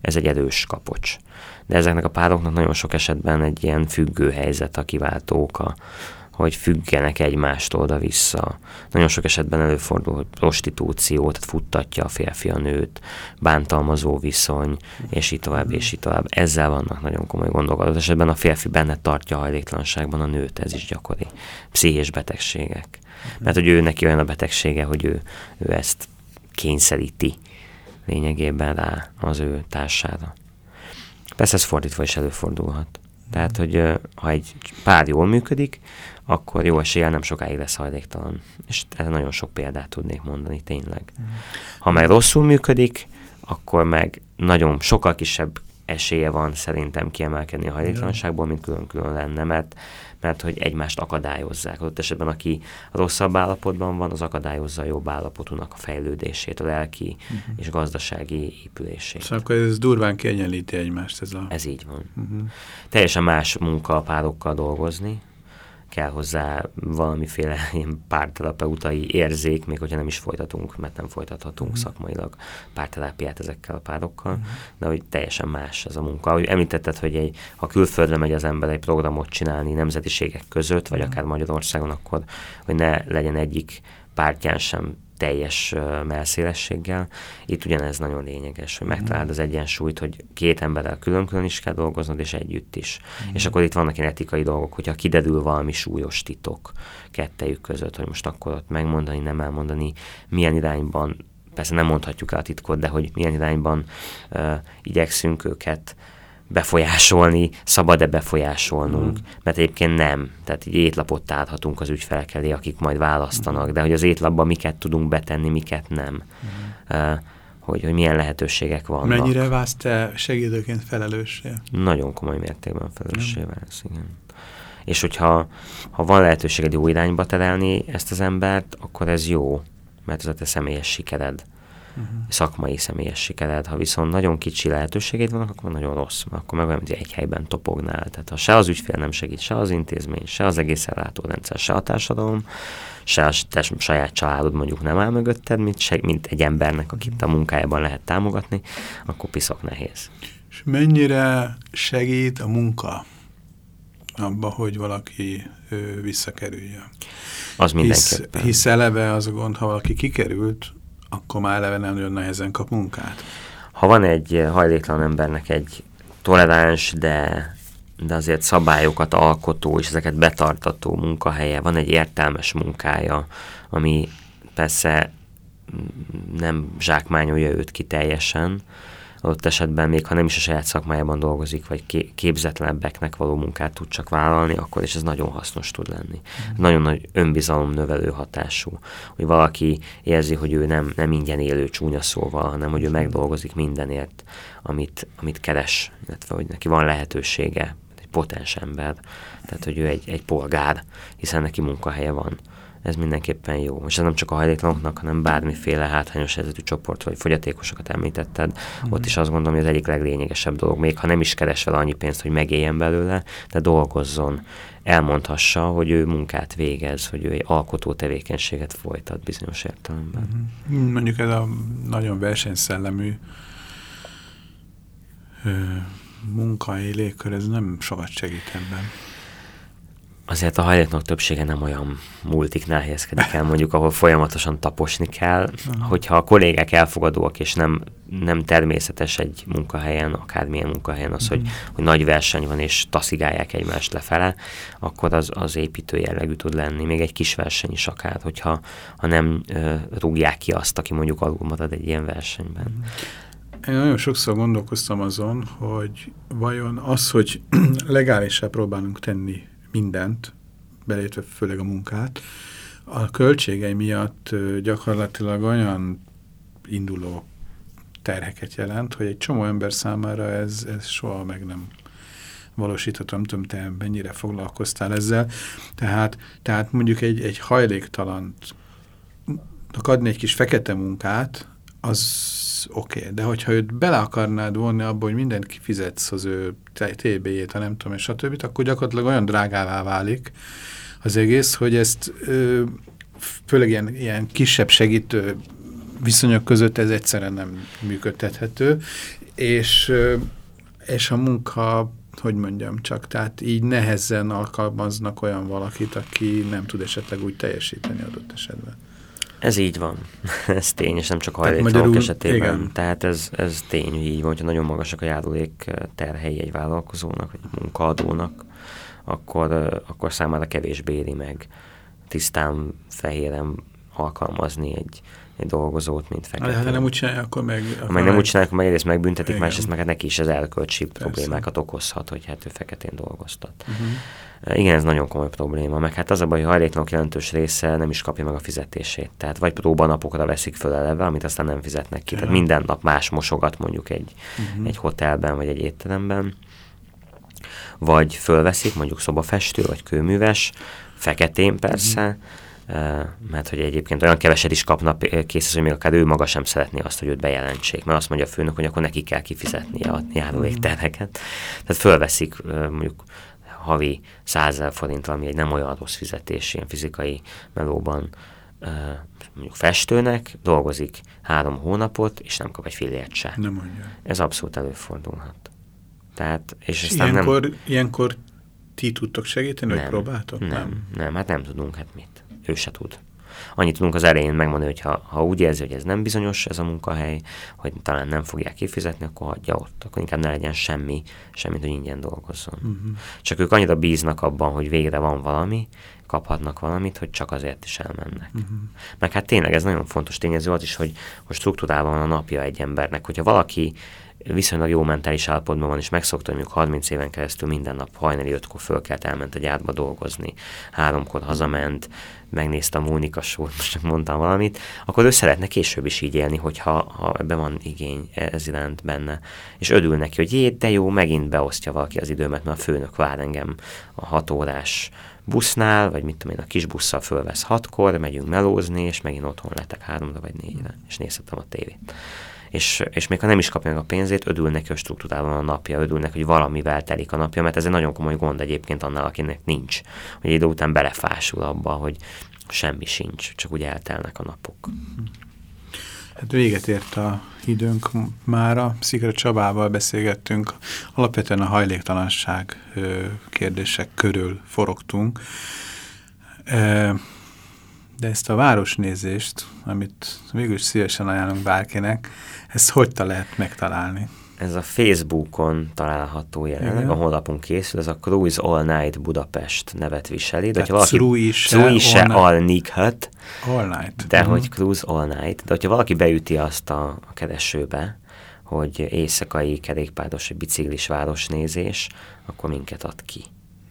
Ez egy erős kapocs. De ezeknek a pároknak nagyon sok esetben egy ilyen függő helyzet a kiváltók, a, hogy függenek egymástól oda-vissza. Nagyon sok esetben előfordul, prostitúció, tehát futtatja a férfi a nőt, bántalmazó viszony, és így tovább, és így tovább. Ezzel vannak nagyon komoly gondok. Az esetben a férfi benne tartja hajléktalanságban a nőt, ez is gyakori. Pszichés betegségek. Mert hogy ő neki olyan a betegsége, hogy ő, ő ezt kényszeríti lényegében rá az ő társára. Persze ez fordítva is előfordulhat. Tehát, hogy ha egy pár jól működik, akkor jó eséllyel nem sokáig lesz hajléktalan. És erre nagyon sok példát tudnék mondani, tényleg. Ha meg rosszul működik, akkor meg nagyon sokkal kisebb esélye van szerintem kiemelkedni a hajléktalanságból, mint külön-külön lenne, mert, mert hogy egymást akadályozzák. Ott esetben, aki rosszabb állapotban van, az akadályozza a jobb állapotunak a fejlődését, a lelki uh-huh. és gazdasági épülését. Szóval akkor ez durván kiegyenlíti egymást ez a... Ez így van. Uh-huh. Teljesen más munka a párokkal dolgozni, kell hozzá valamiféle ilyen párterapeutai érzék, még hogyha nem is folytatunk, mert nem folytathatunk mm. szakmailag párterápiát ezekkel a párokkal, mm. de hogy teljesen más ez a munka. Ahogy említetted, hogy egy, ha külföldre megy az ember egy programot csinálni nemzetiségek között, vagy mm. akár Magyarországon, akkor hogy ne legyen egyik pártján sem teljes melszélességgel. Itt ugyanez nagyon lényeges, hogy megtaláld az egyensúlyt, hogy két emberrel külön-külön is kell dolgoznod, és együtt is. Mm. És akkor itt vannak ilyen etikai dolgok, hogyha kiderül valami súlyos titok kettejük között, hogy most akkor ott megmondani, nem elmondani, milyen irányban persze nem mondhatjuk el a titkot, de hogy milyen irányban uh, igyekszünk őket befolyásolni, szabad-e befolyásolnunk, mm. mert egyébként nem. Tehát egy étlapot tárhatunk az ügyfelek elé, akik majd választanak, mm. de hogy az étlapban miket tudunk betenni, miket nem. Mm. Uh, hogy, hogy milyen lehetőségek vannak. Mennyire válsz te segítőként felelőssé? Nagyon komoly mértékben felelőssé mm. válsz, igen. És hogyha ha van lehetőséged jó irányba terelni ezt az embert, akkor ez jó, mert ez a te személyes sikered uh-huh. szakmai személyes sikered. Ha viszont nagyon kicsi lehetőségeid vannak, akkor nagyon rossz, mert akkor meg olyan, hogy egy helyben topognál. Tehát ha se az ügyfél nem segít, se az intézmény, se az egész ellátórendszer, se a társadalom, se a te saját családod mondjuk nem áll mögötted, mint, se, mint egy embernek, akit a munkájában lehet támogatni, akkor piszok nehéz. És mennyire segít a munka abba, hogy valaki ő, visszakerüljön? Az mindenképpen. Hisz, hisz eleve az a gond, ha valaki kikerült, akkor már eleve nem nagyon nehezen kap munkát. Ha van egy hajléktalan embernek egy toleráns, de, de azért szabályokat alkotó és ezeket betartató munkahelye, van egy értelmes munkája, ami persze nem zsákmányolja őt ki teljesen, adott esetben még ha nem is a saját szakmájában dolgozik, vagy képzetlenebbeknek való munkát tud csak vállalni, akkor is ez nagyon hasznos tud lenni. Mm. Nagyon nagy önbizalom növelő hatású. Hogy valaki érzi, hogy ő nem, nem ingyen élő csúnya szóval, hanem hogy ő megdolgozik mindenért, amit, amit keres, illetve hogy neki van lehetősége, egy potens ember, tehát hogy ő egy, egy polgár, hiszen neki munkahelye van ez mindenképpen jó. És ez nem csak a hajléktalanoknak, hanem bármiféle hátrányos helyzetű csoport, vagy fogyatékosokat említetted. Mm-hmm. Ott is azt gondolom, hogy az egyik leglényegesebb dolog, még ha nem is keres vele annyi pénzt, hogy megéljen belőle, de dolgozzon, elmondhassa, hogy ő munkát végez, hogy ő egy alkotó tevékenységet folytat bizonyos értelemben. Mm-hmm. Mondjuk ez a nagyon versenyszellemű munkai légkör, ez nem sokat segít ebben azért a hajléknak többsége nem olyan multiknál helyezkedik el, mondjuk, ahol folyamatosan taposni kell. Hogyha a kollégák elfogadóak, és nem, nem természetes egy munkahelyen, akármilyen munkahelyen az, uh-huh. hogy, hogy nagy verseny van, és taszigálják egymást lefele, akkor az, az építő jellegű tud lenni. Még egy kis verseny is akár, hogyha ha nem uh, rúgják ki azt, aki mondjuk alul marad egy ilyen versenyben. Uh-huh. Én nagyon sokszor gondolkoztam azon, hogy vajon az, hogy legálisá próbálunk tenni mindent, belétve főleg a munkát, a költségei miatt gyakorlatilag olyan induló terheket jelent, hogy egy csomó ember számára ez, ez soha meg nem valósítható, nem tudom, te mennyire foglalkoztál ezzel. Tehát, tehát mondjuk egy, egy hajléktalant adni egy kis fekete munkát, az oké, okay. de hogyha őt bele akarnád vonni abba, hogy mindent kifizetsz az ő TB-jét, ha nem tudom, és stb., akkor gyakorlatilag olyan drágává válik az egész, hogy ezt ö, főleg ilyen, ilyen kisebb segítő viszonyok között ez egyszerűen nem működtethető, és, ö, és a munka hogy mondjam csak, tehát így nehezen alkalmaznak olyan valakit, aki nem tud esetleg úgy teljesíteni adott esetben. Ez így van. ez tény, és nem csak hajléktalanok esetében. Igen. Tehát ez, ez tény, hogy így van, hogyha nagyon magasak a járulék terhei egy vállalkozónak, vagy egy munkaadónak, akkor, akkor számára kevésbé éri meg tisztán, fehéren alkalmazni egy, egy dolgozót, mint fekete. Ha nem úgy csinálják, akkor meg... Ha meg nem úgy csinálják, akkor meg egyrészt megbüntetik, Igen. másrészt meg hát neki is az elkölcsi Persze. problémákat okozhat, hogy hát ő feketén dolgoztat. Uh-huh. Igen, ez nagyon komoly probléma, meg hát az a baj, hogy hajléktalanok jelentős része nem is kapja meg a fizetését. Tehát vagy próbanapokra veszik föl eleve, amit aztán nem fizetnek ki. Tehát minden nap más mosogat mondjuk egy, uh-huh. egy hotelben vagy egy étteremben. Vagy fölveszik, mondjuk szobafestő vagy kőműves, feketén persze, uh-huh mert hogy egyébként olyan keveset is kapnak kész, hogy még akár ő maga sem szeretné azt, hogy őt bejelentsék, mert azt mondja a főnök, hogy akkor neki kell kifizetnie a járóégterheket. Tehát fölveszik mondjuk havi 100 forint, ami egy nem olyan rossz fizetés, ilyen fizikai melóban mondjuk festőnek, dolgozik három hónapot, és nem kap egy fillért se. Nem mondja. Ez abszolút előfordulhat. Tehát, és, és ilyenkor, nem... ilyenkor ti tudtok segíteni, nem, vagy próbáltok? Nem, nem, nem, hát nem tudunk, hát mit. Ő se tud. Annyit tudunk az elején megmondani, hogy ha, ha úgy érzi, hogy ez nem bizonyos, ez a munkahely, hogy talán nem fogják kifizetni, akkor hagyja ott. Akkor inkább ne legyen semmi, semmit, hogy ingyen dolgozzon. Uh-huh. Csak ők annyira bíznak abban, hogy végre van valami, kaphatnak valamit, hogy csak azért is elmennek. Uh-huh. Meg hát tényleg ez nagyon fontos tényező az is, hogy, hogy struktúrában van a napja egy embernek. Hogyha valaki viszonylag jó mentális állapotban van, és megszokta, hogy mondjuk 30 éven keresztül minden nap hajnali ötkor fölkelt, elment a gyárba dolgozni, háromkor hazament, megnézte a Mónika sót, most csak mondtam valamit, akkor ő szeretne később is így élni, hogyha ha ebben van igény ez iránt benne. És ödül neki, hogy jé, de jó, megint beosztja valaki az időmet, mert a főnök vár engem a hat órás busznál, vagy mit tudom én, a kis busszal fölvesz hatkor, megyünk melózni, és megint otthon letek háromra vagy négyre, és nézhetem a tévét és, és még ha nem is kapja meg a pénzét, ödül neki a struktúrában a napja, ödül neki, hogy valamivel telik a napja, mert ez egy nagyon komoly gond egyébként annál, akinek nincs. Hogy idő után belefásul abba, hogy semmi sincs, csak úgy eltelnek a napok. Hát véget ért a időnk mára. Szikra Csabával beszélgettünk. Alapvetően a hajléktalanság kérdések körül forogtunk. De ezt a városnézést, amit végül is szívesen ajánlunk bárkinek, ezt hogy lehet megtalálni? Ez a Facebookon található jelenleg, a honlapunk készül, ez a Cruise All Night Budapest nevet viseli. De hogyha valaki Cruise All Night, all night. de uh -huh. hogy Cruise All Night, de hogyha valaki beüti azt a, a keresőbe, hogy éjszakai kerékpáros vagy biciklis városnézés, akkor minket ad ki.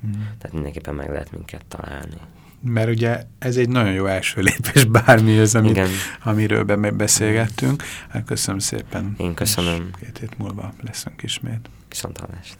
Mm. Tehát mindenképpen meg lehet minket találni. Mert ugye ez egy nagyon jó első lépés bármihez, amit, Igen. amiről be beszélgettünk. Hát köszönöm szépen. Én köszönöm. És két hét múlva leszünk ismét. Viszont hallásra.